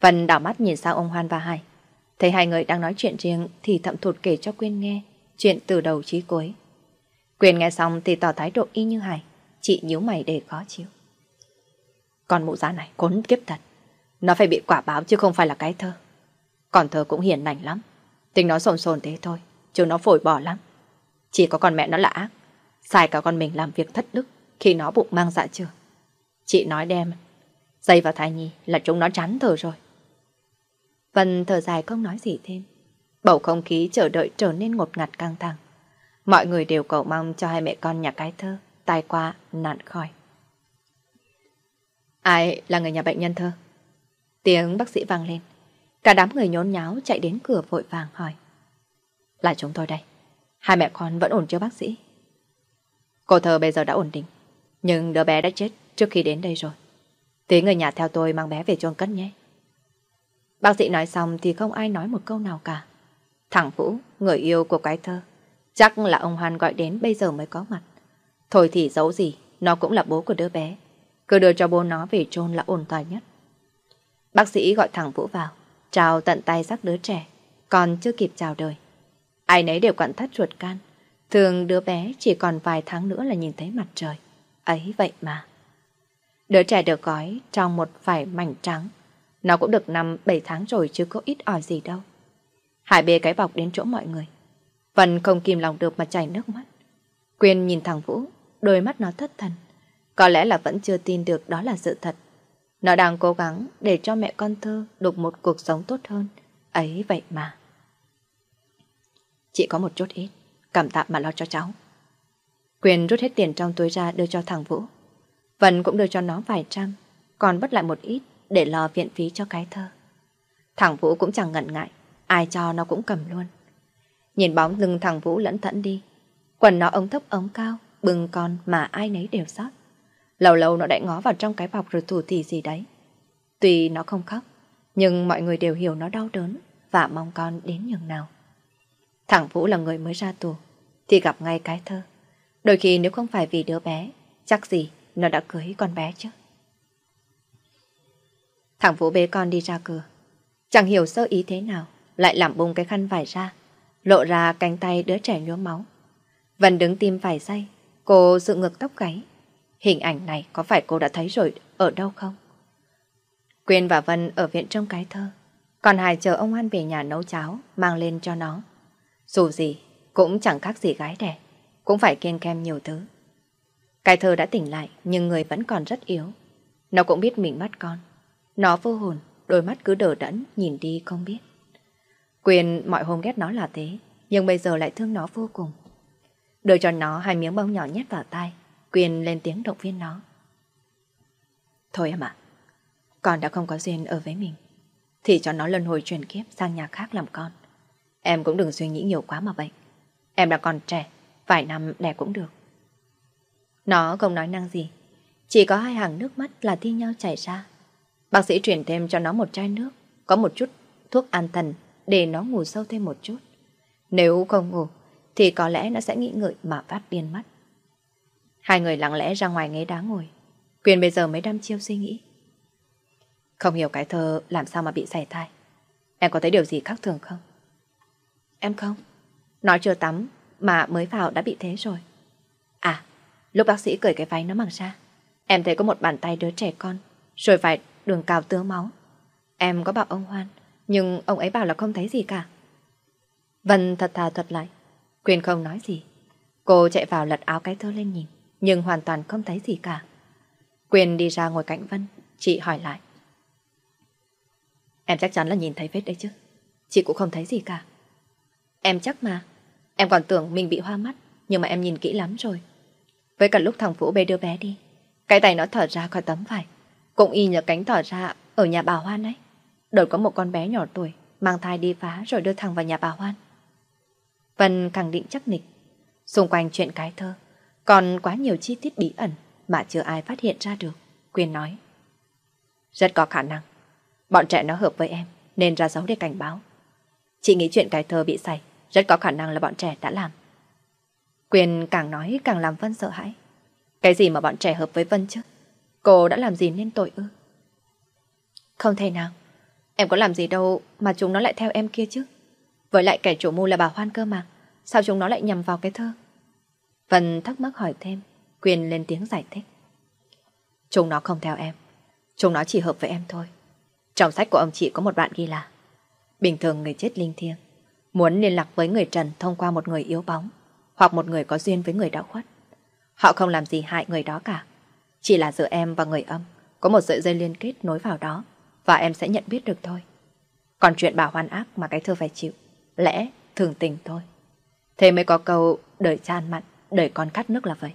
Vân đảo mắt nhìn sang ông Hoan và Hải. Thấy hai người đang nói chuyện riêng thì thậm thụt kể cho Quyên nghe chuyện từ đầu chí cuối. Quyền nghe xong thì tỏ thái độ y như Hải. Chị nhíu mày để khó chịu. Con mụ giá này cốn kiếp thật. Nó phải bị quả báo chứ không phải là cái thơ. Còn thơ cũng hiền lành lắm. Tính nó sồn sồn thế thôi, chứ nó phổi bỏ lắm. Chỉ có con mẹ nó là ác. Sai cả con mình làm việc thất đức khi nó bụng mang dạ chưa. Chị nói đem, dây vào thai nhi là chúng nó chán thở rồi. Vân thở dài không nói gì thêm. Bầu không khí chờ đợi trở nên ngột ngạt căng thẳng. Mọi người đều cầu mong cho hai mẹ con nhà cái thơ tai qua nạn khỏi. Ai là người nhà bệnh nhân thơ? Tiếng bác sĩ vang lên. Cả đám người nhốn nháo chạy đến cửa vội vàng hỏi. Là chúng tôi đây. Hai mẹ con vẫn ổn chưa bác sĩ? Cô thơ bây giờ đã ổn định. Nhưng đứa bé đã chết trước khi đến đây rồi. Tí người nhà theo tôi mang bé về chôn cất nhé. Bác sĩ nói xong thì không ai nói một câu nào cả. Thằng Vũ, người yêu của cái thơ, chắc là ông Hoan gọi đến bây giờ mới có mặt. Thôi thì giấu gì, nó cũng là bố của đứa bé. Cứ đưa cho bố nó về chôn là ổn thỏa nhất. Bác sĩ gọi thẳng Vũ vào, chào tận tay sắc đứa trẻ, còn chưa kịp chào đời. Ai nấy đều quặn thắt ruột can. Thường đứa bé chỉ còn vài tháng nữa là nhìn thấy mặt trời. Ấy vậy mà. Đứa trẻ được gói trong một vải mảnh trắng. Nó cũng được năm 7 tháng rồi chứ có ít ỏi gì đâu. Hải bê cái bọc đến chỗ mọi người. Vân không kìm lòng được mà chảy nước mắt. Quyên nhìn thằng Vũ, đôi mắt nó thất thần. Có lẽ là vẫn chưa tin được đó là sự thật. Nó đang cố gắng để cho mẹ con thơ được một cuộc sống tốt hơn. Ấy vậy mà. Chỉ có một chút ít, cảm tạ mà lo cho cháu. Quyền rút hết tiền trong túi ra đưa cho thằng Vũ. Vân cũng đưa cho nó vài trăm, còn bất lại một ít để lo viện phí cho cái thơ. Thằng Vũ cũng chẳng ngần ngại, ai cho nó cũng cầm luôn. Nhìn bóng lưng thằng Vũ lẫn thẫn đi, quần nó ống thấp ống cao, bừng con mà ai nấy đều sót. Lâu lâu nó lại ngó vào trong cái bọc rồi thủ thì gì đấy. Tuy nó không khóc, nhưng mọi người đều hiểu nó đau đớn và mong con đến nhường nào. Thằng Vũ là người mới ra tù, thì gặp ngay cái thơ. Đôi khi nếu không phải vì đứa bé, chắc gì nó đã cưới con bé chứ. Thằng Vũ bế con đi ra cửa. Chẳng hiểu sơ ý thế nào, lại làm bung cái khăn vải ra, lộ ra cánh tay đứa trẻ nhuốm máu. Vân đứng tim vài giây, cô dựng ngược tóc gáy. Hình ảnh này có phải cô đã thấy rồi ở đâu không? Quyên và Vân ở viện trong cái thơ. Còn Hải chờ ông An về nhà nấu cháo, mang lên cho nó. Dù gì, cũng chẳng khác gì gái đẻ, cũng phải kiên kem nhiều thứ. Cái thơ đã tỉnh lại, nhưng người vẫn còn rất yếu. Nó cũng biết mình mất con. Nó vô hồn, đôi mắt cứ đờ đẫn, nhìn đi không biết. Quyền mọi hôm ghét nó là thế, nhưng bây giờ lại thương nó vô cùng. Đưa cho nó hai miếng bông nhỏ nhét vào tay, Quyền lên tiếng động viên nó. Thôi em ạ, con đã không có duyên ở với mình, thì cho nó lần hồi truyền kiếp sang nhà khác làm con. Em cũng đừng suy nghĩ nhiều quá mà bệnh. Em đã còn trẻ, vài năm đẻ cũng được. Nó không nói năng gì, chỉ có hai hàng nước mắt là thi nhau chảy ra. Bác sĩ chuyển thêm cho nó một chai nước, có một chút thuốc an thần để nó ngủ sâu thêm một chút. Nếu không ngủ, thì có lẽ nó sẽ nghĩ ngợi mà phát điên mất. Hai người lặng lẽ ra ngoài ghế đá ngồi. Quyền bây giờ mới đăm chiêu suy nghĩ. Không hiểu cái thơ làm sao mà bị xảy thai. Em có thấy điều gì khác thường không? Em không. Nó chưa tắm mà mới vào đã bị thế rồi. À, lúc bác sĩ cởi cái váy nó mặc ra, em thấy có một bàn tay đứa trẻ con, rồi phải đường cào tứa máu. Em có bảo ông Hoan, nhưng ông ấy bảo là không thấy gì cả. Vân thật thà thuật lại. Quyền không nói gì. Cô chạy vào lật áo cái thơ lên nhìn, nhưng hoàn toàn không thấy gì cả. Quyền đi ra ngồi cạnh Vân, chị hỏi lại. Em chắc chắn là nhìn thấy vết đấy chứ. Chị cũng không thấy gì cả. Em chắc mà. Em còn tưởng mình bị hoa mắt, nhưng mà em nhìn kỹ lắm rồi. Với cả lúc thằng Vũ bê đưa bé đi, cái tay nó thở ra khỏi tấm vải. Cũng y như cánh thở ra ở nhà bà Hoan ấy. Đột có một con bé nhỏ tuổi, mang thai đi phá rồi đưa thằng vào nhà bà Hoan. Vân khẳng định chắc nịch. Xung quanh chuyện cái thơ, còn quá nhiều chi tiết bí ẩn mà chưa ai phát hiện ra được. Quyên nói. Rất có khả năng. Bọn trẻ nó hợp với em, nên ra dấu để cảnh báo. Chị nghĩ chuyện cái thơ bị xảy, rất có khả năng là bọn trẻ đã làm. Quyên càng nói càng làm Vân sợ hãi. Cái gì mà bọn trẻ hợp với Vân chứ? Cô đã làm gì nên tội ư? Không thể nào. Em có làm gì đâu mà chúng nó lại theo em kia chứ. Với lại kẻ chủ mưu là bà Hoan cơ mà. Sao chúng nó lại nhầm vào cái thơ? Vân thắc mắc hỏi thêm. Quyền lên tiếng giải thích. Chúng nó không theo em. Chúng nó chỉ hợp với em thôi. Trong sách của ông chị có một bạn ghi là, Bình thường người chết linh thiêng, Muốn liên lạc với người trần thông qua một người yếu bóng, Hoặc một người có duyên với người đã khuất Họ không làm gì hại người đó cả Chỉ là giữa em và người âm Có một sợi dây liên kết nối vào đó và em sẽ nhận biết được thôi. Còn chuyện bà hoan ác mà cái thơ phải chịu, Lẽ thường tình thôi. Thế mới có câu, đời chan mặn, Đời con cắt nước là vậy.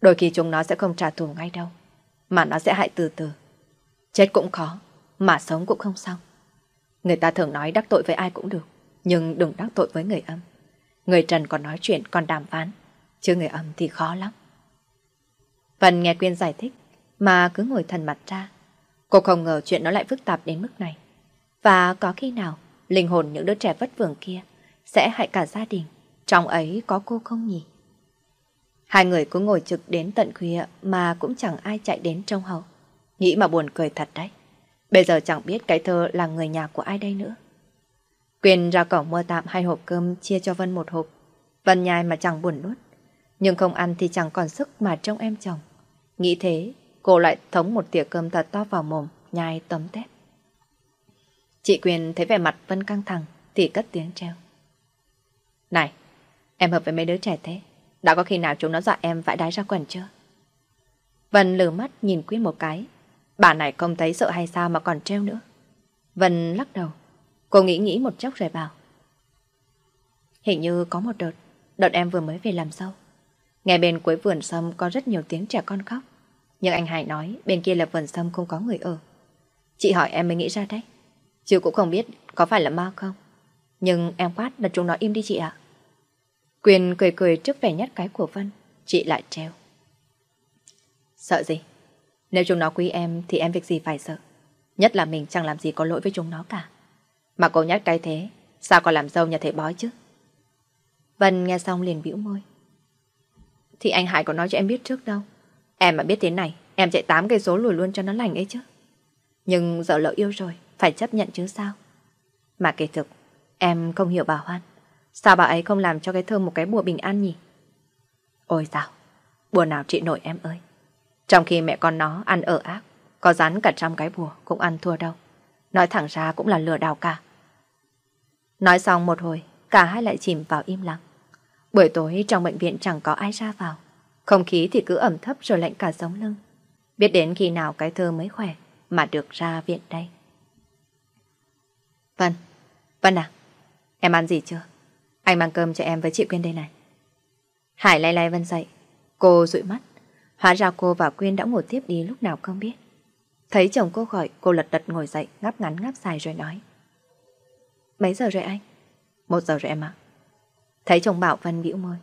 Đôi khi chúng nó sẽ không trả thù ngay đâu, Mà nó sẽ hại từ từ. Chết cũng khó, Mà sống cũng không xong. Người ta thường nói đắc tội với ai cũng được, Nhưng đừng đắc tội với người âm. Người trần còn nói chuyện, còn đàm phán, Chứ người âm thì khó lắm. Vân nghe Quyên giải thích, Mà cứ ngồi thần mặt ra Cô không ngờ chuyện nó lại phức tạp đến mức này. Và có khi nào Linh hồn những đứa trẻ vất vưởng kia Sẽ hại cả gia đình, Trong ấy có cô không nhỉ? Hai người cứ ngồi trực đến tận khuya Mà cũng chẳng ai chạy đến trông hầu. Nghĩ mà buồn cười thật đấy. Bây giờ chẳng biết cái thơ là người nhà của ai đây nữa. Quyền ra cổng mua tạm hai hộp cơm chia cho Vân một hộp. Vân nhai mà chẳng buồn nuốt. Nhưng không ăn thì chẳng còn sức mà trông em chồng. Nghĩ thế Cô lại thống một tỉa cơm thật to vào mồm, Nhai tấm tép Chị Quyền thấy vẻ mặt Vân căng thẳng, Thì cất tiếng treo. Này, Em hợp với mấy đứa trẻ thế? Đã có khi nào chúng nó dọa em vãi đái ra quần chưa? Vân lử mắt nhìn Quyên một cái. Bà này không thấy sợ hay sao mà còn treo nữa. Vân lắc đầu. Cô nghĩ nghĩ một chốc rồi bảo. Hình như có một đợt. Đợt em vừa mới về làm sâu. Nghe bên cuối vườn sâm có rất nhiều tiếng trẻ con khóc. Nhưng anh Hải nói, Bên kia là vườn sâm không có người ở. Chị hỏi em mới nghĩ ra đấy. Chứ cũng không biết có phải là ma không. Nhưng em quát là chúng nó im đi chị ạ. Quyền cười cười trước vẻ nhất cái của Vân, Chị lại treo Sợ gì? Nếu chúng nó quý em thì em việc gì phải sợ? Nhất là mình chẳng làm gì có lỗi với chúng nó cả. Mà cô nhát cái thế, Sao còn làm dâu nhà thầy bói chứ? Vân nghe xong liền bĩu môi. Thì anh Hải có nói cho em biết trước đâu. Em mà biết thế này, Em chạy 8 cây số lùi luôn cho nó lành ấy chứ. Nhưng giờ lỡ yêu rồi, Phải chấp nhận chứ sao? Mà kỳ thực, Em không hiểu bà Hoan. Sao bà ấy không làm cho cái thơm một cái bùa bình an nhỉ? Ôi sao Bùa nào trị nổi em ơi. Trong khi mẹ con nó ăn ở ác, Có rắn cả trăm cái bùa cũng ăn thua đâu. Nói thẳng ra cũng là lừa đảo cả. Nói xong một hồi, Cả hai lại chìm vào im lặng. Buổi tối trong bệnh viện chẳng có ai ra vào. Không khí thì cứ ẩm thấp rồi lạnh cả sống lưng. Biết đến khi nào cái thơ mới khỏe Mà được ra viện đây. Vân Vân à Em ăn gì chưa? Anh mang cơm cho em với chị Quyên đây này. Hải lay lay Vân dậy. Cô dụi mắt. Hóa ra cô và Quyên đã ngủ tiếp đi lúc nào không biết. Thấy chồng cô gọi, Cô lật đật ngồi dậy, ngáp ngắn ngáp dài rồi nói. Mấy giờ rồi anh? Một giờ rồi em ạ. Thấy chồng bảo Vân bĩu môi.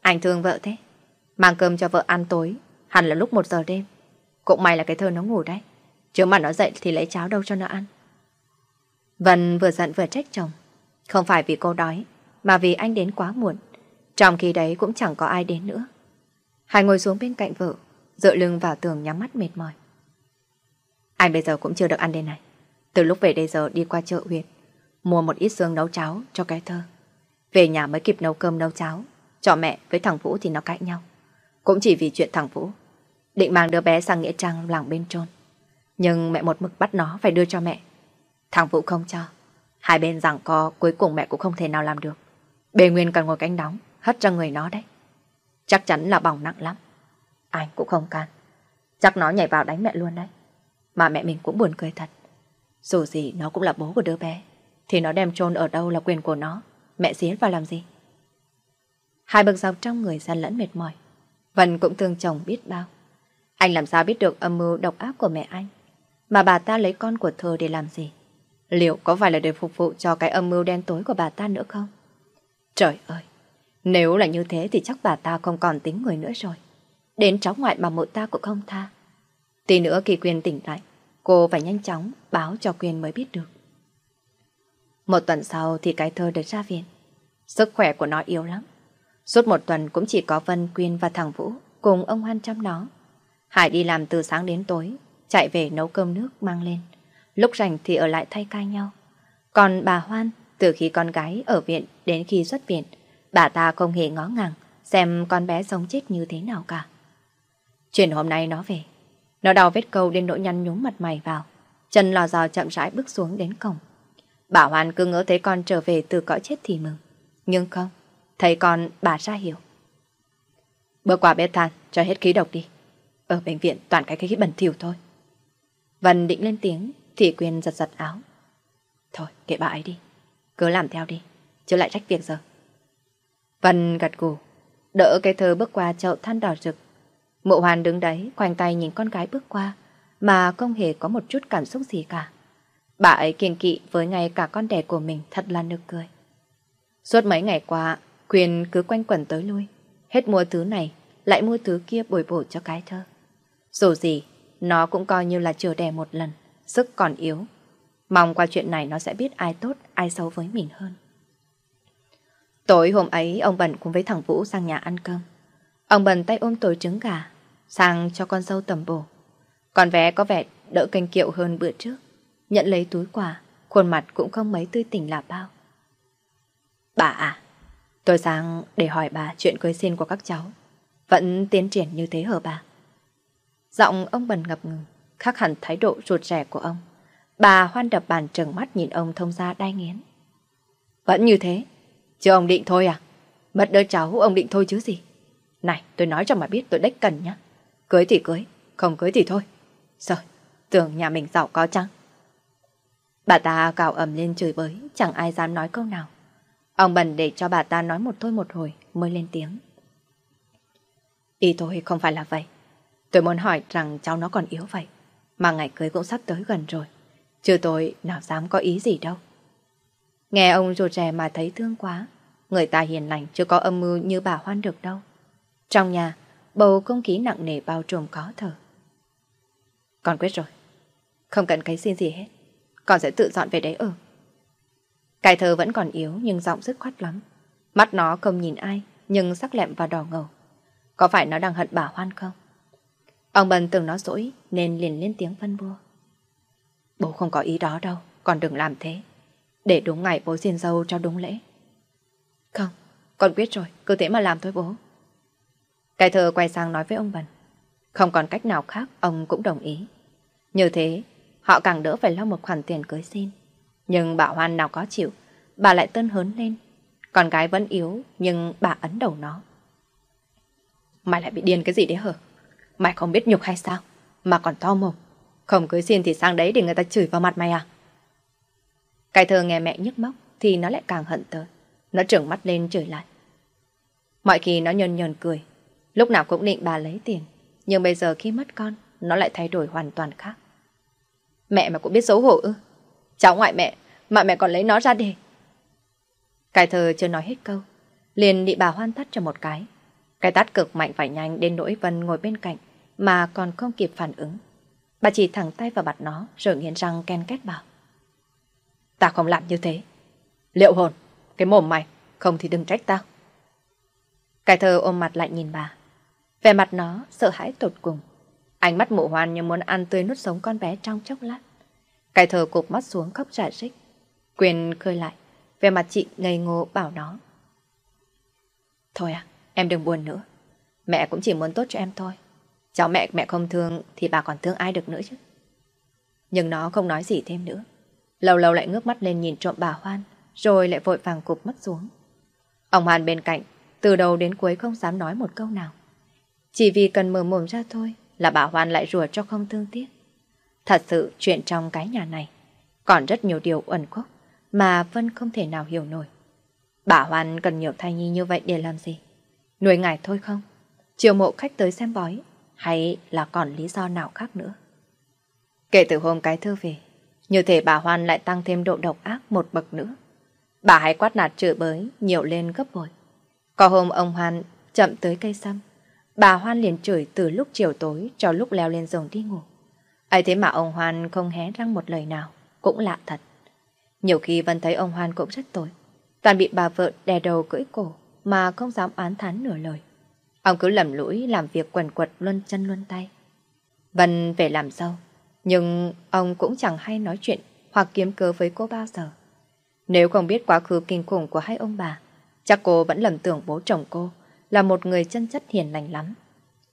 Anh thương vợ thế? Mang cơm cho vợ ăn tối. Hẳn là lúc một giờ đêm. Cũng may là cái thơ nó ngủ đấy. Chứ mà nó dậy thì lấy cháo đâu cho nó ăn. Vân vừa giận vừa trách chồng. Không phải vì cô đói, Mà vì anh đến quá muộn. Trong khi đấy cũng chẳng có ai đến nữa. Hải ngồi xuống bên cạnh vợ, Dựa lưng vào tường nhắm mắt mệt mỏi. Anh bây giờ cũng chưa được ăn đây này. Từ lúc về đây giờ đi qua chợ huyện, Mua một ít xương nấu cháo cho cái thơ. Về nhà mới kịp nấu cơm nấu cháo, Cho mẹ với thằng Vũ thì nó cãi nhau. Cũng chỉ vì chuyện thằng Vũ. Định mang đứa bé sang Nghĩa Trang làng bên trôn Nhưng mẹ một mực bắt nó phải đưa cho mẹ. Thằng Vũ không cho. Hai bên rằng co, cuối cùng mẹ cũng không thể nào làm được. Bề Nguyên còn ngồi cánh đóng Hất cho người nó đấy. Chắc chắn là bỏng nặng lắm. Anh cũng không can. Chắc nó nhảy vào đánh mẹ luôn đấy. Mà mẹ mình cũng buồn cười thật. Dù gì nó cũng là bố của đứa bé. Thì nó đem chôn ở đâu là quyền của nó? Mẹ xía vào làm gì? Hai bậc dọc trong người gian lẫn mệt mỏi. Vân cũng thương chồng biết bao Anh làm sao biết được âm mưu độc ác của mẹ anh Mà bà ta lấy con của thơ để làm gì Liệu có phải là để phục vụ cho cái âm mưu đen tối của bà ta nữa không Trời ơi, nếu là như thế thì chắc bà ta không còn tính người nữa rồi. Đến cháu ngoại bà mụ ta cũng không tha. Tí nữa kỳ quyền tỉnh lại, cô phải nhanh chóng báo cho quyền mới biết được. Một tuần sau thì cái thơ được ra viện. Sức khỏe của nó yếu lắm. Suốt một tuần cũng chỉ có Vân, Quyên và thằng Vũ cùng ông Hoan chăm nó. Hải đi làm từ sáng đến tối, chạy về nấu cơm nước mang lên. Lúc rảnh thì ở lại thay ca nhau. Còn bà Hoan, từ khi con gái ở viện đến khi xuất viện, bà ta không hề ngó ngàng xem con bé sống chết như thế nào cả. Chuyện hôm nay nó về, nó đau vết câu đến nỗi nhăn nhúm mặt mày vào. Chân lò dò chậm rãi bước xuống đến cổng. Bà Hoan cứ ngỡ thấy con trở về từ cõi chết thì mừng. Nhưng không, thấy con bà ra hiểu. Bước qua bếp than, cho hết khí độc đi. Ở bệnh viện toàn cái khí bẩn thỉu thôi. Vân định lên tiếng, thì quyền giật giật áo. Thôi, kệ bà ấy đi. Cứ làm theo đi, chứ lại trách việc giờ. Vân gật gù, đỡ cái thơ bước qua chậu than đỏ rực. Mộ hoàn đứng đấy, khoanh tay nhìn con gái bước qua, mà không hề có một chút cảm xúc gì cả. Bà ấy kiên kỵ với ngay cả con đẻ của mình thật là nực cười. Suốt mấy ngày qua, Quyền cứ quanh quẩn tới lui. Hết mua thứ này, lại mua thứ kia bồi bổ cho cái thơ. Dù gì, nó cũng coi như là chờ đẻ một lần, sức còn yếu. Mong qua chuyện này nó sẽ biết ai tốt, ai xấu với mình hơn. Tối hôm ấy, ông Bẩn cùng với thằng Vũ sang nhà ăn cơm. Ông Bẩn tay ôm tối trứng gà, sang cho con dâu tầm bổ. Con vé có vẻ đỡ canh kiệu hơn bữa trước. Nhận lấy túi quà, khuôn mặt cũng không mấy tươi tỉnh là bao. Bà à, tôi sang để hỏi bà chuyện cưới xin của các cháu. Vẫn tiến triển như thế hả bà? Giọng ông bần ngập ngừng, khác hẳn thái độ rụt rẻ của ông. Bà hoan đập bàn trừng mắt nhìn ông thông ra đai nghiến. Vẫn như thế, chứ ông định thôi à? Mất đứa cháu ông định thôi chứ gì? Này, tôi nói cho mà biết tôi đếch cần nhá. Cưới thì cưới, không cưới thì thôi. Rồi, tưởng nhà mình giàu có chăng? Bà ta cào ầm lên chửi bới, chẳng ai dám nói câu nào. Ông bần để cho bà ta nói một thôi một hồi mới lên tiếng. Ý tôi không phải là vậy. Tôi muốn hỏi rằng cháu nó còn yếu vậy. Mà ngày cưới cũng sắp tới gần rồi. Chứ tôi nào dám có ý gì đâu. Nghe ông rụt rè mà thấy thương quá. Người ta hiền lành chưa có âm mưu như bà Hoan được đâu. Trong nhà, bầu không khí nặng nề bao trùm có thở. Con quyết rồi. Không cần cái xin gì hết. Con sẽ tự dọn về đấy ở. Cái thơ vẫn còn yếu nhưng giọng dứt khoát lắm. Mắt nó không nhìn ai nhưng sắc lẹm và đỏ ngầu. Có phải nó đang hận bà Hoan không? Ông Bần tưởng nó dỗi nên liền lên tiếng phân bua. Bố không có ý đó đâu, còn đừng làm thế. Để đúng ngày bố xin dâu cho đúng lễ. Không, con biết rồi, cứ thế mà làm thôi bố. Cái thơ quay sang nói với ông Bần. Không còn cách nào khác, ông cũng đồng ý. Như thế, họ càng đỡ phải lo một khoản tiền cưới xin. Nhưng bà Hoan nào có chịu, bà lại tân hớn lên. Con gái vẫn yếu, nhưng bà ấn đầu nó. Mày lại bị điên cái gì đấy hở, Mày không biết nhục hay sao? Mà còn to mồm. Không cưới xin thì sang đấy để người ta chửi vào mặt mày à? Cái thơ nghe mẹ nhức móc thì nó lại càng hận tới. Nó trợn mắt lên chửi lại. Mọi khi nó nhơn nhơn cười. Lúc nào cũng định bà lấy tiền. Nhưng bây giờ khi mất con, nó lại thay đổi hoàn toàn khác. Mẹ mà cũng biết xấu hổ ư? Cháu ngoại mẹ, mà mẹ còn lấy nó ra đi. Cái thơ chưa nói hết câu. Liền bị bà hoan tắt cho một cái. Cái tát cực mạnh phải nhanh đến nỗi Vân ngồi bên cạnh mà còn không kịp phản ứng. Bà chỉ thẳng tay vào mặt nó rồi nghiến răng ken két bảo. Ta không làm như thế. Liệu hồn, cái mồm mày, không thì đừng trách tao. Cái thơ ôm mặt lại nhìn bà. Về mặt nó sợ hãi tột cùng. Ánh mắt mụ hoan như muốn ăn tươi nuốt sống con bé trong chốc lát. Cái thờ cục mắt xuống khóc trả rích. Quyền khơi lại. Về mặt chị ngây ngô bảo nó. Thôi à, Em đừng buồn nữa. Mẹ cũng chỉ muốn tốt cho em thôi. Cháu mẹ mẹ không thương thì bà còn thương ai được nữa chứ. Nhưng nó không nói gì thêm nữa. Lâu lâu lại ngước mắt lên nhìn trộm bà Hoan, rồi lại vội vàng cụp mắt xuống. Ông Hoan bên cạnh, từ đầu đến cuối không dám nói một câu nào. Chỉ vì cần mở mồm ra thôi là bà Hoan lại rủa cho không thương tiếc. Thật sự chuyện trong cái nhà này còn rất nhiều điều ẩn khúc mà Vân không thể nào hiểu nổi. Bà Hoan cần nhiều thai nhi như vậy để làm gì? Nuôi ngài thôi không? Chiều mộ khách tới xem bói hay là còn lý do nào khác nữa? Kể từ hôm cái thư về, như thể bà Hoan lại tăng thêm độ độc ác một bậc nữa. Bà hãy quát nạt chửi bới, nhiều lên gấp bội. Có hôm ông Hoan chậm tới cây sâm, bà Hoan liền chửi từ lúc chiều tối cho lúc leo lên giường đi ngủ ấy thế mà ông Hoan không hé răng một lời nào, cũng lạ thật. Nhiều khi Vân thấy ông Hoan cũng rất tội, toàn bị bà vợ đè đầu cưỡi cổ mà không dám án thán nửa lời. Ông cứ lầm lũi làm việc quần quật luân chân luân tay. Vân về làm dâu, nhưng ông cũng chẳng hay nói chuyện hoặc kiếm cớ với cô bao giờ. Nếu không biết quá khứ kinh khủng của hai ông bà, chắc cô vẫn lầm tưởng bố chồng cô là một người chân chất hiền lành lắm.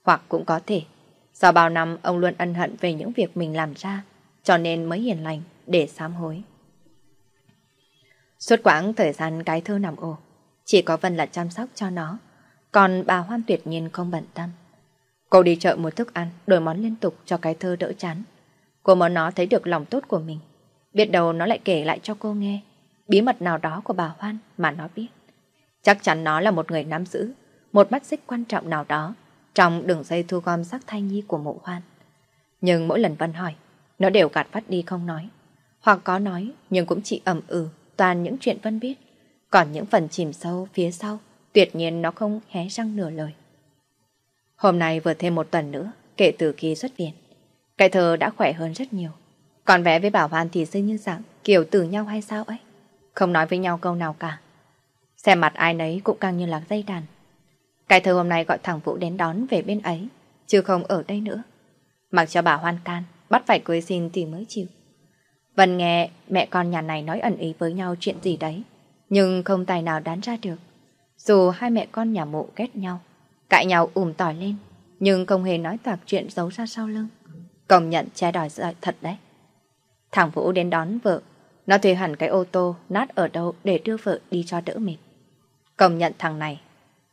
Hoặc cũng có thể, sau bao năm ông luôn ân hận về những việc mình làm ra, cho nên mới hiền lành để sám hối. Suốt quãng thời gian cái thơ nằm ổ, chỉ có Vân là chăm sóc cho nó, còn bà Hoan tuyệt nhiên không bận tâm. Cô đi chợ mua thức ăn, đổi món liên tục cho cái thơ đỡ chán. Cô muốn nó thấy được lòng tốt của mình. Biết đâu nó lại kể lại cho cô nghe bí mật nào đó của bà Hoan mà nó biết. Chắc chắn nó là một người nắm giữ, một mắt xích quan trọng nào đó trong đường dây thu gom sắc thai nhi của mộ Hoan. Nhưng mỗi lần Vân hỏi, nó đều gạt phát đi không nói. Hoặc có nói, nhưng cũng chỉ ẩm ừ, toàn những chuyện Vân biết. Còn những phần chìm sâu phía sau, tuyệt nhiên nó không hé răng nửa lời. Hôm nay vừa thêm một tuần nữa, kể từ khi xuất viện. Cái thơ đã khỏe hơn rất nhiều. Còn vẽ với Bảo Hoan thì dưng như dạng kiểu từ nhau hay sao ấy. Không nói với nhau câu nào cả. Xem mặt ai nấy cũng càng như là dây đàn. Cái thơ hôm nay gọi thằng Vũ đến đón về bên ấy, chứ không ở đây nữa. Mặc cho bà hoan can, bắt phải cưới xin thì mới chịu. Vân nghe mẹ con nhà này nói ẩn ý với nhau chuyện gì đấy, nhưng không tài nào đoán ra được. Dù hai mẹ con nhà mụ ghét nhau, cãi nhau ùm tỏi lên, nhưng không hề nói toạc chuyện giấu ra sau lưng. Công nhận che đòi thật đấy. Thằng Vũ đến đón vợ, nó thuê hẳn cái ô tô nát ở đâu để đưa vợ đi cho đỡ mệt. Công nhận thằng này,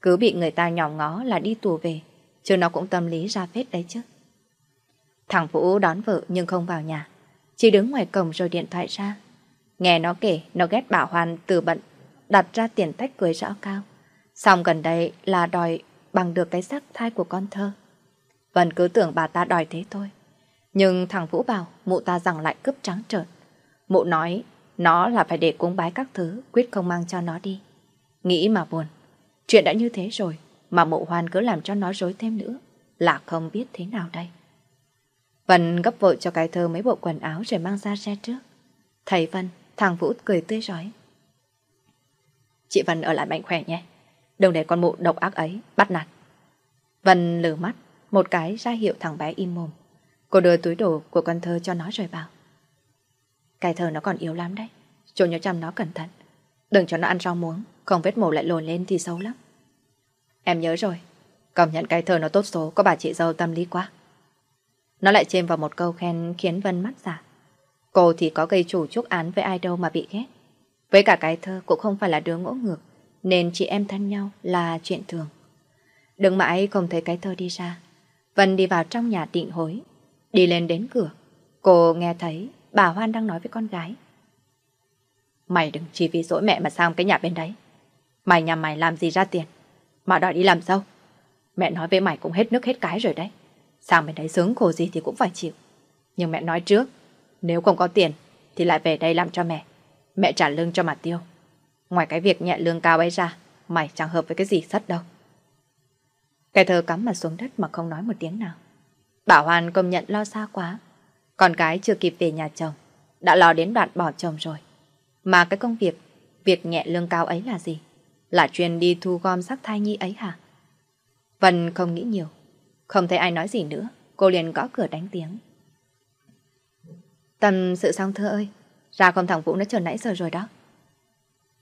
cứ bị người ta nhỏ ngó là đi tù về, chứ nó cũng tâm lý ra phết đấy chứ. Thằng Vũ đón vợ nhưng không vào nhà, chỉ đứng ngoài cổng rồi điện thoại ra. Nghe nó kể, nó ghét bảo Hoàn từ bận, đặt ra tiền tách cưới rõ cao. Xong gần đây là đòi bằng được cái sắc thai của con thơ. Vân cứ tưởng bà ta đòi thế thôi. Nhưng thằng Vũ bảo mụ ta rằng lại cướp trắng trợn. Mụ nói nó là phải để cúng bái các thứ, quyết không mang cho nó đi. Nghĩ mà buồn. Chuyện đã như thế rồi, mà mụ hoan cứ làm cho nó rối thêm nữa. Là không biết thế nào đây. Vân gấp vội cho cái thơ mấy bộ quần áo rồi mang ra xe trước. Thầy Vân, thằng Vũ cười tươi rói. Chị Vân ở lại mạnh khỏe nhé. Đừng để con mụ độc ác ấy bắt nạt. Vân lử mắt, một cái ra hiệu thằng bé im mồm. Cô đưa túi đồ của con thơ cho nó rồi bảo. Cái thơ nó còn yếu lắm đấy. chỗ nhớ chăm nó cẩn thận. Đừng cho nó ăn rau muống, không vết mổ lại lồi lên thì xấu lắm. Em nhớ rồi. Công nhận cái thơ nó tốt số, có bà chị dâu tâm lý quá. Nó lại chêm vào một câu khen khiến Vân mắt giả. Cô thì có gây chủ chúc án với ai đâu mà bị ghét. Với cả cái thơ cũng không phải là đứa ngỗ ngược, nên chị em thân nhau là chuyện thường. Đừng mãi không thấy cái thơ đi ra. Vân đi vào trong nhà định hối. Đi lên đến cửa, cô nghe thấy bà Hoan đang nói với con gái. Mày đừng chỉ vì dỗi mẹ mà sang cái nhà bên đấy. Mày nhà mày làm gì ra tiền, mà đòi đi làm dâu. Mẹ nói với mày cũng hết nước hết cái rồi đấy. Sang bên đấy sướng khổ gì thì cũng phải chịu. Nhưng mẹ nói trước, nếu không có tiền thì lại về đây làm cho mẹ. Mẹ trả lương cho mà tiêu. Ngoài cái việc nhẹ lương cao ấy ra, mày chẳng hợp với cái gì sắt đâu. Cái thơ cắm mặt xuống đất mà không nói một tiếng nào. Bảo Hoàn công nhận lo xa quá. Con cái chưa kịp về nhà chồng, đã lo đến đoạn bỏ chồng rồi. Mà cái công việc, việc nhẹ lương cao ấy là gì? Là chuyên đi thu gom sắc thai nhi ấy hả? Vân không nghĩ nhiều. Không thấy ai nói gì nữa, cô liền gõ cửa đánh tiếng. Tâm sự xong thưa ơi, ra con thằng Vũ nó chờ nãy giờ rồi đó.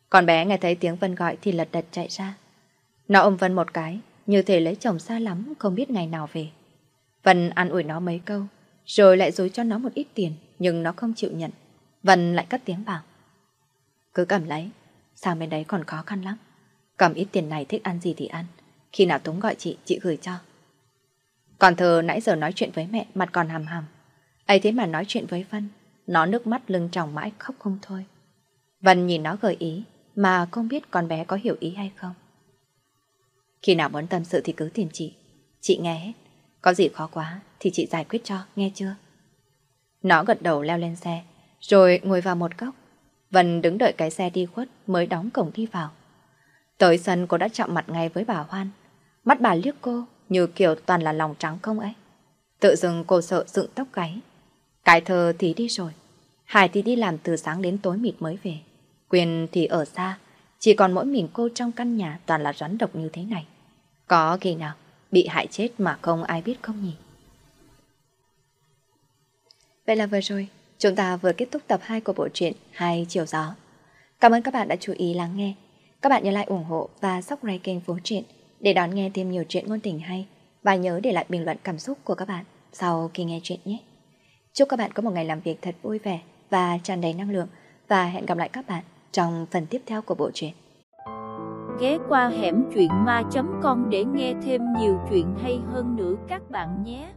Con bé nghe thấy tiếng Vân gọi thì lật đật chạy ra. Nó ôm Vân một cái, như thể lấy chồng xa lắm, không biết ngày nào về. Vân ăn ủi nó mấy câu, rồi lại dối cho nó một ít tiền, nhưng nó không chịu nhận. Vân lại cất tiếng bảo. Cứ cầm lấy, sang bên đấy còn khó khăn lắm. Cầm ít tiền này thích ăn gì thì ăn, khi nào Tống gọi chị, chị gửi cho. Còn thơ nãy giờ nói chuyện với mẹ, mặt còn hàm hàm. ấy thế mà nói chuyện với Vân, nó nước mắt lưng tròng mãi khóc không thôi. Vân nhìn nó gợi ý, mà không biết con bé có hiểu ý hay không. Khi nào muốn tâm sự thì cứ tìm chị, chị nghe hết. Có gì khó quá thì chị giải quyết cho, nghe chưa? Nó gật đầu leo lên xe, rồi ngồi vào một góc. Vân đứng đợi cái xe đi khuất mới đóng cổng đi vào. Tới sân cô đã chạm mặt ngay với bà Hoan. Mắt bà liếc cô như kiểu toàn là lòng trắng không ấy. Tự dưng cô sợ dựng tóc gáy. Cái thơ thì đi rồi. Hải thì đi làm từ sáng đến tối mịt mới về. Quyền thì ở xa. Chỉ còn mỗi mình cô trong căn nhà toàn là rắn độc như thế này. Có khi nào bị hại chết mà không ai biết không nhỉ? Vậy là vừa rồi, chúng ta vừa kết thúc tập 2 của bộ truyện Hai Chiều Gió. Cảm ơn các bạn đã chú ý lắng nghe. Các bạn nhớ like ủng hộ và subscribe kênh Phố Truyện để đón nghe thêm nhiều chuyện ngôn tình hay và nhớ để lại bình luận cảm xúc của các bạn sau khi nghe chuyện nhé. Chúc các bạn có một ngày làm việc thật vui vẻ và tràn đầy năng lượng và hẹn gặp lại các bạn trong phần tiếp theo của bộ truyện. Ghé qua hẻm truyện ma.com để nghe thêm nhiều chuyện hay hơn nữa các bạn nhé.